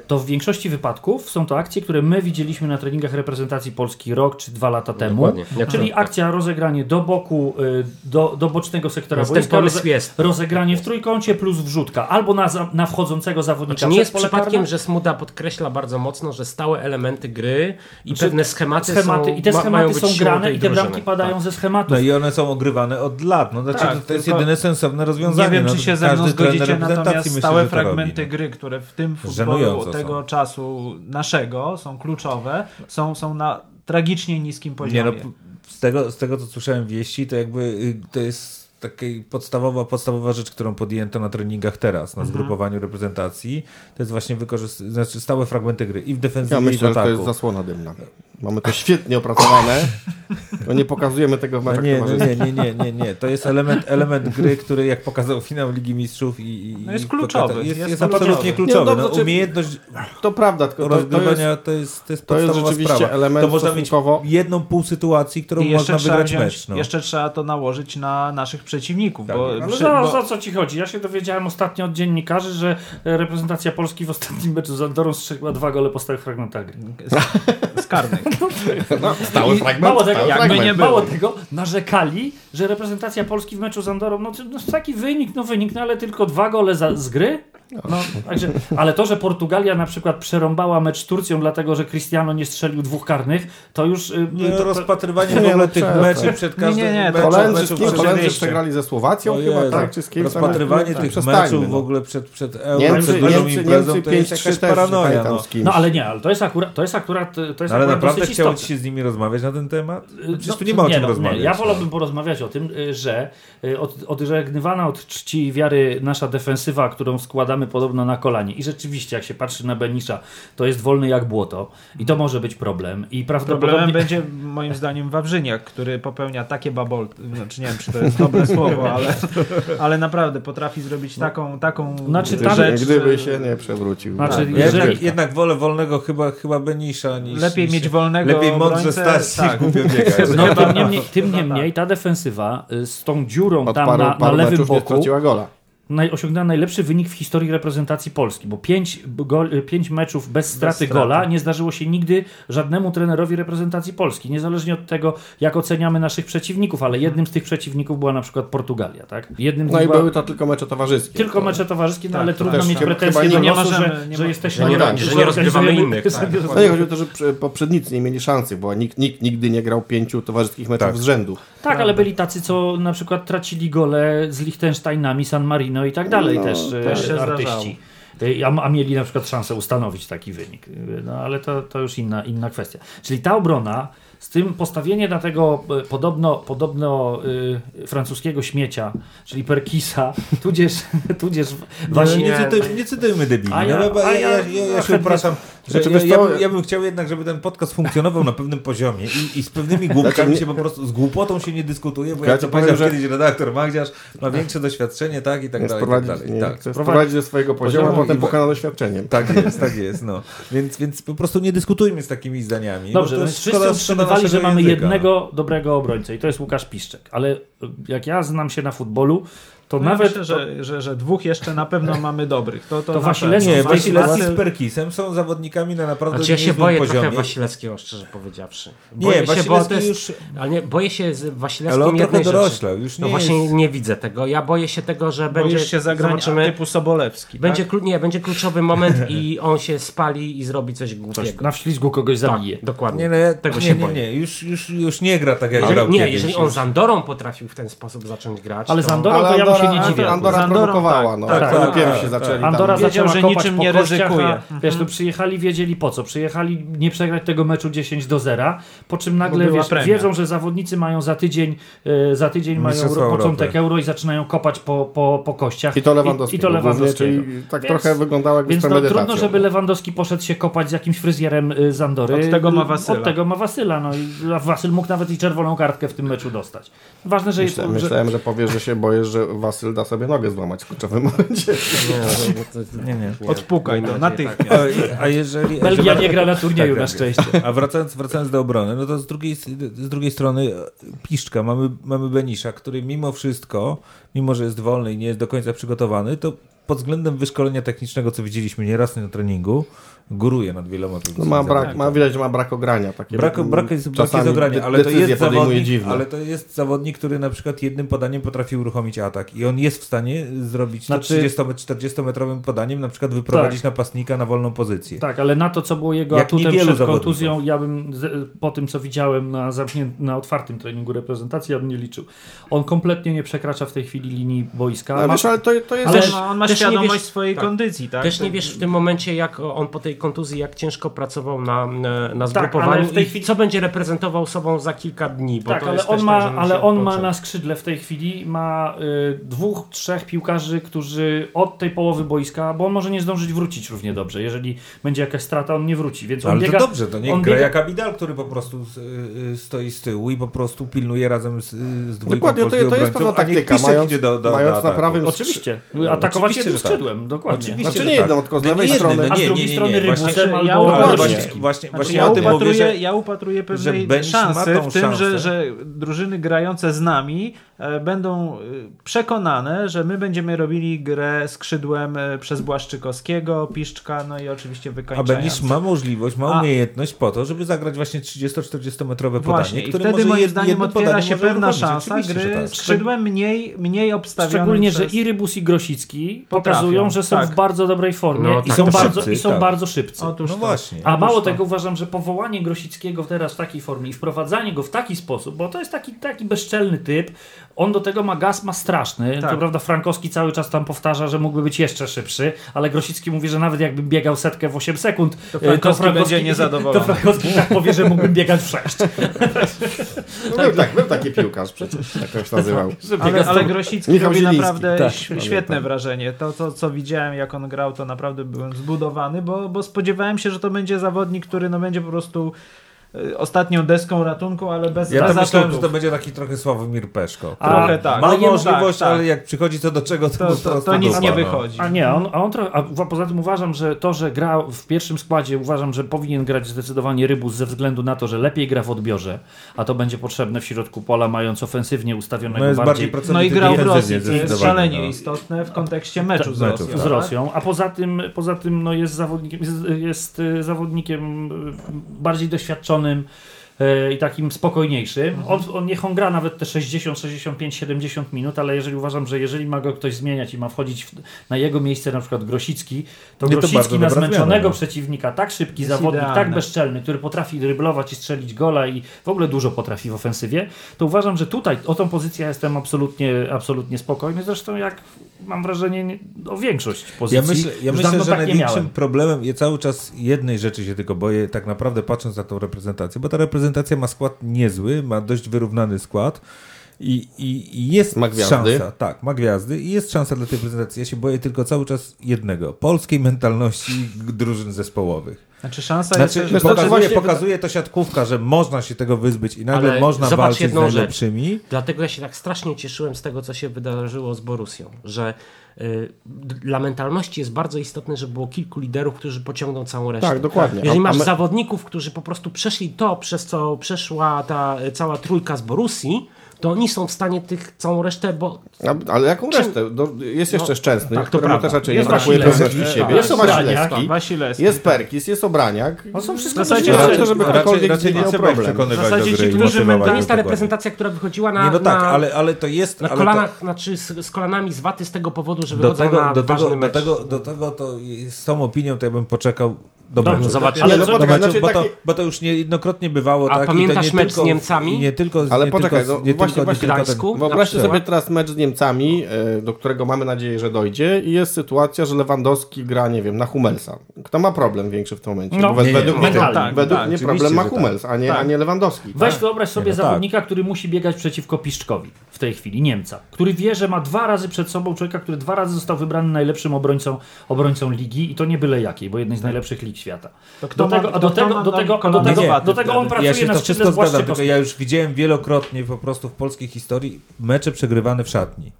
to w większości wypadków są to akcje, które my widzieliśmy na treningach reprezentacji Polski rok czy dwa lata temu. Dokładnie. Czyli tak. akcja rozegranie do boku, y, do, do bocznego sektora Jest ten boiska, roze, jest. rozegranie w trójkącie plus wrzutka, albo na, na wchodzącego zawodnika Znaczy nie jest przypadkiem, karne. że Smuda podkreśla bardzo mocno, że stałe elementy gry i Znaczy, pewne schematy, schematy są, i te schematy są grane i te bramki padają Tak. ze schematów. No i one są ogrywane od lat. No, znaczy, Tak, to jest jedyne sensowne rozwiązanie. Nie wiem, no, czy się ze mną zgodzicie, natomiast stałe fragmenty robi, no. gry, które w tym futbolu Tego są. czasu naszego są kluczowe, są, są na tragicznie niskim poziomie. Nie no, z tego, z tego co słyszałem wieści, to jakby y, to jest taka podstawowa, podstawowa rzecz, którą podjęto na treningach teraz, Mhm. na zgrupowaniu reprezentacji. To jest właśnie wykorzystanie, znaczy stałe fragmenty gry i w Ja defensywie i w myślę, że to ataku. jest zasłona dymna. Mamy to świetnie opracowane. To nie pokazujemy tego w No meczach nie, no nie, nie, nie, nie, nie. To jest element, element gry, który jak pokazał finał Ligi Mistrzów i, i No jest kluczowy, Jest, jest jest, kluczowy. absolutnie Nie, kluczowy. no, No, znaczy- umiejętność To prawda, tylko to, to jest, to jest, to jest to jest rzeczywiście sprawa. element To można mieć jedną pół sytuacji, którą można wygrać wziąć, mecz. No. jeszcze trzeba to nałożyć na naszych przeciwników. Tak. Bo, Ale przy, za, bo, za co ci chodzi? Ja się dowiedziałem ostatnio od dziennikarzy, że e, reprezentacja Polski w ostatnim meczu z Andorą strzeliła dwa gole po stałych fragmentach gry. z karnych. no, stały fragment. Mało tego, stały fragment. nie mało tego, narzekali, że reprezentacja Polski w meczu z Andorą, no, no taki wynik, no wynik, no ale tylko dwa gole za, z gry. No, także, ale to, że Portugalia na przykład przerąbała mecz z Turcją, dlatego że Cristiano nie strzelił dwóch karnych, to już... y, Nie, to, to, rozpatrywanie Nie, w ogóle no tych meczy przed każdym Nie, nie, nie, Holendrzy, Holendrzy przegrali ze Słowacją chyba, Jezu, tak? Czy z kim? Rozpatrywanie Tak, tych przestańmy, meczów w no. ogóle przed, przed euro, Niemcy, przed dużą Niemcy, imprezą, Niemcy to jest 5-3 jakaś paranoja. No. kimś. no ale nie, ale to jest akurat, to jest akurat, to jest No, ale akurat naprawdę istotne. się z nimi rozmawiać na ten temat? Przecież No, tu nie ma o czym no, rozmawiać. Ja no. wolałbym porozmawiać o tym, y, że y, od, odżegnywana od czci i wiary nasza defensywa, którą składamy podobno na kolanie. I rzeczywiście, jak się patrzy na Benisza, to jest wolny jak błoto i to może być problem. I prawdopodobnie... Problemem będzie moim zdaniem Wawrzyniak, który popełnia takie babol, znaczy nie wiem, czy to jest dobre słowo, ale, ale naprawdę potrafi zrobić taką, taką Znaczy, Gdyby, tam- rzecz. gdyby się nie przewrócił. Znaczy, Tak. Jeżeli- jednak, jednak wolę wolnego chyba, chyba Benisza niż... Lepiej niż, mieć wolnego Lepiej mądrze stać tak. niż głupio biegać. No, tym tak. niemniej, tym Chyba niemniej ta defensywa y, z tą dziurą Od tam paru, na, na lewym boku gola. Naj, osiągnęła najlepszy wynik w historii reprezentacji Polski, bo pięć, gol, y, pięć meczów bez straty straty. gola nie zdarzyło się nigdy żadnemu trenerowi reprezentacji Polski, niezależnie od tego, jak oceniamy naszych przeciwników, ale jednym z tych przeciwników była na przykład Portugalia, tak? Jednym No i była- były to tylko mecze towarzyskie. tylko To- mecze towarzyskie, no Tak, ale trudno też mieć pretensje do nie losu, że, nie że jesteśmy nie że tak, że nie rozgrywamy organizujemy- innych, tak. No nie chodzi o to, że przy- poprzednicy nie mieli szansy, bo nikt, nikt nigdy nie grał pięciu towarzyskich meczów Tak. z rzędu. Tak, ale byli tacy, co na przykład tracili gole z Liechtensteinami, San Marino i tak dalej No, też, też się artyści. E, A, a mieli na przykład szansę ustanowić taki wynik. E, No ale to, to już inna, inna kwestia. Czyli ta obrona z tym postawienie na tego e, podobno, podobno y, francuskiego śmiecia, czyli Perkisa, tudzież, tudzież Właśnie właśnie nie, cytujmy, nie cytujmy debili. A ja- no, bo a ja, ja- ja, ja, ja się upraszam, że Znaczy, ja, ja, co, bym, ja bym chciał jednak, żeby ten podcast funkcjonował na pewnym poziomie i, i z pewnymi Znaczy, głupkami nie- się po prostu, z głupotą się nie dyskutuje, bo Ja to powiedział że- kiedyś redaktor Magdziarz, ma większe doświadczenie, tak i tak Nie dalej, i tak sprowadzić, dalej. nie, Tak. sprowadzić do swojego poziomu, a poziomu potem i- pokona doświadczeniem. Tak jest, tak jest, no. Więc, więc po prostu nie dyskutujmy z takimi zdaniami. Dobrze, bo to więc jest wszyscy szkoda- szkoda że mamy jednego dobrego obrońcę i to jest Łukasz Piszczek. Ale jak ja znam się na futbolu, to No ja nawet... myślę, że, że, że dwóch jeszcze na pewno mamy dobrych. To, to, To na Wasilewski pewno. Nie, w tej Wasilewski sytuacji- z Perkisem są zawodnikami na naprawdę Znaczy ja się boję poziomie. trochę Wasilewskiego, szczerze powiedziawszy. Nie, Boję się, bo to jest, już... Ale nie, boję się z Ale Wasilewskim on jednej rzeczy. doroślał, już nie No właśnie jest... nie widzę tego. Ja boję się tego, że będzie... Boisz się zagrania zobaczymy, typu Sobolewski. będzie, tak? nie, będzie kluczowy moment i on się spali i zrobi coś głupiego. na wślizgu kogoś zabije. Tak, dokładnie. Nie, no ja, Tego nie, się nie, boję. nie, już, już, już nie gra tak jak grał nie, jeżeli on z Andorą potrafił w ten sposób zacząć grać, Ale to... z Andorą to ja się nie dziwię. Andora Andorą, prowokowała, tak, no. tak, Tak, tak, tak, tak, zaczęli Andora tam. Wiedział, że niczym nie ryzykuje. A, wiesz, tu przyjechali, wiedzieli po co. Przyjechali nie przegrać tego meczu 10 do 0, po czym nagle wiesz, premia. wiedzą, że zawodnicy mają za tydzień, e, za tydzień mają Mistrzostwa ro- początek euro i zaczynają kopać po, po, po kościach. I to Lewandowski. I, i to Lewandowskiego. Czyli tak Więc- trochę wyglądało jakby Więc no, trudno, premedytacją. żeby Lewandowski poszedł się kopać z jakimś fryzjerem y, z Andory. Od tego ma Wasyla. Od tego ma Wasyla. No i a Wasyl mógł nawet i czerwoną kartkę w tym meczu dostać. Ważne, że myślałem, że powiesz, że się boję, że Wasyl da sobie nogę złamać w kluczowym momencie. Nie, nie. Odpukaj to, natychmiast. A, a jeżeli... Belgia nie gra na turnieju Tak, na tak. szczęście. A wracając, wracając do obrony, no to z drugiej, z drugiej strony e, Piszczka, mamy, mamy Benisza, który mimo wszystko, mimo że jest wolny i nie jest do końca przygotowany, to pod względem wyszkolenia technicznego, co widzieliśmy nieraz na treningu, góruje nad wieloma No pozycjami. ma brak, ma widać, że ma brak ogrania. Takie Brak, brak jest, brak jest ogrania, ale to jest zawodnik, dziwne. ale to jest zawodnik, który na przykład jednym podaniem potrafi uruchomić atak i on jest w stanie zrobić Znaczy- to 30-40 metrowym podaniem, na przykład wyprowadzić napastnika na wolną pozycję. Tak, ale na to, co było jego Jak atutem przed zawodników. kontuzją, ja bym z, po tym, co widziałem na, na otwartym treningu reprezentacji, ja bym nie liczył. On kompletnie nie przekracza w tej chwili linii boiska. Ale Ma- wiesz, ale to, to jest... Ale Też- on ma świadomość wiesz- swojej tak. kondycji, tak? Też nie wiesz w tym momencie, jak on po tej kontuzji, jak ciężko pracował na, na ale zgrupowaniu w tej i chwili- co będzie reprezentował sobą za kilka dni. Bo tak, to ale jest on, ma, tak, ale on ma na skrzydle w tej chwili ma y, dwóch, trzech piłkarzy, którzy od tej połowy boiska, bo on może nie zdążyć wrócić równie dobrze. Jeżeli będzie jakaś strata, on nie wróci. Więc on Ale biega, to dobrze, to nie on gra biega- jak Abidal, który po prostu z, y, stoi z tyłu i po prostu pilnuje razem z, z dwójką Dokładnie, to, to jest pewna taktyka. Mając, idzie do, do, mając na prawym Oczywiście. Atakować Oczywiście, jednym tak. skrzydłem, dokładnie. Oczywiście, Znaczy nie tak. jedną, tylko z Nie, lewej nie strony. jednym, A z drugiej strony właśnie- Znaczy, ja właśnie, Rosickim. właśnie, Znaczy, właśnie ja, o tym upatruję, mówię, że ja upatruję pewnej szansy w tym, że, że drużyny grające z nami będą e, przekonane, że my będziemy robili grę skrzydłem e, przez Błaszczykowskiego, Piszczka, no i oczywiście a wykończając. Benisz ma możliwość, ma A- umiejętność po to, żeby zagrać właśnie 30-40 metrowe Właśnie, podanie, i które wtedy może moim zdaniem otwiera się pewna szansa że gry tak. skrzydłem mniej, mniej obstawionym Szczególnie, że przez... i Rybus i Grosicki Potrafią, pokazują, że są tak. w bardzo dobrej formie No, i, tak, są to bardzo, szybcy, i są tak. bardzo szybcy. Otóż No to. właśnie. A mało Otóż to. tego uważam, że powołanie Grosickiego teraz w takiej formie i wprowadzanie go w taki sposób, bo to jest taki, taki bezczelny typ, on do tego ma gaz, ma straszny. Tak. To prawda Frankowski cały czas tam powtarza, że mógłby być jeszcze szybszy, ale Grosicki mówi, że nawet jakby biegał setkę w 8 sekund, To e, Frankowski będzie niezadowolony. To Frankowski tak powie, że mógłbym biegać w 6. No, był, tak, był taki piłkarz przecież, jak on się nazywał. Ale, ale Grosicki Michał robi Zieliński. naprawdę Tak, świetne wrażenie. to, co, co widziałem, jak on grał, to naprawdę byłem zbudowany, bo, bo spodziewałem się, że to będzie zawodnik, który no, będzie po prostu ostatnią deską ratunku, ale bez Ja bez tam myślałem, że to będzie taki trochę Sławomir Peszko. A, Trochę tak. Ma No możliwość, tak, tak. ale jak przychodzi co do czego, to, To, to, to nic nie wychodzi. A nie, on, a on trochę, a poza tym uważam, że to, że gra w pierwszym składzie, uważam, że powinien grać zdecydowanie Rybus ze względu na to, że lepiej gra w odbiorze, a to będzie potrzebne w środku pola, mając ofensywnie ustawionego No jest bardziej bardziej No i grał w Rosji, co jest szalenie no. istotne w kontekście meczu z meczów, Rosją. z tak? Rosją, a poza tym, poza tym no jest zawodnikiem, jest, jest y, zawodnikiem y, bardziej doświadczonym y, i takim spokojniejszym. On, on niech on gra nawet te 60, 65, 70 minut, ale jeżeli uważam, że jeżeli ma go ktoś zmieniać i ma wchodzić w, na jego miejsce na przykład Grosicki, to Nie, to Grosicki bardzo na zmęczonego no. przeciwnika, tak szybki Jest zawodnik, idealne. tak bezczelny, który potrafi dryblować i strzelić gola i w ogóle dużo potrafi w ofensywie, to uważam, że tutaj o tą pozycję jestem absolutnie, absolutnie spokojny. Zresztą jak mam wrażenie nie- o większość pozycji. Ja myślę, ja myślę że tak największym problemem, ja cały czas jednej rzeczy się tylko boję, tak naprawdę patrząc na tą reprezentację, bo ta reprezentacja ma skład niezły, ma dość wyrównany skład i, i, i jest szansa, tak, ma gwiazdy i jest szansa dla tej prezentacji. Ja się boję tylko cały czas jednego, polskiej mentalności drużyn zespołowych. Znaczy szansa Znaczy, jest... To pokazuje, właśnie- pokazuje to siatkówka, że można się tego wyzbyć i nagle Ale można walczyć z jedną rzecz. najlepszymi. Dlatego ja się tak strasznie cieszyłem z tego, co się wydarzyło z Borusją, że y, dla mentalności jest bardzo istotne, żeby było kilku liderów, którzy pociągną całą resztę. Tak, dokładnie. Jeżeli masz zawodników, którzy po prostu przeszli to, przez co przeszła ta cała trójka z Borusji, to oni są w stanie tych całą resztę, bo A, ale jaką resztę? Do, jest jeszcze No, Szczęsny, tak, to któremu prawda. też raczej Jest nie brakuje pewności tak. siebie. Jest Jest Wasilewski, Wasilewski. jest Perkis, jest Obraniak. No są wszystko W zasadzie Nie raczej- raczej, żeby ktokolwiek raczej nie problem. W zasadzie ci, którzy to nie jest ta reprezentacja, która wychodziła na, Nie, no tak, na, ale, ale to jest... na ale to- kolanach, znaczy z, z kolanami z waty z tego powodu, że do wychodzą tego, na do, ważny tego, do, mecz. tego, do tego to z tą opinią to ja bym poczekał do Dobrze, meczu. zobaczymy. Ale do poczekaj, znaczy bo, to, taki- bo to już niejednokrotnie bywało A tak. pamiętasz i to nie mecz tylko, z Niemcami? Nie tylko, Ale nie poczekaj, tylko, no nie właśnie- tylko, właśnie nie tylko Gdańsku? ten, Wyobraźcie sobie teraz mecz z Niemcami, e, do którego mamy nadzieję, że dojdzie i jest sytuacja, że Lewandowski gra, nie wiem, na Hummelsa. Kto ma problem większy w tym momencie? No, nie, według nie, mnie, tak, tak, według tak, mnie problem ma tak. Hummels, a, nie, a nie Lewandowski. Weź wyobraź sobie no tak. zawodnika, który musi biegać przeciwko Piszczkowi tej chwili, Niemca, który wie, że ma dwa razy przed sobą człowieka, który dwa razy został wybrany najlepszym obrońcą, obrońcą ligi i to nie byle jakiej, bo jednej z najlepszych lig świata. Do tego, do tego, do tego, do tego, do tego on wtedy? Ja pracuje się na wszystko zgadzam, tylko ja już widziałem wielokrotnie po prostu w polskiej historii mecze przegrywane w szatni.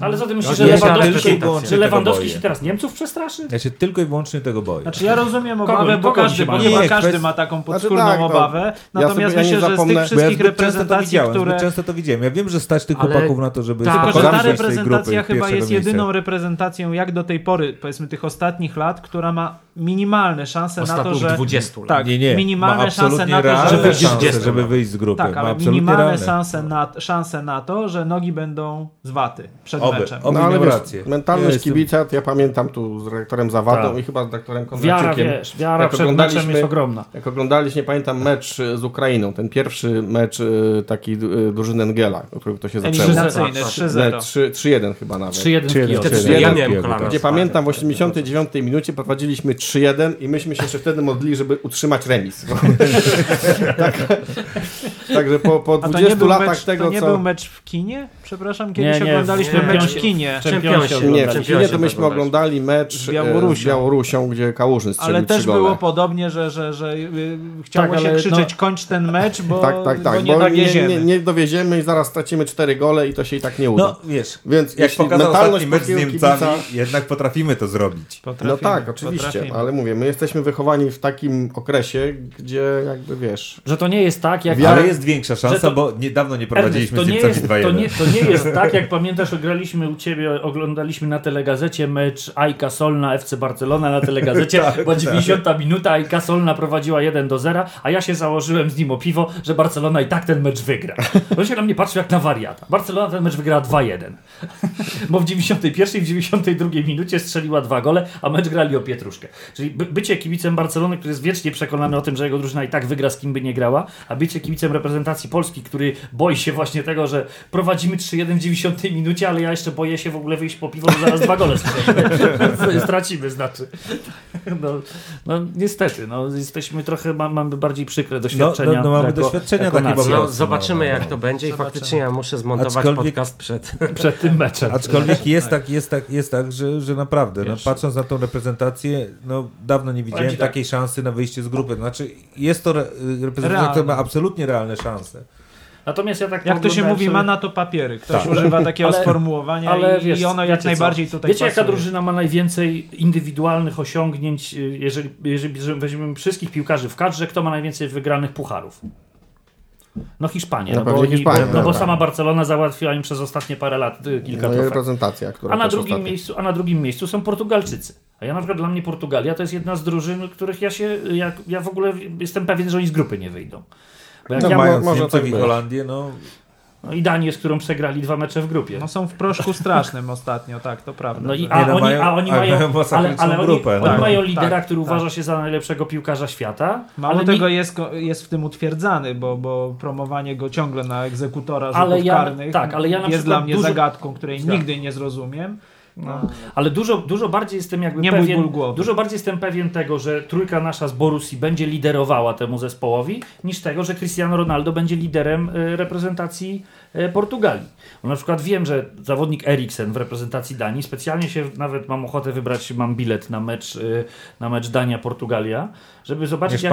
Ale co ty myślisz, No że nie, ja Lewandowski, że Lewandowski się teraz Niemców przestraszy? Ja się tylko i wyłącznie tego boję. Znaczy ja rozumiem Kogo- obawę, bo kogo każdy, się bo chyba Nie, każdy kwest- ma taką Znaczy podskórną tak, no, obawę. ja Natomiast ja nie myślę, że z zapomnę- tych bo ja Bo ja wszystkich często to reprezentacji, które... często to widziałem. Ja wiem, że stać tych Ale- chłopaków na to, żeby Tak. Tylko, że ta reprezentacja chyba jest miejsca. jedyną reprezentacją jak do tej pory, powiedzmy tych ostatnich lat, która ma minimalne szanse na to, Ostatnich że... 20 lat. Tak, Nie, nie. minimalne ma szanse na to, żeby... wyjść z szanse, 20. żeby wyjść z grupy. Tak, ale minimalne szanse na, szanse na to, że nogi będą z waty przed Oby, meczem. oby No ale wiesz, rację. mentalność Ja kibica, ja pamiętam tu z redaktorem Zawadą Tak. i chyba z doktorem Wiara, Kondracikiem. wiesz, wiara jak przed meczem oglądaliśmy- jest ogromna. Jak oglądaliśmy, pamiętam mecz z Ukrainą, ten pierwszy mecz e, taki e, drużyny Engela, którego to się zaczęło. Eliminacyjny, Tak, tak. 3-0. 3 3-1 chyba nawet. 3-1 w Kijowie. Wtedy Ja miałem tak. Gdzie pamiętam w 89 minucie prowadziliśmy 3-1 i myśmy się jeszcze wtedy modlili, żeby utrzymać remis. tak, także po, po A to nie 20 był latach mecz, tego, to nie co... był mecz w kinie? Przepraszam, kiedyś Nie, nie, oglądaliśmy w- mecz w nie. kinie. Czempionsie Nie, w. Kinie to myśmy oglądali mecz Z z Białorusią. Białorusią, z Białorusią gdzie Kałużyn strzelił Ale też było podobnie, że, że, że y, chciało Tak, się ale krzyczeć no- kończ ten mecz, bo, Tak, tak, tak, bo nie bo nie, dowieziemy. nie, nie dowieziemy i zaraz stracimy cztery gole i to się i tak nie uda. No wiesz, Więc jak pokazał ostatni mecz z Niemcami, kibica- jednak potrafimy to zrobić. No tak, oczywiście, potrafimy. ale mówię, my jesteśmy wychowani w takim okresie, gdzie jakby wiesz... Że to nie jest tak, jak... Ale jest większa szansa, bo niedawno nie prowadziliśmy to z nie, Niemcami jest, 2-1. to, nie, to nie jest tak, jak pamiętasz, graliśmy u ciebie, oglądaliśmy na telegazecie mecz Ajka Solna FC Barcelona na telegazecie, była 90 minuta, Ajka Solna prowadziła 1 do 0, a ja się założyłem z nim o piwo, że Barcelona i tak ten mecz wygra. On się na mnie patrzył jak na wariata. Barcelona ten mecz wygrała 2-1. Bo w 91 i w 92 minucie strzeliła dwa gole, a mecz grali o pietruszkę. Czyli by, bycie kibicem Barcelony, który jest wiecznie przekonany o tym, że jego drużyna i tak wygra z kim by nie grała, a bycie kibicem reprezentacji Polski, który boi się właśnie tego, że prowadzimy 3-1 w 90 minucie, ale ja jeszcze boję się w ogóle wyjść po piwo, bo zaraz dwa gole. Stracimy znaczy. No, no niestety, no, jesteśmy trochę, ma- mamy bardziej przykre doświadczenia. no, no mamy jako- doświadczenia jako takie No, zobaczymy no, jak no. to będzie i faktycznie ja muszę zmontować Aczkolwiek- podcast przed... przed tym meczem. Aczkolwiek jest tak, jest tak, jest tak, że, że naprawdę, no, patrząc na tą reprezentację, no dawno nie widziałem tak. takiej szansy na wyjście z grupy. Znaczy, jest to re, reprezentacja, Realne. która ma absolutnie realne szanse. Natomiast ja tak Jak to się mówi, sobie- ma na to papiery. Ktoś Tak. używa takiego Ale- sformułowania Ale i, wiesz, i ono jak wiecie co? najbardziej tutaj Wiecie, jaka pasuje. drużyna ma najwięcej indywidualnych osiągnięć, y, jeżeli, jeżeli weźmiemy wszystkich piłkarzy w kadrze, kto ma najwięcej wygranych pucharów? No Hiszpania, No no, bo, Hiszpania, no, bo sama Barcelona załatwiła im przez ostatnie parę lat y, kilka No reprezentacja, która A na, drugim ostatnio. miejscu, a na drugim miejscu są Portugalczycy. A ja na przykład dla mnie Portugalia to jest jedna z drużyn, których ja się, jak, ja w ogóle jestem pewien, że oni z grupy nie wyjdą. Bo jak No, ja, mając może Niemców tak i. Holandię, no no i Danię, z którą przegrali dwa mecze w grupie. No są w proszku strasznym ostatnio, tak, to prawda. No i, a, Nie, no oni, mają- a oni mają, mają ale, ale oni, grupę, oni no. mają lidera, Tak, który tak. uważa się za najlepszego piłkarza świata. Mało ale tego nie- jest, jest w tym utwierdzany, bo, bo promowanie go ciągle na egzekutora rzutów ja- karnych tak, ale ja na jest dla mnie dużo- zagadką, której Tak. nigdy nie zrozumiem. No. Ale dużo, dużo bardziej jestem jakby Nie pewien, dużo bardziej jestem pewien tego, że trójka nasza z Borussii będzie liderowała temu zespołowi, niż tego, że Cristiano Ronaldo będzie liderem y, reprezentacji y, Portugalii. Bo na przykład wiem, że zawodnik Eriksen w reprezentacji Danii, specjalnie się nawet mam ochotę wybrać, mam bilet na mecz, y, na mecz Dania-Portugalia, żeby zobaczyć jak,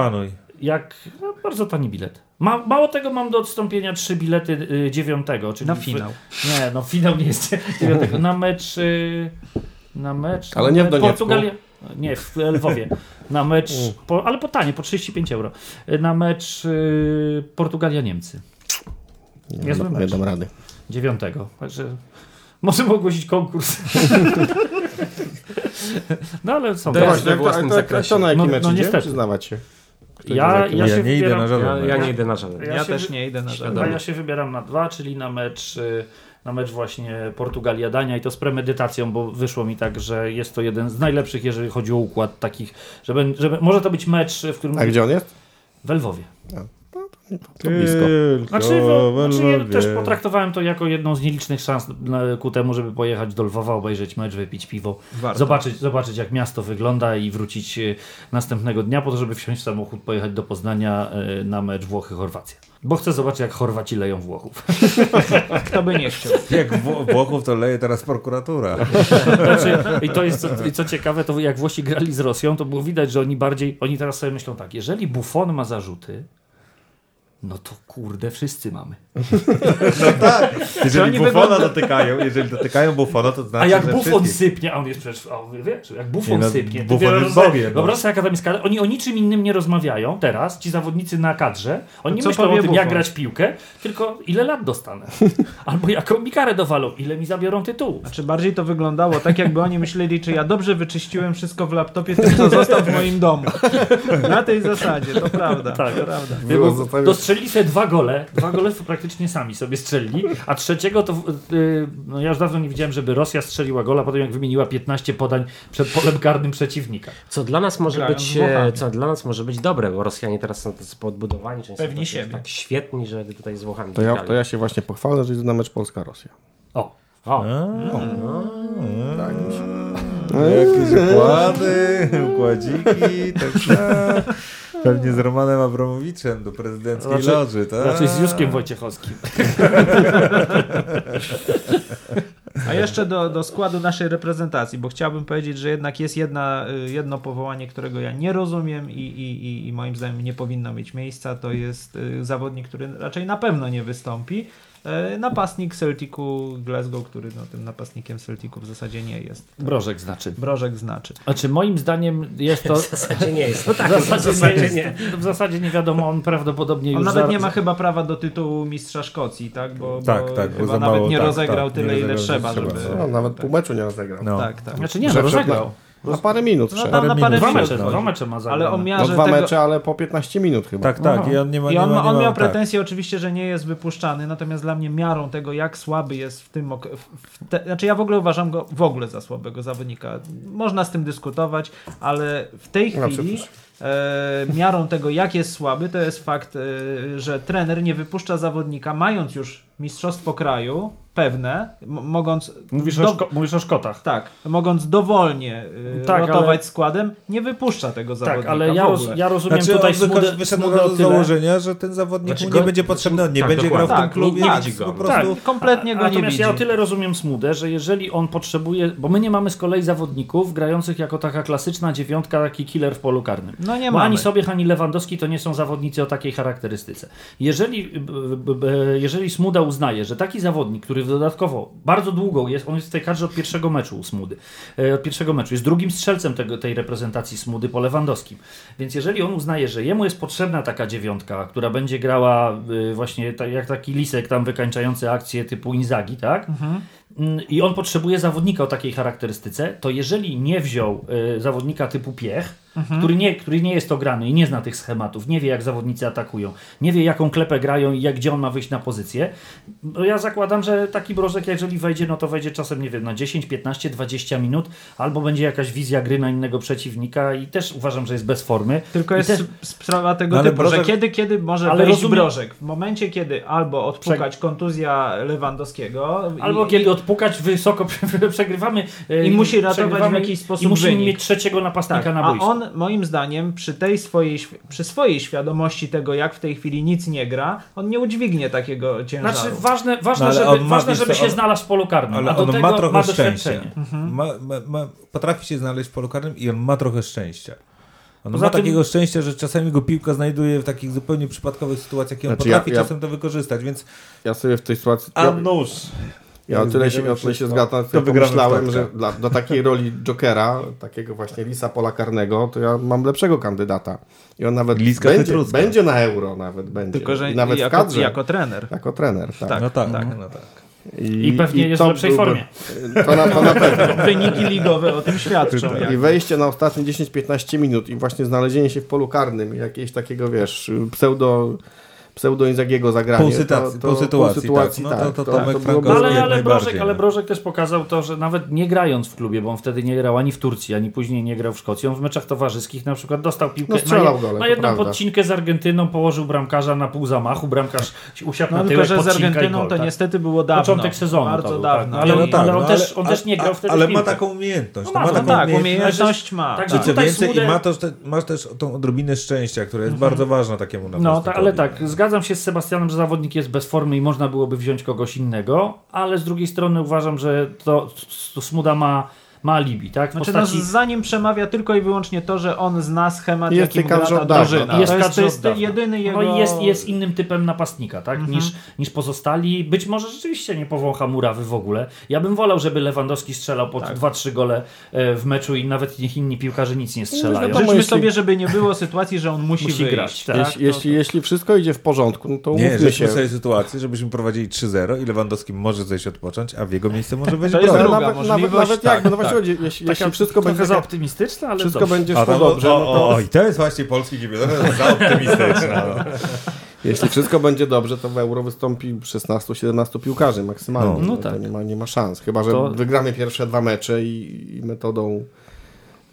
jak no, bardzo tani bilet. Ma, mało tego mam do odstąpienia trzy bilety y, dziewiątego. Czyli Na w- finał. Nie, no finał nie jest dziewiątego. Na mecz y, na mecz Ale na nie w Doniecku. Portugalia. Nie, w Lwowie. Na mecz, po, ale po tanie, po 35 euro. Na mecz y, Portugalia-Niemcy. Nie, Niezły nie mecz. dam rady. Dziewiątego. Także możemy ogłosić konkurs. no ale są. No właśnie, we własnym zakresie. to na jaki No- mecz no idzie? niestety. Przyznawać się. Ja, ja, Ja nie idę na żaden Ja, ja nie idę na żaden. Ja Ja się też nie idę na żaden. A ja się wybieram na dwa, czyli na mecz, y, na mecz właśnie Portugalia-Dania i to z premedytacją, bo wyszło mi tak, że jest to jeden z najlepszych, jeżeli chodzi o układ takich, żeby, żeby może to być mecz, w którym A gdzie on jest? w Lwowie. To blisko. Znaczy, no, znaczy ja też potraktowałem to jako jedną z nielicznych szans na, ku temu, żeby pojechać do Lwowa, obejrzeć mecz, wypić piwo, Warto. zobaczyć, zobaczyć jak miasto wygląda i wrócić e, następnego dnia po to, żeby wsiąść w samochód, pojechać do Poznania e, na mecz Włochy-Chorwacja. Bo chcę zobaczyć jak Chorwaci leją Włochów. Kto by nie chciał. Jak Wło- Włochów to leje teraz prokuratura. Znaczy, I to jest, co, i co ciekawe, to jak Włosi grali z Rosją, to było widać, że oni bardziej, oni teraz sobie myślą tak, jeżeli Buffon ma zarzuty, no to kurde, wszyscy mamy. Jeżeli oni Buffona wygląda- dotykają, jeżeli dotykają Buffona, to znaczy, A jak że wszystkich. sypnie, a on jest przecież, a mówię, wiesz, jak Buffon Nie no, sypnie, dopiero jest roz- Bogiem, no. Sobie, jaka tam jest skala. Oni o niczym innym nie rozmawiają teraz, ci zawodnicy na kadrze. Oni nie co myślą o tym, jak Buffon? grać piłkę, tylko ile lat dostanę. Albo jaką mi karę dowalą, ile mi zabiorą tytułów. Znaczy bardziej to wyglądało tak, jakby oni myśleli, czy ja dobrze wyczyściłem wszystko w laptopie, tym co został w moim domu. Na tej zasadzie, to prawda. Tak. to prawda. Było Dostrzelili sobie dwa gole, dwa gole praktycznie sami sobie strzelili, a trzeciego to, yy, no ja już dawno nie widziałem, żeby Rosja strzeliła gola, potem jak wymieniła 15 podań przed polem karnym przeciwnika. Co dla nas może Grają być, e, co dla nas może być dobre, bo Rosjanie teraz są tacy podbudowani, że są Pewni tacy, siebie. tak świetni, że tutaj z Włochami To ja, to ja się właśnie pochwalę, że idę na mecz Polska-Rosja. O, O, Tak mi się. Jakieś układy, układziki, tak, tak. Pewnie z Romanem Abramowiczem do prezydenckiej Raczej- loży, tak? raczej z Józkiem Wojciechowskim. A jeszcze do, do składu naszej reprezentacji, bo chciałbym powiedzieć, że jednak jest jedna, y, jedno powołanie, którego ja nie rozumiem i, i, i- i moim zdaniem nie powinno mieć miejsca. To jest y, zawodnik, który raczej na pewno nie wystąpi. E, Napastnik Celticu Glasgow, który no, tym napastnikiem Celticu w zasadzie nie jest. Brożek znaczy. Brożek znaczy. Znaczy moim zdaniem jest to... w zasadzie nie jest. No tak, w zasadzie, w zasadzie nie, jest, w zasadzie nie wiadomo, on prawdopodobnie On już nawet za- nie ma chyba prawa do tytułu mistrza Szkocji, tak? Bo, Tak, bo tak, bo chyba za nawet mało, nie tak, rozegrał tak, nie tyle, ile rozegrał, trzeba, trzeba. żeby... No, nawet pół meczu nie rozegrał. No. Tak, tak. Znaczy nie, Że no rozegrał. Na parę minut No tam na parę Dwa minut mecze, dwa mecze ma Ale zagrane. o No dwa tego... mecze, ale po 15 minut chyba. Tak, tak. I on nie ma, I nie on, ma, ma, nie on ma miał tak. pretensje oczywiście, że nie jest wypuszczany, natomiast dla mnie miarą tego, jak słaby jest w tym... W, te, znaczy ja w ogóle uważam go w ogóle za słabego zawodnika. Można z tym dyskutować, ale w tej No, chwili e, miarą tego, jak jest słaby, to jest fakt, e, że trener nie wypuszcza zawodnika, mając już mistrzostwo kraju, pewne, mogąc... Mówisz, do- o szko- mówisz o Szkotach. Tak, mogąc dowolnie y, Tak, rotować ale- składem, nie wypuszcza tego zawodnika Tak, ale ja, roz, ja rozumiem Znaczy tutaj smudę, wyszedł z tyle. założenia, że ten zawodnik Znaczy go- nie będzie potrzebny, on nie tak, będzie grał w tym dokładnie. klubie, Tak, nie więc widzi go. po prostu... Tak, kompletnie go nie Natomiast widzi. ja o tyle rozumiem smudę, że jeżeli on potrzebuje, bo my nie mamy z kolei zawodników grających jako taka klasyczna dziewiątka, taki killer w polu karnym. No nie Bo mamy. ani sobie, ani Lewandowski to nie są zawodnicy o takiej charakterystyce. Jeżeli, b, b, b, jeżeli Smuda uznaje, że taki zawodnik, który dodatkowo bardzo długo jest, on jest w tej kadrze od pierwszego meczu u Smudy, e, od pierwszego meczu, jest drugim strzelcem tego, tej reprezentacji Smudy po Lewandowskim. Więc jeżeli on uznaje, że jemu jest potrzebna taka dziewiątka, która będzie grała y, właśnie tak, jak taki lisek tam wykańczający akcje typu Inzagi, tak? Mm, I on potrzebuje zawodnika o takiej charakterystyce, to jeżeli nie wziął y, zawodnika typu Piech, który, nie, który nie jest ograny i nie zna tych schematów, nie wie jak zawodnicy atakują, nie wie jaką klepę grają i jak, gdzie on ma wyjść na pozycję, no ja zakładam, że taki brożek jeżeli wejdzie, no to wejdzie czasem, nie wiem, na 10, 15, 20 minut, albo będzie jakaś wizja gry na innego przeciwnika i też uważam, że jest bez formy. Tylko I jest też, sprawa tego No typu, Brożek- że kiedy, kiedy może Ale wejść rozumiem- Brożek? W momencie, kiedy albo odpukać kontuzja Lewandowskiego Albo i, kiedy odpukać wysoko przegrywamy I musi ratować w jakiś sposób I musimy wynik. mieć trzeciego napastnika tak, na a boisku. On moim zdaniem przy tej swojej, przy swojej świadomości tego, jak w tej chwili nic nie gra, on nie udźwignie takiego ciężaru. Znaczy ważne, ważne, No, żeby, on ma, ważne wiesz żeby co, się on- znalazł w polu karnym. Ale a do on tego ma trochę doświadczenie. szczęścia. Mhm. Ma, ma, ma, potrafi się znaleźć w polu karnym i on ma trochę szczęścia. On Poza ma tym- takiego szczęścia, że czasami go piłka znajduje w takich zupełnie przypadkowych sytuacjach i on Znaczy ja- potrafi ja- czasem to wykorzystać, więc Ja sobie w tej sytuacji... a Ja, nóż. Ja o tyle się, o tyle się zgadzam, To w że dla, do takiej roli Jokera, takiego właśnie lisa pola karnego, to ja mam lepszego kandydata. I on nawet Liska będzie, będzie na euro, nawet będzie. Tylko, że I nawet w jako, kadrze. jako trener. Jako trener, tak. Tak. No tak, tak. no tak. I pewnie jest w lepszej byłby- formie. To na, to na pewno. Wyniki ligowe o tym świadczą. I wejście na ostatnie 10-15 minut i właśnie znalezienie się w polu karnym i jakieś takiego, wiesz, pseudo pseudo Inzagiego zagranie. Pół sytuacji- pół sytuacji, tak. No to- to Tomek byłoby- Franko- No, ale, ale, Brożek, ale no. Brożek też pokazał to, że nawet nie grając w klubie, bo on wtedy nie grał ani w Turcji, ani później nie grał w Szkocji. On w meczach towarzyskich na przykład dostał piłkę No, strzelał na, gole, na to jedną prawda. podcinkę z Argentyną, położył bramkarza na pół zamachu, bramkarz usiadł No na tylko, tyłek, że z Argentyną gol, to tak? niestety było dawno. Początek sezonu Bardzo to był, dawno. Tak. Ale, No on, tak, ale on, no, też, ale- on też nie grał wtedy Ale ma taką umiejętność. No to ma, no taką tak, umiejętność. ma. Co Tak. więcej, i ma to, też tą odrobinę szczęścia, która jest bardzo ważna takiemu No, napastnikowi. tak, ale tak, zgadzam się z Sebastianem, że zawodnik jest bez formy i można byłoby wziąć kogoś innego, ale z drugiej strony uważam, że to, to Smuda ma, ma alibi, tak? W Znaczy, postaci... no, za nim przemawia tylko i wyłącznie to, że on zna schemat, Jest jakim tej gra kadrze ta od dawna, drużyna. tak. Jest to jest, to jest jedyny jego... No i jest, jest innym typem napastnika, tak? Niż, niż pozostali. Być może rzeczywiście nie powącha murawy w ogóle. Ja bym wolał, żeby Lewandowski strzelał po 2-3 gole e, w meczu i nawet niech inni piłkarze nic nie strzelają. wiadomo, Życzmy jeśli- sobie, żeby nie było sytuacji, że on musi, Musi wyjść. grać, tak. Jeśli, jeśli, jeśli wszystko idzie w porządku, no to Nie, umówmy się. sobie sytuację, żebyśmy prowadzili 3-0 i Lewandowski może zejść odpocząć, a w jego miejsce może wejść To jest druga nawet, nawet, możliwość, nawet tak, jak, no właśnie tak. Chodzi, jeśli, Taka jeśli wszystko trochę będzie, za optymistyczne, ale wszystko dobrze. będzie szło dobrze, o, no o, to, o, i to jest właśnie polski to jest za optymistyczne. No. jeśli wszystko będzie dobrze, to w Euro wystąpi 16-17 piłkarzy maksymalnie. No, no to tak. nie, ma, nie ma szans, chyba że To- wygramy pierwsze dwa mecze i, i metodą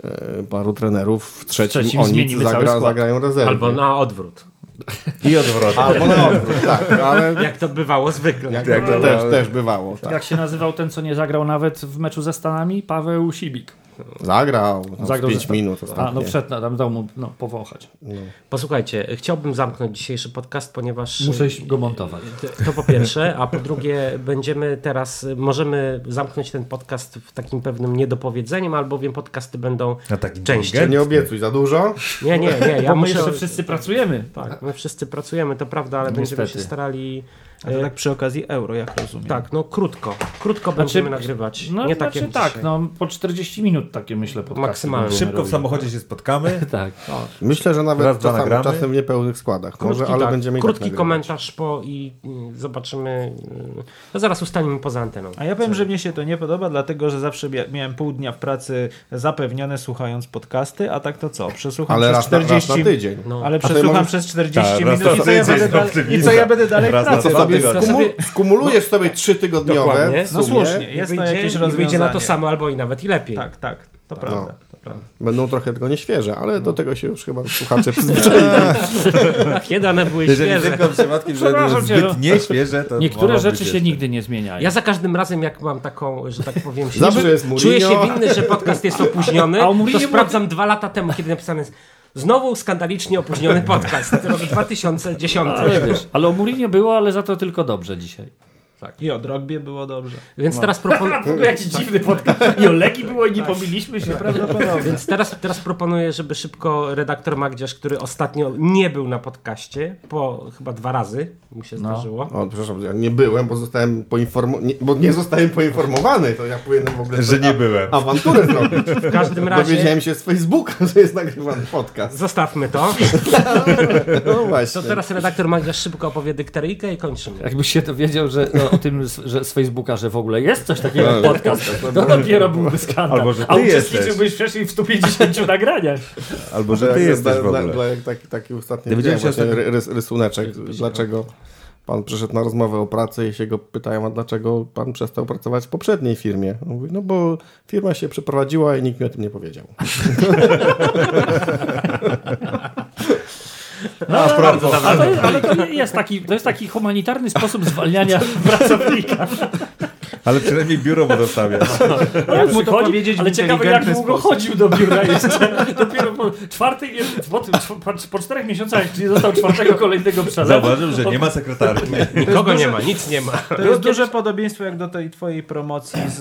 e, paru trenerów w trzecim, trzecim oni zagra, zagrają rezerwy. Albo na odwrót. I odwrotnie. Albo na odwrót, tak, ale Jak to bywało zwykle. jak Jak to to też, było. też bywało. Tak. Jak się nazywał ten, co nie zagrał nawet w meczu ze Stanami? Paweł Sibik. Zagrał, no, Zagrał 5 ze Stan- minut A, no ostatnio. przed, tam dał mu no, powąchać. Posłuchajcie, chciałbym zamknąć dzisiejszy podcast, ponieważ... Muszę iść go montować. To- To po pierwsze, a po drugie będziemy teraz, możemy zamknąć ten podcast w takim pewnym niedopowiedzeniem, albowiem podcasty będą takim częściej. Nie obiecuj za dużo. Nie, nie, nie, ja Bo my muszę... jeszcze wszyscy pracujemy. Tak, my wszyscy pracujemy, to prawda, ale będziemy Niestety. się starali A to tak przy okazji euro, jak rozumiem. Tak, no krótko. Krótko będziemy nagrywać. No, nie tak znaczy tak, dzisiaj. no po 40 minut takie myślę podcasty Maksymalnie. Szybko w samochodzie się spotkamy. Tak. Myślę, że Raz, nawet czasem, czasem w niepełnych składach. Krótki, Może, ale tak, będziemy tak krótki nagrywać. komentarz po i y, zobaczymy. y, No zaraz ustalimy poza anteną. A ja powiem, że mnie się to nie podoba, dlatego że zawsze mia- miałem pół dnia w pracy zapewnione słuchając podcasty, a tak to co? Przesłucham Ale przez raz na, raz 40 na tydzień. No. Ale przesłucham możesz- przez 40 Tak, raz minut i co, ja będę dalej, i co ja będę dalej w Raz na to skumu- sobie- skumulujesz sobie trzy tygodniowe Dokładnie. w No słusznie, jest to wyjdzie, jakieś rozwiązanie. wyjdzie na to samo, albo i nawet i lepiej. Tak, tak, to prawda. To prawda. Będą trochę tylko nieświeże, ale do tego się już chyba słuchacze przyzwyczaili. Kiedy one były Jeżeli świeże. tylko przypadkiem, że Przepraszam cię, no. zbyt nieświeże, to Niektóre rzeczy się jeszcze. nigdy nie zmieniają. Ja za każdym razem, jak mam taką, że tak powiem, Zawsze jest Mourinho. czuję się winny, że podcast jest opóźniony, A o to Mourinho było- sprawdzam dwa lata temu, kiedy napisane jest znowu skandalicznie opóźniony podcast, rok 2010. Ale wiesz, ale o Mourinho było, ale za to tylko dobrze dzisiaj. I o Drogbie było dobrze. Więc teraz proponuję... Jakiś dziwny podcast. I o Legii było i nie pomiliśmy się. Więc teraz, teraz proponuję, żeby szybko redaktor Magdziarz, który ostatnio nie był na podcaście, po chyba dwa razy mu się zdarzyło. O, przepraszam, ja nie byłem, bo zostałem poinformowany, nie, bo nie zostałem poinformowany, to ja powinienem w ogóle Że nie byłem. awanturę zrobić. W każdym razie Dowiedziałem się z Facebooka, że jest nagrywany podcast. zostawmy to. No właśnie. To teraz redaktor Magdziarz szybko opowie dykteryjkę i kończymy. Jakbyś się dowiedział, że no, o tym z- że z Facebooka, że w ogóle jest coś takiego jak podcast, to dopiero byłby skandal. Albo, że ty A uczestniczyłbyś jesteś. wcześniej w 150 nagraniach. Albo, że Tak, ty jest jesteś w ogóle. dla- jak taki, taki ostatni się właśnie rys, rysuneczek, dlaczego pan przyszedł na rozmowę o pracy i się go pytają, a dlaczego pan przestał pracować w poprzedniej firmie. On mówi, no bo firma się przeprowadziła i nikt mi o tym nie powiedział. No, a propos, a to, ale to jest taki, to jest taki humanitarny sposób zwalniania pracownika. Ale przynajmniej biuro mu dostawiasz. No, jak mu to powiedzieć ale ciekawe jak długo sposób. chodził do biura jeszcze. Dopiero po czwartej, po, tym, po, po czterech miesiącach, nie dostał czwartego kolejnego przelewu. Zauważył, że nie ma sekretarki. Nikogo nie ma, nic nie ma. To jest duże podobieństwo jak do tej twojej promocji z,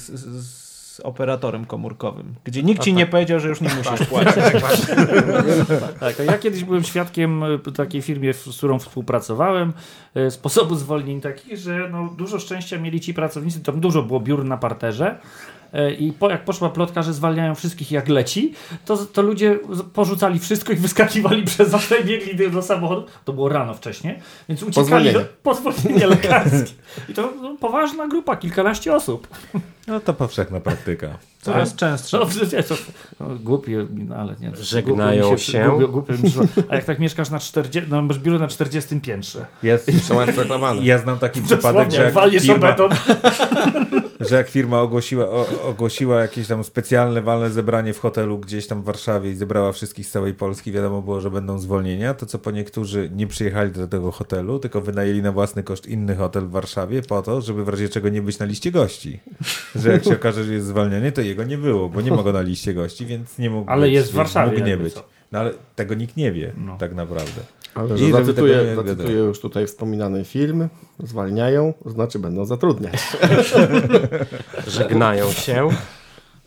z, z, z operatorem komórkowym, gdzie nikt ci nie powiedział, że już nie musisz płacić. Tak, a ja kiedyś byłem świadkiem e, w takiej firmie, z którą współpracowałem, e, sposobu zwolnień takich, że no, dużo szczęścia mieli ci pracownicy, tam dużo było biur na parterze e, i po, jak poszła plotka, że zwalniają wszystkich jak leci, to, to ludzie porzucali wszystko i wyskakiwali przez okno i biegli do, do samochodu. To było rano wcześniej, więc uciekali do Pozwolenie. pozwolenia lekarskie. I to no, poważna grupa, kilkanaście osób. No to powszechna praktyka. Coraz częstsze. No, nie, to, no, głupie, no, ale nie. Żegnają głupio się. Głupio, głupio mi szło. A jak tak mieszkasz na 40, no masz biuro na 40 piętrze. Jest, jest reklamany. ja znam taki przypadek, że jak firma, beton. że jak firma ogłosiła, o, ogłosiła jakieś tam specjalne walne zebranie w hotelu gdzieś tam w Warszawie i zebrała wszystkich z całej Polski, wiadomo było, że będą zwolnienia, to co po niektórzy nie przyjechali do tego hotelu, tylko wynajęli na własny koszt inny hotel w Warszawie po to, żeby w razie czego nie być na liście gości. Że jak się okaże, że jest zwalniany, to jego nie było, bo nie ma go na liście gości, więc nie mógł Ale być, jest w Warszawie Mógł nie być. No ale tego nikt nie wie, No. tak naprawdę. Ale I zacytuję, tego zacytuję już tutaj wspominany film. Zwalniają, znaczy będą zatrudniać. Żegnają się.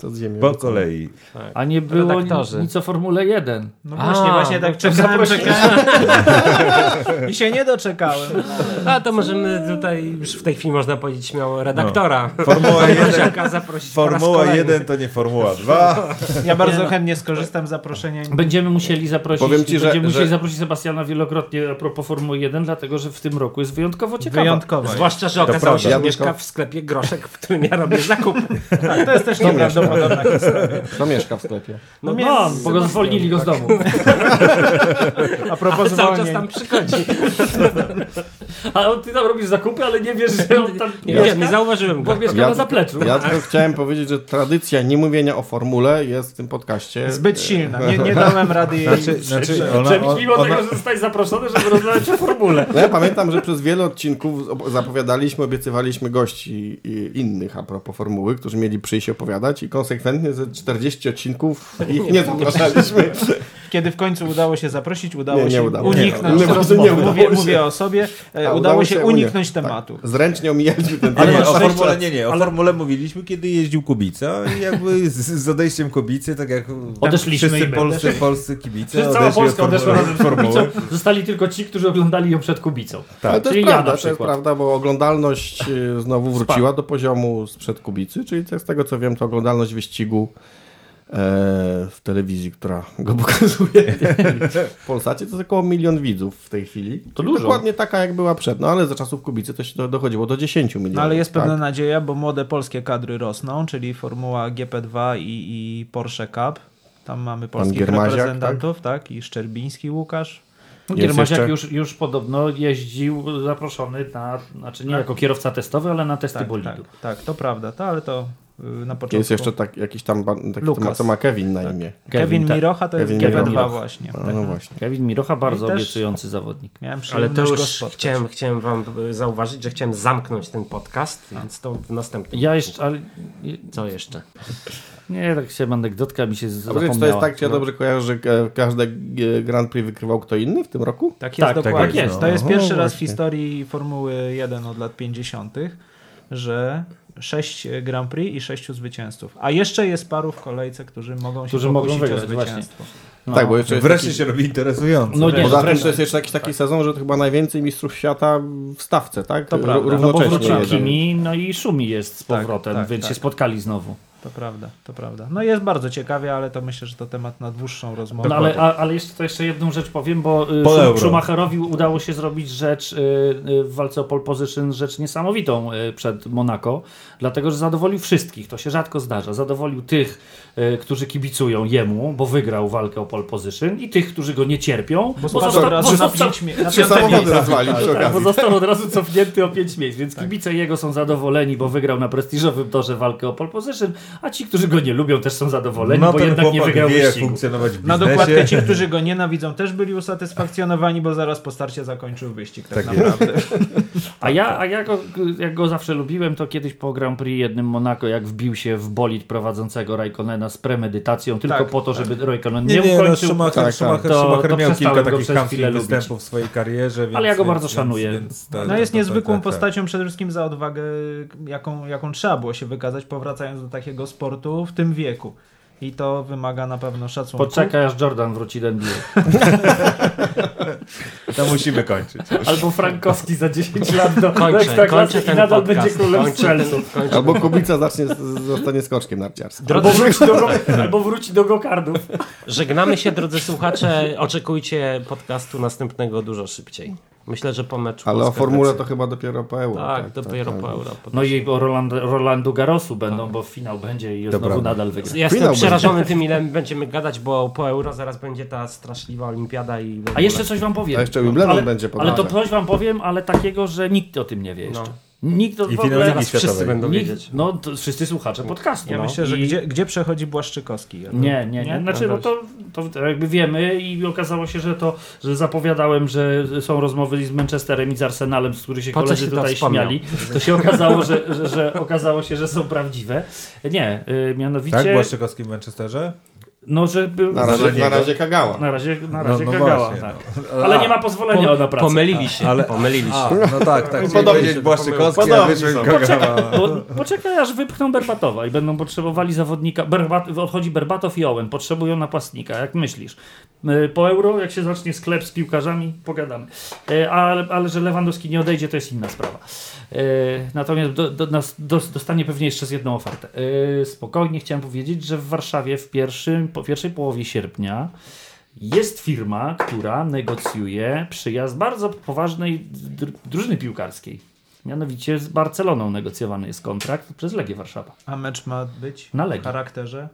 To z ziemi Po kolei. A nie było Redaktorzy. nic o Formule 1. No właśnie, A, właśnie tak no czekałem, czekałem. I się nie doczekałem. A to możemy tutaj, już w tej chwili można powiedzieć śmiało, redaktora. Formuła 1, Koziaka zaprosić po raz Formuła kolejny. 1 to nie Formuła 2. Ja bardzo chętnie skorzystam z zaproszenia. Będziemy musieli zaprosić, Powiem ci, że- będziemy musieli że- zaprosić Sebastiana wielokrotnie a propos Formuły 1, dlatego że w tym roku jest wyjątkowo ciekawa. Wyjątkowo. Zwłaszcza, że okazało się, Ja że mieszka tylko- w sklepie Groszek, w którym ja robię zakupy. Tak, to jest też nieprawdopodobna historia. Kto mieszka w sklepie? No, No, bo go zwolnili go z domu. A propos cały czas tam przychodzi. A on, ty tam robisz zakupy, ale nie wiesz, że on tam Nie, nie, nie zauważyłem bo go. mieszka na zapleczu. ja tylko chciałem powiedzieć, że tradycja nie mówienia o formule jest w tym podcaście. Zbyt silna. Nie, nie dałem rady jej Znaczy, znaczy ona, Żebyś mimo ona, tego, że zostałeś zaproszony, żeby rozmawiać o formule. No ja pamiętam, że przez wiele odcinków zapowiadaliśmy, obiecywaliśmy gości i innych a propos formuły, którzy mieli przyjść i opowiadać i konsekwentnie ze 40 odcinków ich nie zapraszaliśmy. kiedy w końcu udało się zaprosić, udało Nie, nie się udało się. uniknąć. Razem nie mówię, udało się. mówię o sobie, A, udało się unie- uniknąć tak. tematu. Zręcznie omijaliśmy ten Ale temat. nie, o formule, nie, nie, o formule mówiliśmy, kiedy jeździł Kubica i jakby z, z odejściem Kubicy, tak jak Odeszliśmy wszyscy polscy, polscy kibice Przecież cała Polska odeszła formuły- razem z Kubicą. Zostali tylko ci, którzy oglądali ją przed Kubicą. Ale to jest ja prawda, na to jest prawda, bo oglądalność y, znowu wróciła do poziomu sprzed Kubicy, czyli z tego co wiem, to oglądalność wyścigu w telewizji, która go pokazuje w Polsacie, to jest około milion widzów w tej chwili. To Czyli dużo. Dokładnie taka jak była przed, no ale za czasów Kubicy to się do- dochodziło do 10 milionów. No ale jest tak? pewna nadzieja, bo młode polskie kadry rosną, czyli Formuła GP2 i, i Porsche Cup. Tam mamy polskich Giermaziak, reprezentantów, tak? I Szczerbiński Łukasz. No, Giermaziak jeszcze- już, już podobno jeździł zaproszony na, znaczy nie jako kierowca testowy, ale na testy Tak, bolidu. tak, tak, to prawda, to, ale to na początku. Jest jeszcze tak, jakiś tam, taki, co, ma, Lukas. co ma Kevin na imię. Kevin, tak. Mirocha to Kevin jest GP2 Mirocha. właśnie. A, no właśnie. Kevin Mirocha bardzo też- obiecujący zawodnik. Miałem Ale to już chciałem, chciałem wam y, zauważyć, że chciałem zamknąć ten podcast, więc to w następnym. Ja jeszcze, ale Co jeszcze? nie, tak się anegdotka mi się zapomniała. to jest tak, czy ja dobrze kojarzę, że każde Grand Prix wykrywał kto inny w tym roku? Tak jest Tak, tak dokładnie. jest, no. To jest O, pierwszy raz w historii Formuły 1 od lat 50., że 6 Grand Prix i 6 zwycięzców. A jeszcze jest paru w kolejce, którzy mogą się Którzy mogą wygrać, o zwycięstwo. No. Tak, bo jeszcze jest Wreszcie taki, się robi interesująco. No nie, Poza tym wreszcie. to jest jeszcze jakiś taki sezon, że to chyba najwięcej mistrzów świata w stawce, tak? To prawda. No bo Równocześnie. wrócił jedzie. Kimi, no i Szumi jest z Tak, powrotem, tak, więc tak. się spotkali znowu. To prawda, to prawda. No jest bardzo ciekawie, ale to myślę, że to temat na dłuższą rozmowę. No ale, a, ale jeszcze, to jeszcze jedną rzecz powiem, bo y, Po. Schumacherowi udało się zrobić rzecz y, y, w walce o pole position, rzecz niesamowitą y, przed Monaco, dlatego że zadowolił wszystkich, to się rzadko zdarza. Zadowolił tych, y, którzy kibicują jemu, bo wygrał walkę o pole position i tych, którzy go nie cierpią, Bo zosta- od razu bo został- 5 mie- na Trzy piąte samochody miejsce. rozwalił przy tak, bo został od razu cofnięty o 5 miejsc, więc Tak. kibice jego są zadowoleni, bo wygrał na prestiżowym torze walkę o pole position, a ci, którzy go nie lubią, też są zadowoleni, no bo jednak nie wygrał wie, jak wyścigu. funkcjonować w Na biznesie. dokładkę ci, którzy go nienawidzą, też byli usatysfakcjonowani, bo zaraz po starcie zakończył wyścig. Tak, Tak naprawdę. A ja, a ja go, jak go zawsze lubiłem, to kiedyś po Grand Prix jednym Monaco, jak wbił się w bolid prowadzącego Raikkonena z premedytacją, tylko Tak, po to, żeby Raikkonen Nie, nie, nie, no ukończył. Schumacher, Tak, tak. Schumacher, To- Schumacher to miał kilka takich chamskich występów w swojej karierze, więc, Ale ja go więc, bardzo szanuję. Więc, więc ta- No jest ta- niezwykłą ta- ta- postacią przede wszystkim za odwagę, jaką, jaką trzeba było się wykazać, powracając do takiego sportu w tym wieku. I to wymaga na pewno szacunku. Poczekaj, aż Jordan wróci do NBA. To musimy kończyć. Albo Frankowski za 10 lat do, do Kończę, i nadal podcast. będzie królem strzelców. Albo Kubica zacznie, zostanie skoczkiem narciarskim. Albo wróci do, albo wróci do gokardów. Żegnamy się, drodzy słuchacze. Oczekujcie podcastu następnego dużo szybciej. Myślę, że po meczu. Ale o formule to chyba dopiero po euro. Tak, dopiero tak. po euro. No i o Roland, Rolandu Garosu będą, bo finał będzie i znowu prawda. nadal wygra. Ja jestem przerażony tym, ile będziemy gadać, bo po euro zaraz będzie ta straszliwa olimpiada i. A jeszcze coś wam powiem. A jeszcze Wimbledon ale, będzie po Ale to coś wam powiem, ale takiego, że nikt o tym nie wie jeszcze. No. Nikt I w ogóle... Ligi Zaraz wszyscy Światowej. będą Nikt, wiedzieć. no to wszyscy słuchacze podcastu. Ja no. myślę, że I- gdzie, gdzie przechodzi Błaszczykowski? Nie, nie, nie. Znaczy, no to, to jakby wiemy i okazało się, że to, że zapowiadałem, że są rozmowy z Manchesterem i z Arsenalem, z których się Po koledzy się to tutaj wspomniał? śmiali. To się okazało, że, że, że okazało się, że są prawdziwe. Nie, y, mianowicie, Tak, Błaszczykowski w Manchesterze? No, że był, Na razie, na razie Kagała. na razie, na No, razie no kagała, właśnie, tak. no. Ale A, nie ma pozwolenia na pracę. Pomylili się. Ale- pomylili się. A, no tak, tak. Podobnie Podobnie Błaszczykowski, a wyszedł poczekaj aż wypchną Berbatowa i będą potrzebowali zawodnika. Berbat, odchodzi Berbatow i Owen, potrzebują napastnika. Jak myślisz? Y, Po euro, jak się zacznie sklep z piłkarzami, pogadamy. Y, Ale, ale że Lewandowski nie odejdzie, to jest inna sprawa. Y, Natomiast do, do, nas dos- dostanie pewnie jeszcze z jedną ofertę. Y, Spokojnie chciałem powiedzieć, że w Warszawie w pierwszym, po pierwszej połowie sierpnia jest firma, która negocjuje przyjazd bardzo poważnej dr- drużyny piłkarskiej. Mianowicie z Barceloną negocjowany jest kontrakt przez Legię Warszawa. A mecz ma być Na w Legii. charakterze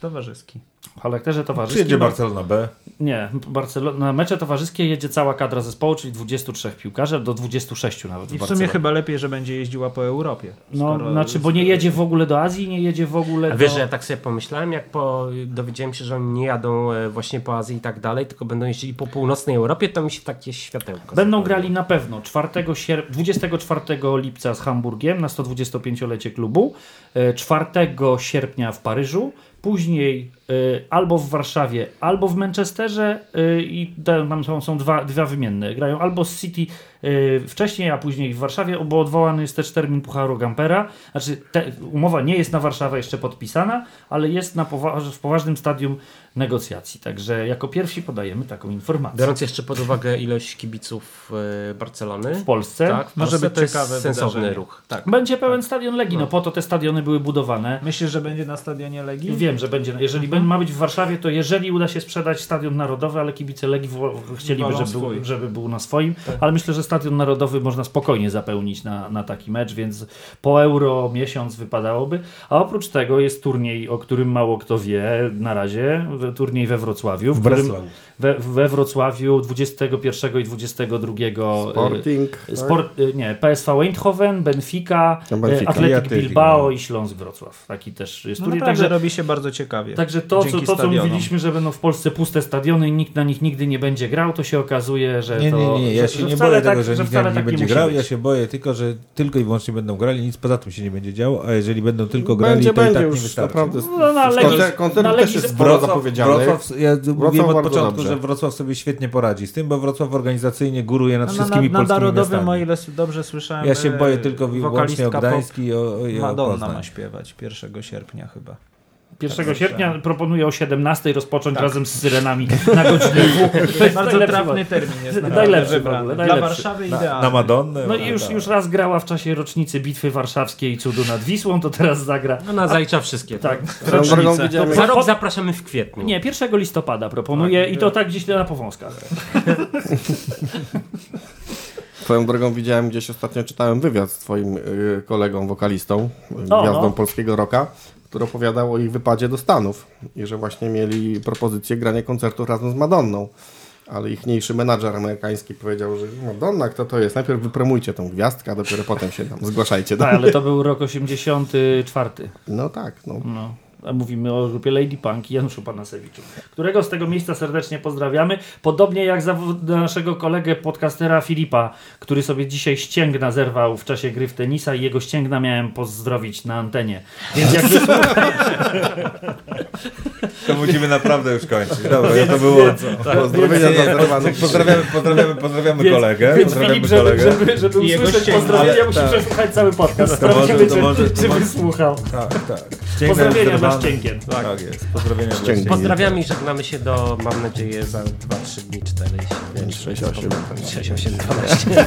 towarzyski. W charakterze towarzyskim. Przyjedzie Barcelona B. Nie, Barcelona, na mecze towarzyskie jedzie cała kadra zespołu, czyli 23 piłkarzy, do 26 nawet. I w Barcelonie. sumie chyba lepiej, że będzie jeździła po Europie. No, znaczy, bo nie jedzie w ogóle do Azji, nie jedzie w ogóle A wiesz, do... że ja tak sobie pomyślałem, jak po, dowiedziałem się, że oni nie jadą e, właśnie po Azji i tak dalej, tylko będą jeździli po północnej Europie, to mi się takie światełko Będą grali na pewno 4 sierp- 24 lipca z Hamburgiem na 125-lecie klubu, e, 4 sierpnia w Paryżu, później albo w Warszawie, albo w Manchesterze y, i tam są, są dwa, dwa wymienne. Grają albo z City y, wcześniej, a później w Warszawie, bo odwołany jest też termin Pucharu Gampera. Znaczy, te, umowa nie jest na Warszawę jeszcze podpisana, ale jest na powa- w poważnym stadium negocjacji. Także jako pierwsi podajemy taką informację. Biorąc jeszcze pod uwagę ilość kibiców Barcelony. W Polsce Tak, w Może Polsce być to jest ciekawe sensowny wydarzenie. ruch. Tak. będzie pełen stadion Legii, no po to te stadiony były budowane. Myślisz, że będzie na stadionie Legii? Wiem, że będzie. Jeżeli będzie ma być w Warszawie, to jeżeli uda się sprzedać stadion narodowy, ale kibice Legii chcieliby, żeby był, żeby był na swoim, ale myślę, że stadion narodowy można spokojnie zapełnić na, na taki mecz, więc po euro miesiąc wypadałoby. A oprócz tego jest turniej, o którym mało kto wie na razie, turniej we Wrocławiu, w, W którym we, we Wrocławiu 21 i 22 Sporting. y, Sport, y, nie, PSV Eindhoven, Benfica, No, Benfica. y, Bilbao no. i Śląsk Wrocław. Taki też jest No turniej. naprawdę Także robi się bardzo ciekawie. Także to, co, to, co mówiliśmy, że będą w Polsce puste stadiony i nikt na nich nigdy nie będzie grał, to się okazuje, że Nie, to... nie, nie, ja że, się że nie boję tak, tego, że nikt wcale nie tak będzie grał. być. Ja się boję tylko, że tylko i wyłącznie będą grali, nic poza tym się nie będzie działo, a jeżeli będą tylko grali, Będzie, to i tak nie już wystarczy. naprawdę. No, na Legii- Koncert, koncert na też jest sporo zapowiedziany. Wrocław, ja mówiłem od bardzo początku, dobrze. że Wrocław sobie świetnie poradzi z tym, bo Wrocław organizacyjnie góruje nad No, na, wszystkimi na, na polskimi Narodowym, miastami. o ile dobrze słyszałem, Ja się e, boję tylko i wyłącznie o wokalistka Gdańsk i o, i Madonna ma śpiewać 1 sierpnia chyba. 1 sierpnia proponuję o 17 rozpocząć Tak. razem z syrenami na godzinę. To jest Bardzo trafny termin jest Najlepszy w ogóle, Dla. Warszawy Na, idealny. na Madonnę. No i już, tak. już raz grała w czasie rocznicy Bitwy Warszawskiej i Cudu nad Wisłą, to teraz zagra. No na zalicza wszystkie. Tak, drogą rocznicę. Za rok zapraszamy w kwietniu. Nie, 1 listopada proponuję i to tak gdzieś na powązkach. Swoją drogą widziałem gdzieś ostatnio czytałem wywiad z twoim y, kolegą wokalistą, O, gwiazdą no. polskiego rocka, który opowiadał o ich wypadzie do Stanów i że właśnie mieli propozycję grania koncertu razem z Madonną. Ale ich mniejszy menadżer amerykański powiedział, że Madonna, kto to jest? Najpierw wypromujcie tą gwiazdkę, a dopiero potem się tam zgłaszajcie. Do... Tak, ale to był rok 84. No tak, no. No. A mówimy o grupie Lady Punk i Januszu Panasewiczu, którego z tego miejsca serdecznie pozdrawiamy. Podobnie jak zaw- naszego kolegę podcastera Filipa, który sobie dzisiaj ścięgna zerwał w czasie gry w tenisa i jego ścięgna miałem pozdrowić na antenie. Więc jak To musimy naprawdę już kończyć. Dobra, to było... Pozdrowienia Nie, dla nie, zerwanych Pozdrawiamy, pozdrawiamy, pozdrawiamy więc, kolegę. więc pozdrawiamy Filip, żeby, kolegę. żeby, żeby jego usłyszeć pozdrowienia, Ale- musi tak. przesłuchać cały podcast. Sprawdzimy, czy, może- czy wysłuchał. Tak, tak. Ścięgna Pozdrowienia jest dla. Ścięgien. Tak jest. Pozdrowienia Ścięgien. Pozdrawiamy i żegnamy się do, mam nadzieję, za 2-3 dni, 4, 5, 6, 8. 6, 8, 12.